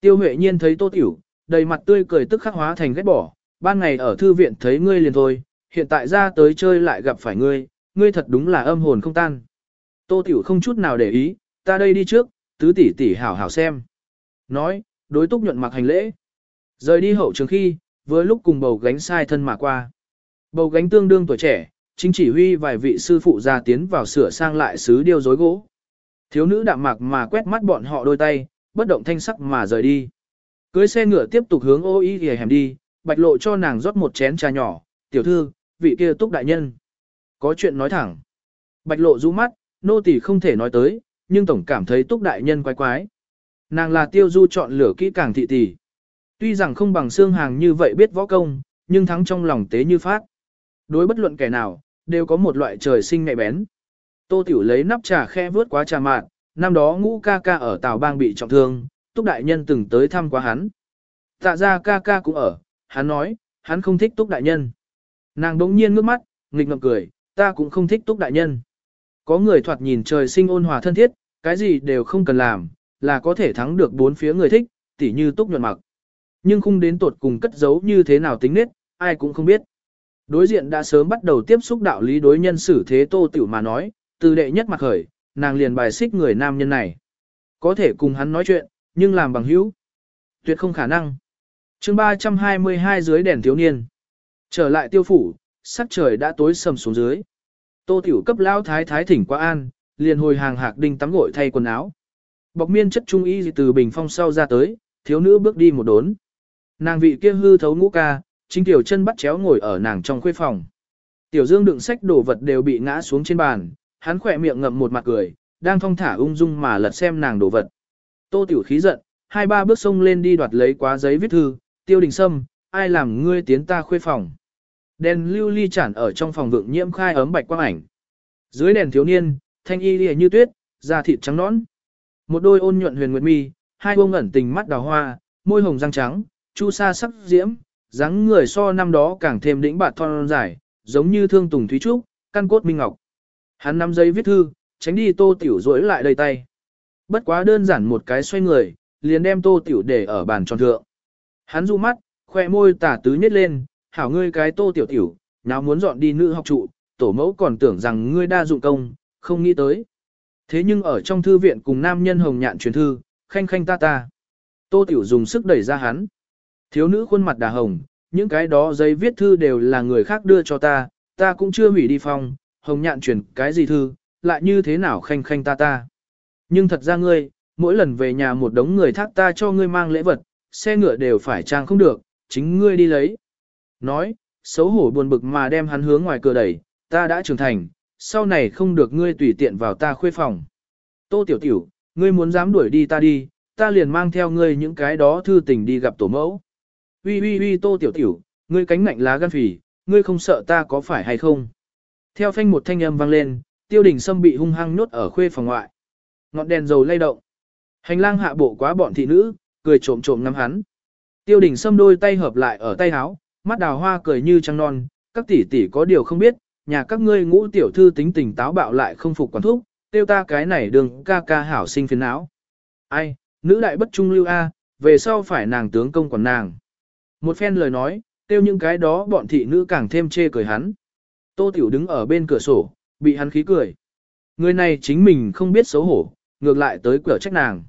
Tiêu Huệ Nhiên thấy Tô Tiểu, đầy mặt tươi cười tức khắc hóa thành ghét bỏ, ban ngày ở thư viện thấy ngươi liền thôi, hiện tại ra tới chơi lại gặp phải ngươi, ngươi thật đúng là âm hồn không tan. Tô Tiểu không chút nào để ý, ta đây đi trước, tứ tỷ tỷ hảo hảo xem. Nói, đối túc nhuận mặc hành lễ. Rời đi hậu trường khi, với lúc cùng bầu gánh sai thân mà qua. Bầu gánh tương đương tuổi trẻ, chính chỉ huy vài vị sư phụ ra tiến vào sửa sang lại sứ điêu rối gỗ. Thiếu nữ đạm mạc mà quét mắt bọn họ đôi tay, bất động thanh sắc mà rời đi. Cưới xe ngựa tiếp tục hướng ô y hẻm đi, bạch lộ cho nàng rót một chén trà nhỏ, tiểu thư, vị kia túc đại nhân. Có chuyện nói thẳng. Bạch lộ rũ mắt, nô tỳ không thể nói tới, nhưng tổng cảm thấy túc đại nhân quái quái. Nàng là tiêu du chọn lửa kỹ càng thị tỷ. Tuy rằng không bằng xương hàng như vậy biết võ công, nhưng thắng trong lòng tế như phát. Đối bất luận kẻ nào, đều có một loại trời sinh nhạy bén. Tô Tiểu lấy nắp trà khe vớt quá trà mạn, năm đó ngũ ca ca ở Tào Bang bị trọng thương, Túc Đại Nhân từng tới thăm quá hắn. Tạ ra ca ca cũng ở, hắn nói, hắn không thích Túc Đại Nhân. Nàng đống nhiên ngước mắt, nghịch ngậm cười, ta cũng không thích Túc Đại Nhân. Có người thoạt nhìn trời sinh ôn hòa thân thiết, cái gì đều không cần làm, là có thể thắng được bốn phía người thích, tỉ như Túc nhuận mặc. Nhưng không đến tột cùng cất giấu như thế nào tính nết, ai cũng không biết. Đối diện đã sớm bắt đầu tiếp xúc đạo lý đối nhân xử thế tô tiểu mà nói, từ đệ nhất mặt khởi, nàng liền bài xích người nam nhân này. Có thể cùng hắn nói chuyện, nhưng làm bằng hữu. Tuyệt không khả năng. chương 322 dưới đèn thiếu niên. Trở lại tiêu phủ, sắc trời đã tối sầm xuống dưới. Tô tiểu cấp lão thái thái thỉnh qua an, liền hồi hàng hạc đinh tắm gội thay quần áo. Bọc miên chất trung y từ bình phong sau ra tới, thiếu nữ bước đi một đốn. Nàng vị kia hư thấu ngũ ca, chính tiểu chân bắt chéo ngồi ở nàng trong khuê phòng. Tiểu Dương đựng sách đồ vật đều bị ngã xuống trên bàn, hắn khỏe miệng ngậm một mặt cười, đang thong thả ung dung mà lật xem nàng đồ vật. Tô Tiểu khí giận, hai ba bước xông lên đi đoạt lấy quá giấy viết thư, tiêu đình sâm, ai làm ngươi tiến ta khuê phòng. Đèn lưu ly chản ở trong phòng vượng nhiễm khai ấm bạch quang ảnh. Dưới đèn thiếu niên, thanh y lìa như tuyết, da thịt trắng nõn. Một đôi ôn nhuận huyền nguyệt mi, hai bông ẩn tình mắt đào hoa, môi hồng răng trắng, chu sa sắc diễm, dáng người so năm đó càng thêm đĩnh bạt thon dài, giống như thương tùng thúy trúc, căn cốt minh ngọc. Hắn nắm giấy viết thư, tránh đi tô tiểu rỗi lại đầy tay. Bất quá đơn giản một cái xoay người, liền đem tô tiểu để ở bàn tròn thượng. Hắn du mắt, khoe môi tả tứ nhét lên, hảo ngươi cái tô tiểu tiểu, nào muốn dọn đi nữ học trụ, tổ mẫu còn tưởng rằng ngươi đa dụng công, không nghĩ tới. Thế nhưng ở trong thư viện cùng nam nhân hồng nhạn truyền thư, khanh khanh ta ta. Tô tiểu dùng sức đẩy ra hắn. Thiếu nữ khuôn mặt đà hồng, những cái đó giấy viết thư đều là người khác đưa cho ta, ta cũng chưa hủy đi phòng, hồng nhạn truyền cái gì thư, lại như thế nào khanh khanh ta ta. Nhưng thật ra ngươi, mỗi lần về nhà một đống người thác ta cho ngươi mang lễ vật, xe ngựa đều phải trang không được, chính ngươi đi lấy. Nói, xấu hổ buồn bực mà đem hắn hướng ngoài cửa đẩy, ta đã trưởng thành, sau này không được ngươi tùy tiện vào ta khuê phòng. Tô tiểu tiểu, ngươi muốn dám đuổi đi ta đi, ta liền mang theo ngươi những cái đó thư tình đi gặp tổ mẫu. Ui ui ui tô tiểu tiểu, ngươi cánh ngạnh lá gan phỉ, ngươi không sợ ta có phải hay không? Theo phanh một thanh âm vang lên, tiêu đình sâm bị hung hăng nhốt ở khuê phòng ngoại. Ngọn đèn dầu lay động. Hành lang hạ bộ quá bọn thị nữ, cười trộm trộm ngắm hắn. Tiêu đình xâm đôi tay hợp lại ở tay áo, mắt đào hoa cười như trăng non, các tỷ tỷ có điều không biết, nhà các ngươi ngũ tiểu thư tính tình táo bạo lại không phục quản thúc, tiêu ta cái này đường ca ca hảo sinh phiền não. Ai, nữ đại bất trung lưu a, về sau phải nàng tướng công quản nàng. Một phen lời nói, tiêu những cái đó bọn thị nữ càng thêm chê cười hắn. Tô tiểu đứng ở bên cửa sổ, bị hắn khí cười. Người này chính mình không biết xấu hổ, ngược lại tới cửa trách nàng.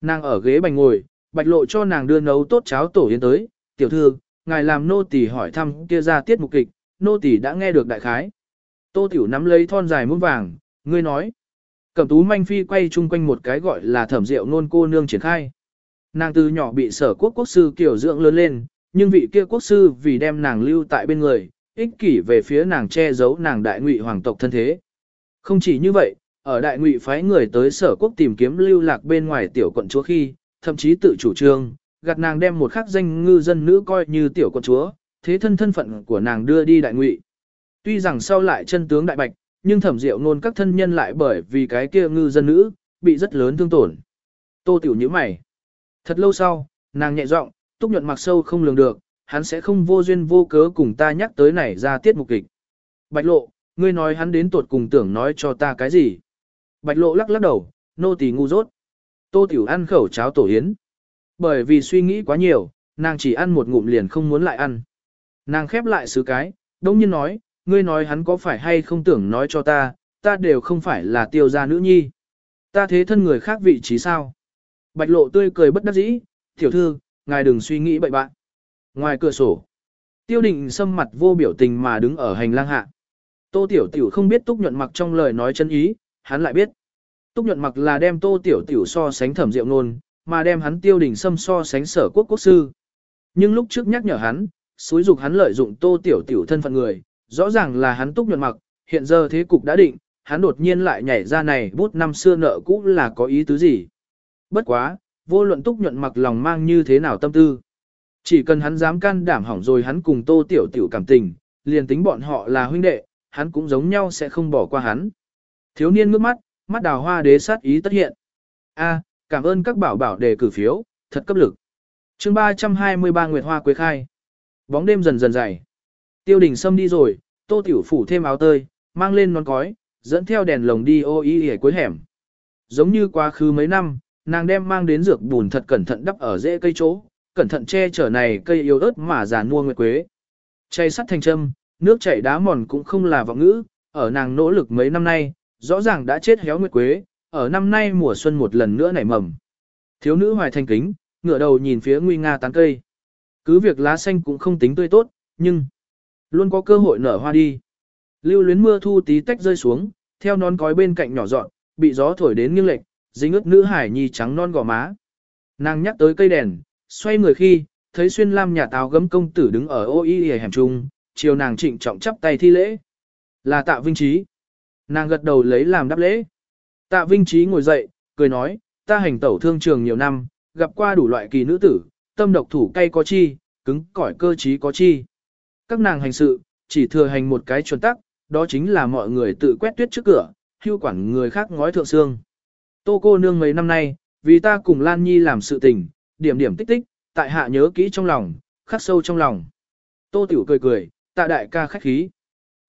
Nàng ở ghế bành ngồi, bạch lộ cho nàng đưa nấu tốt cháo tổ yến tới, tiểu thư, ngài làm nô tỳ hỏi thăm kia ra tiết mục kịch, nô tỳ đã nghe được đại khái. Tô tiểu nắm lấy thon dài muôn vàng, ngươi nói. Cẩm tú manh phi quay chung quanh một cái gọi là thẩm rượu nôn cô nương triển khai. Nàng từ nhỏ bị sở quốc quốc sư kiểu dưỡng lớn lên, nhưng vị kia quốc sư vì đem nàng lưu tại bên người, ích kỷ về phía nàng che giấu nàng đại ngụy hoàng tộc thân thế. Không chỉ như vậy, ở đại ngụy phái người tới sở quốc tìm kiếm lưu lạc bên ngoài tiểu quận chúa khi, thậm chí tự chủ trương, gạt nàng đem một khắc danh ngư dân nữ coi như tiểu quận chúa, thế thân thân phận của nàng đưa đi đại ngụy. Tuy rằng sau lại chân tướng đại bạch, nhưng thẩm diệu nôn các thân nhân lại bởi vì cái kia ngư dân nữ, bị rất lớn thương tổn. Tô tiểu như mày. Thật lâu sau, nàng nhẹ giọng, túc nhuận mặc sâu không lường được, hắn sẽ không vô duyên vô cớ cùng ta nhắc tới này ra tiết mục kịch. Bạch lộ, ngươi nói hắn đến tuột cùng tưởng nói cho ta cái gì? Bạch lộ lắc lắc đầu, nô tỳ ngu dốt. Tô tiểu ăn khẩu cháo tổ yến. Bởi vì suy nghĩ quá nhiều, nàng chỉ ăn một ngụm liền không muốn lại ăn. Nàng khép lại sứ cái, đông nhiên nói, ngươi nói hắn có phải hay không tưởng nói cho ta, ta đều không phải là tiêu gia nữ nhi. Ta thế thân người khác vị trí sao? Bạch lộ tươi cười bất đắc dĩ, tiểu thư, ngài đừng suy nghĩ bậy bạn. Ngoài cửa sổ, tiêu định xâm mặt vô biểu tình mà đứng ở hành lang hạ. Tô tiểu tiểu không biết túc nhuận mặc trong lời nói chân ý, hắn lại biết. Túc nhuận mặc là đem tô tiểu tiểu so sánh thẩm diệu nôn, mà đem hắn tiêu đình xâm so sánh sở quốc quốc sư. Nhưng lúc trước nhắc nhở hắn, xúi dục hắn lợi dụng tô tiểu tiểu thân phận người, rõ ràng là hắn túc nhuận mặc, hiện giờ thế cục đã định, hắn đột nhiên lại nhảy ra này bút năm xưa nợ cũ là có ý tứ gì. Bất quá, vô luận túc nhuận mặc lòng mang như thế nào tâm tư. Chỉ cần hắn dám can đảm hỏng rồi hắn cùng tô tiểu tiểu cảm tình, liền tính bọn họ là huynh đệ, hắn cũng giống nhau sẽ không bỏ qua hắn. Thiếu niên ngước mắt, mắt đào hoa đế sát ý tất hiện. A, cảm ơn các bảo bảo đề cử phiếu, thật cấp lực. chương 323 Nguyệt Hoa Quế Khai. Bóng đêm dần dần dày. Tiêu đình Sâm đi rồi, tô tiểu phủ thêm áo tơi, mang lên nón cói, dẫn theo đèn lồng đi ô y ỉa cuối hẻm. Giống như quá khứ mấy năm, nàng đem mang đến dược bùn thật cẩn thận đắp ở rễ cây chỗ, cẩn thận che chở này cây yếu ớt mà già mua nguyệt quế. Chay sắt thành châm, nước chảy đá mòn cũng không là vọng ngữ, ở nàng nỗ lực mấy năm nay, rõ ràng đã chết héo nguyệt quế, ở năm nay mùa xuân một lần nữa nảy mầm. Thiếu nữ hoài thanh kính, ngửa đầu nhìn phía nguy nga tán cây. Cứ việc lá xanh cũng không tính tươi tốt, nhưng luôn có cơ hội nở hoa đi. Lưu luyến mưa thu tí tách rơi xuống, theo nón cói bên cạnh nhỏ dọn, bị gió thổi đến nghiêng lệch, dính ướt nữ hải nhi trắng non gò má. Nàng nhắc tới cây đèn, xoay người khi, thấy xuyên lam nhà táo gấm công tử đứng ở ô y hẻm trung, chiều nàng trịnh trọng chắp tay thi lễ. Là tạ vinh trí. Nàng gật đầu lấy làm đáp lễ. Tạ vinh trí ngồi dậy, cười nói, ta hành tẩu thương trường nhiều năm, gặp qua đủ loại kỳ nữ tử, tâm độc thủ cay có chi, cứng cỏi cơ trí có chi. Các nàng hành sự, chỉ thừa hành một cái chuẩn tắc, đó chính là mọi người tự quét tuyết trước cửa, hưu quản người khác ngói thượng xương. Tô cô nương mấy năm nay, vì ta cùng Lan Nhi làm sự tình, điểm điểm tích tích, tại hạ nhớ kỹ trong lòng, khắc sâu trong lòng. Tô Tiểu cười cười, tạ đại ca khách khí.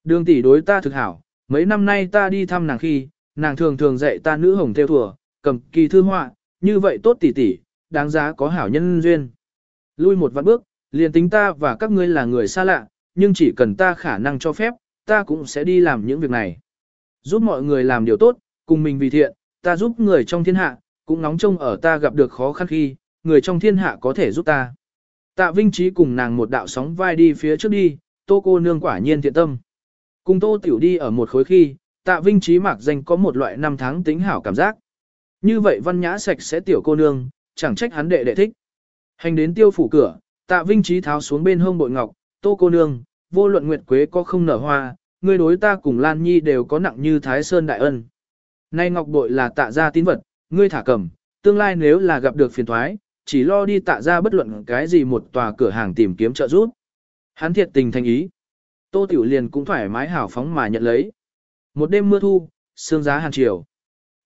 Đường tỷ đối ta thực hảo, mấy năm nay ta đi thăm nàng khi, nàng thường thường dạy ta nữ hồng theo thùa, cầm kỳ thư họa, như vậy tốt tỉ tỉ, đáng giá có hảo nhân duyên. Lui một vạn bước, liền tính ta và các ngươi là người xa lạ, nhưng chỉ cần ta khả năng cho phép, ta cũng sẽ đi làm những việc này. Giúp mọi người làm điều tốt, cùng mình vì thiện, ta giúp người trong thiên hạ, cũng nóng trông ở ta gặp được khó khăn khi, người trong thiên hạ có thể giúp ta. Tạ Vinh Trí cùng nàng một đạo sóng vai đi phía trước đi, tô cô nương quả nhiên thiện tâm. Cùng tô tiểu đi ở một khối khi, tạ Vinh Trí mạc danh có một loại năm tháng tính hảo cảm giác. Như vậy văn nhã sạch sẽ tiểu cô nương, chẳng trách hắn đệ đệ thích. Hành đến tiêu phủ cửa, tạ Vinh Trí tháo xuống bên hông bội ngọc, tô cô nương, vô luận nguyệt quế có không nở hoa, người đối ta cùng Lan Nhi đều có nặng như Thái Sơn Đại Ân. Nay ngọc bội là tạ ra tín vật, ngươi thả cầm, tương lai nếu là gặp được phiền thoái, chỉ lo đi tạ ra bất luận cái gì một tòa cửa hàng tìm kiếm trợ giúp. Hắn thiệt tình thành ý. Tô Tiểu liền cũng thoải mái hào phóng mà nhận lấy. Một đêm mưa thu, sương giá hàng chiều.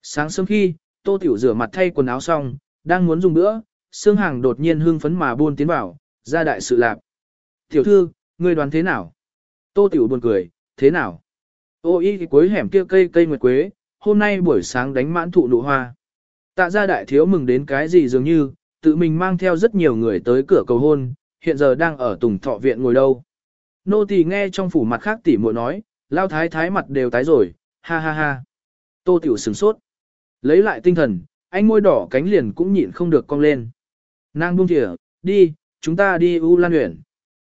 Sáng sớm khi, Tô Tiểu rửa mặt thay quần áo xong, đang muốn dùng bữa, Sương Hàng đột nhiên hưng phấn mà buôn tiến vào, ra đại sự lạc. Tiểu thư, ngươi đoán thế nào? Tô Tiểu buồn cười, thế nào? Ô y cuối hẻm kia cây cây nguyệt quế, hôm nay buổi sáng đánh mãn thụ nụ hoa. Tạ gia đại thiếu mừng đến cái gì dường như, tự mình mang theo rất nhiều người tới cửa cầu hôn, hiện giờ đang ở tùng thọ viện ngồi đâu. Nô tỳ nghe trong phủ mặt khác tỉ muội nói, lao thái thái mặt đều tái rồi, ha ha ha. Tô tiểu sửng sốt. Lấy lại tinh thần, anh môi đỏ cánh liền cũng nhịn không được cong lên. Nàng buông thỉa, đi, chúng ta đi U Lan huyện.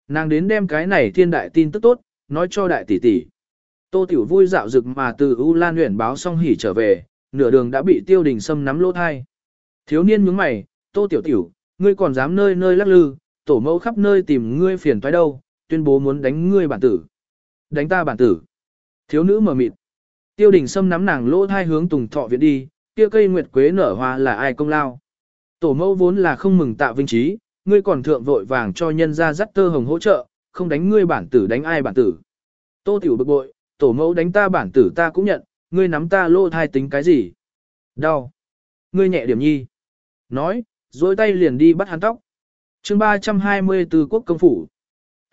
Nàng đến đem cái này thiên đại tin tức tốt, nói cho đại tỷ tỷ. Tô Tiểu vui dạo rực mà từ U Lan huyện báo xong hỉ trở về, nửa đường đã bị tiêu đình sâm nắm lỗ thai. Thiếu niên nhướng mày, Tô Tiểu Tiểu, ngươi còn dám nơi nơi lắc lư, tổ mẫu khắp nơi tìm ngươi phiền toái đâu, tuyên bố muốn đánh ngươi bản tử. Đánh ta bản tử. Thiếu nữ mở mịt. Tiêu đình sâm nắm nàng lỗ thai hướng tùng thọ viện đi, kia cây nguyệt quế nở hoa là ai công lao. Tổ mẫu vốn là không mừng tạ vinh trí, ngươi còn thượng vội vàng cho nhân ra dắt tơ hồng hỗ trợ, không đánh ngươi bản tử đánh ai bản tử. Tô tiểu bực bội, tổ mẫu đánh ta bản tử ta cũng nhận, ngươi nắm ta lô thai tính cái gì? Đau. Ngươi nhẹ điểm nhi. Nói, dối tay liền đi bắt hắn tóc. chương 324 quốc công phủ.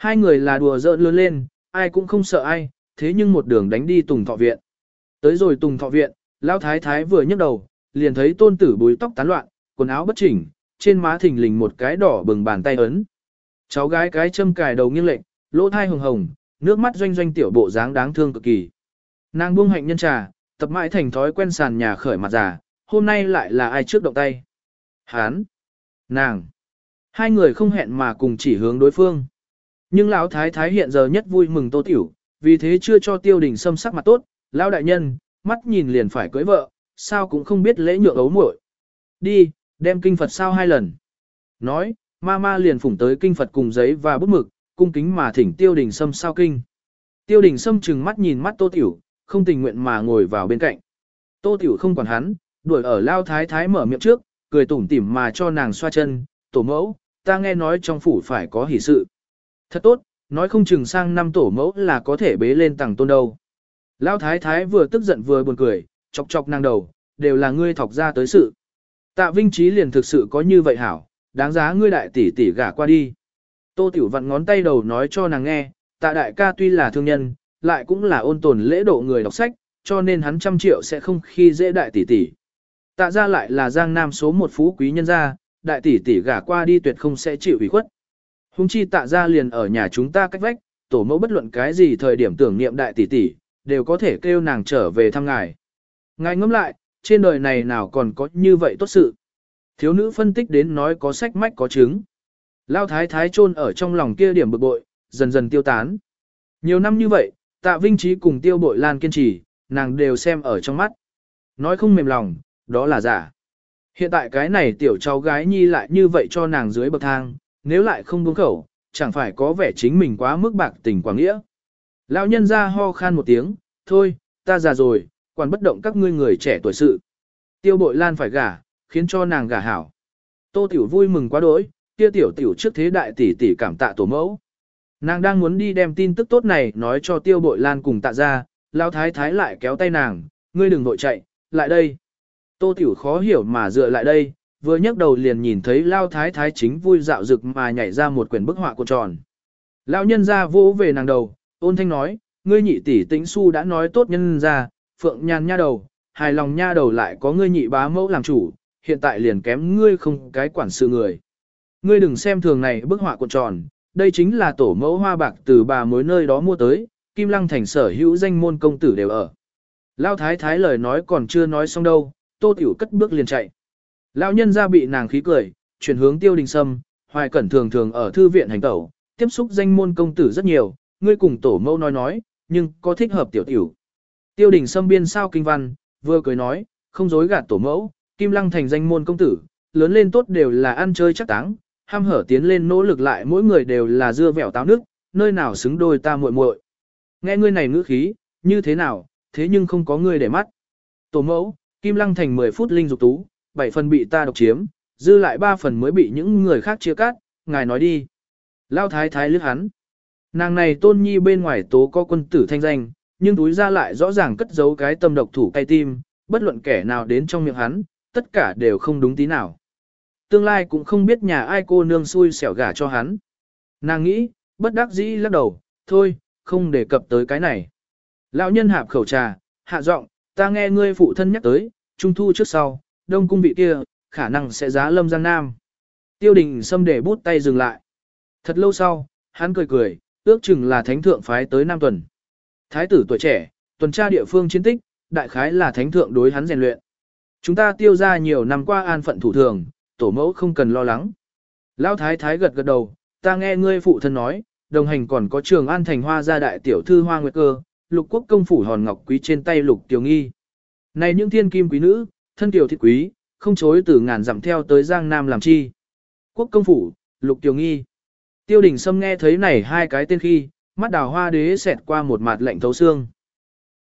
Hai người là đùa giỡn lớn lên, ai cũng không sợ ai, thế nhưng một đường đánh đi tùng thọ viện. Tới rồi tùng thọ viện, Lão thái thái vừa nhấc đầu, liền thấy tôn tử bùi tóc tán loạn, quần áo bất chỉnh, trên má thình lình một cái đỏ bừng bàn tay ấn. Cháu gái cái châm cài đầu nghiêng lệnh, lỗ thai hồng hồng, nước mắt doanh doanh tiểu bộ dáng đáng thương cực kỳ. Nàng buông hạnh nhân trà, tập mãi thành thói quen sàn nhà khởi mặt già, hôm nay lại là ai trước động tay. Hán, nàng, hai người không hẹn mà cùng chỉ hướng đối phương. Nhưng lão thái thái hiện giờ nhất vui mừng tô tiểu, vì thế chưa cho tiêu đình xâm sắc mặt tốt, lão đại nhân, mắt nhìn liền phải cưới vợ, sao cũng không biết lễ nhượng ấu muội. Đi, đem kinh Phật sao hai lần. Nói, ma ma liền phủng tới kinh Phật cùng giấy và bút mực, cung kính mà thỉnh tiêu đình sâm sao kinh. Tiêu đình sâm chừng mắt nhìn mắt tô tiểu, không tình nguyện mà ngồi vào bên cạnh. Tô tiểu không quản hắn, đuổi ở lao thái thái mở miệng trước, cười tủm tỉm mà cho nàng xoa chân, tổ mẫu, ta nghe nói trong phủ phải có hỷ sự. Thật tốt, nói không chừng sang năm tổ mẫu là có thể bế lên tầng tôn đâu. Lão thái thái vừa tức giận vừa buồn cười, chọc chọc nàng đầu, đều là ngươi thọc ra tới sự. Tạ Vinh Trí liền thực sự có như vậy hảo, đáng giá ngươi đại tỷ tỷ gả qua đi. Tô Tiểu vặn ngón tay đầu nói cho nàng nghe, tạ đại ca tuy là thương nhân, lại cũng là ôn tồn lễ độ người đọc sách, cho nên hắn trăm triệu sẽ không khi dễ đại tỷ tỷ. Tạ ra lại là giang nam số một phú quý nhân gia, đại tỷ tỷ gả qua đi tuyệt không sẽ chịu ủy khuất. Hùng chi tạ ra liền ở nhà chúng ta cách vách, tổ mẫu bất luận cái gì thời điểm tưởng niệm đại tỷ tỷ, đều có thể kêu nàng trở về thăm ngài. Ngài ngẫm lại, trên đời này nào còn có như vậy tốt sự. Thiếu nữ phân tích đến nói có sách mách có chứng. Lao thái thái chôn ở trong lòng kia điểm bực bội, dần dần tiêu tán. Nhiều năm như vậy, tạ vinh trí cùng tiêu bội lan kiên trì, nàng đều xem ở trong mắt. Nói không mềm lòng, đó là giả. Hiện tại cái này tiểu cháu gái nhi lại như vậy cho nàng dưới bậc thang, nếu lại không buông khẩu, chẳng phải có vẻ chính mình quá mức bạc tình quảng nghĩa. Lão nhân ra ho khan một tiếng, thôi, ta già rồi, còn bất động các ngươi người trẻ tuổi sự. Tiêu bội lan phải gả, khiến cho nàng gả hảo. Tô tiểu vui mừng quá đỗi, kia tiểu tiểu trước thế đại tỷ tỷ cảm tạ tổ mẫu. Nàng đang muốn đi đem tin tức tốt này nói cho tiêu bội lan cùng tạ ra, lão thái thái lại kéo tay nàng, ngươi đừng vội chạy, lại đây. Tô tiểu khó hiểu mà dựa lại đây, vừa nhấc đầu liền nhìn thấy lao thái thái chính vui dạo rực mà nhảy ra một quyển bức họa của tròn. Lão nhân ra vỗ về nàng đầu, ôn thanh nói, ngươi nhị tỷ tĩnh su đã nói tốt nhân ra, phượng nhàn nha đầu, hài lòng nha đầu lại có ngươi nhị bá mẫu làm chủ, hiện tại liền kém ngươi không cái quản sự người. Ngươi đừng xem thường này bức họa cuộn tròn, đây chính là tổ mẫu hoa bạc từ bà mối nơi đó mua tới, Kim Lăng thành sở hữu danh môn công tử đều ở. Lao thái thái lời nói còn chưa nói xong đâu, tô tiểu cất bước liền chạy. Lão nhân ra bị nàng khí cười, chuyển hướng tiêu đình sâm, hoài cẩn thường thường ở thư viện hành tẩu, tiếp xúc danh môn công tử rất nhiều, ngươi cùng tổ mẫu nói nói, nhưng có thích hợp tiểu tiểu. Tiêu đình sâm biên sao kinh văn, vừa cười nói, không dối gạt tổ mẫu, kim lăng thành danh môn công tử, lớn lên tốt đều là ăn chơi chắc táng, ham hở tiến lên nỗ lực lại mỗi người đều là dưa vẻo táo nước, nơi nào xứng đôi ta muội muội. Nghe ngươi này ngữ khí, như thế nào, thế nhưng không có ngươi để mắt. Tổ mẫu, kim lăng thành 10 phút linh dục tú, 7 phần bị ta độc chiếm, dư lại 3 phần mới bị những người khác chia cắt, ngài nói đi. Lao thái thái lướt hắn. Nàng này tôn nhi bên ngoài tố có quân tử thanh danh, nhưng túi ra lại rõ ràng cất giấu cái tâm độc thủ cay tim, bất luận kẻ nào đến trong miệng hắn, tất cả đều không đúng tí nào. Tương lai cũng không biết nhà ai cô nương xui xẻo gả cho hắn. Nàng nghĩ, bất đắc dĩ lắc đầu, thôi, không đề cập tới cái này. Lão nhân hạp khẩu trà, hạ giọng, ta nghe ngươi phụ thân nhắc tới, trung thu trước sau, đông cung vị kia, khả năng sẽ giá lâm giang nam. Tiêu đình xâm để bút tay dừng lại. Thật lâu sau, hắn cười cười, ước chừng là thánh thượng phái tới Nam tuần. Thái tử tuổi trẻ, tuần tra địa phương chiến tích, đại khái là thánh thượng đối hắn rèn luyện. Chúng ta tiêu ra nhiều năm qua an phận thủ thường, tổ mẫu không cần lo lắng. Lão thái thái gật gật đầu, ta nghe ngươi phụ thân nói, đồng hành còn có trường an thành hoa gia đại tiểu thư hoa nguyệt cơ, lục quốc công phủ hòn ngọc quý trên tay lục tiểu nghi. Này những thiên kim quý nữ, thân tiểu thị quý, không chối từ ngàn dặm theo tới Giang Nam làm chi. Quốc công phủ, lục tiểu nghi. Tiêu đình Sâm nghe thấy này hai cái tên khi, mắt đào hoa đế xẹt qua một mặt lạnh thấu xương.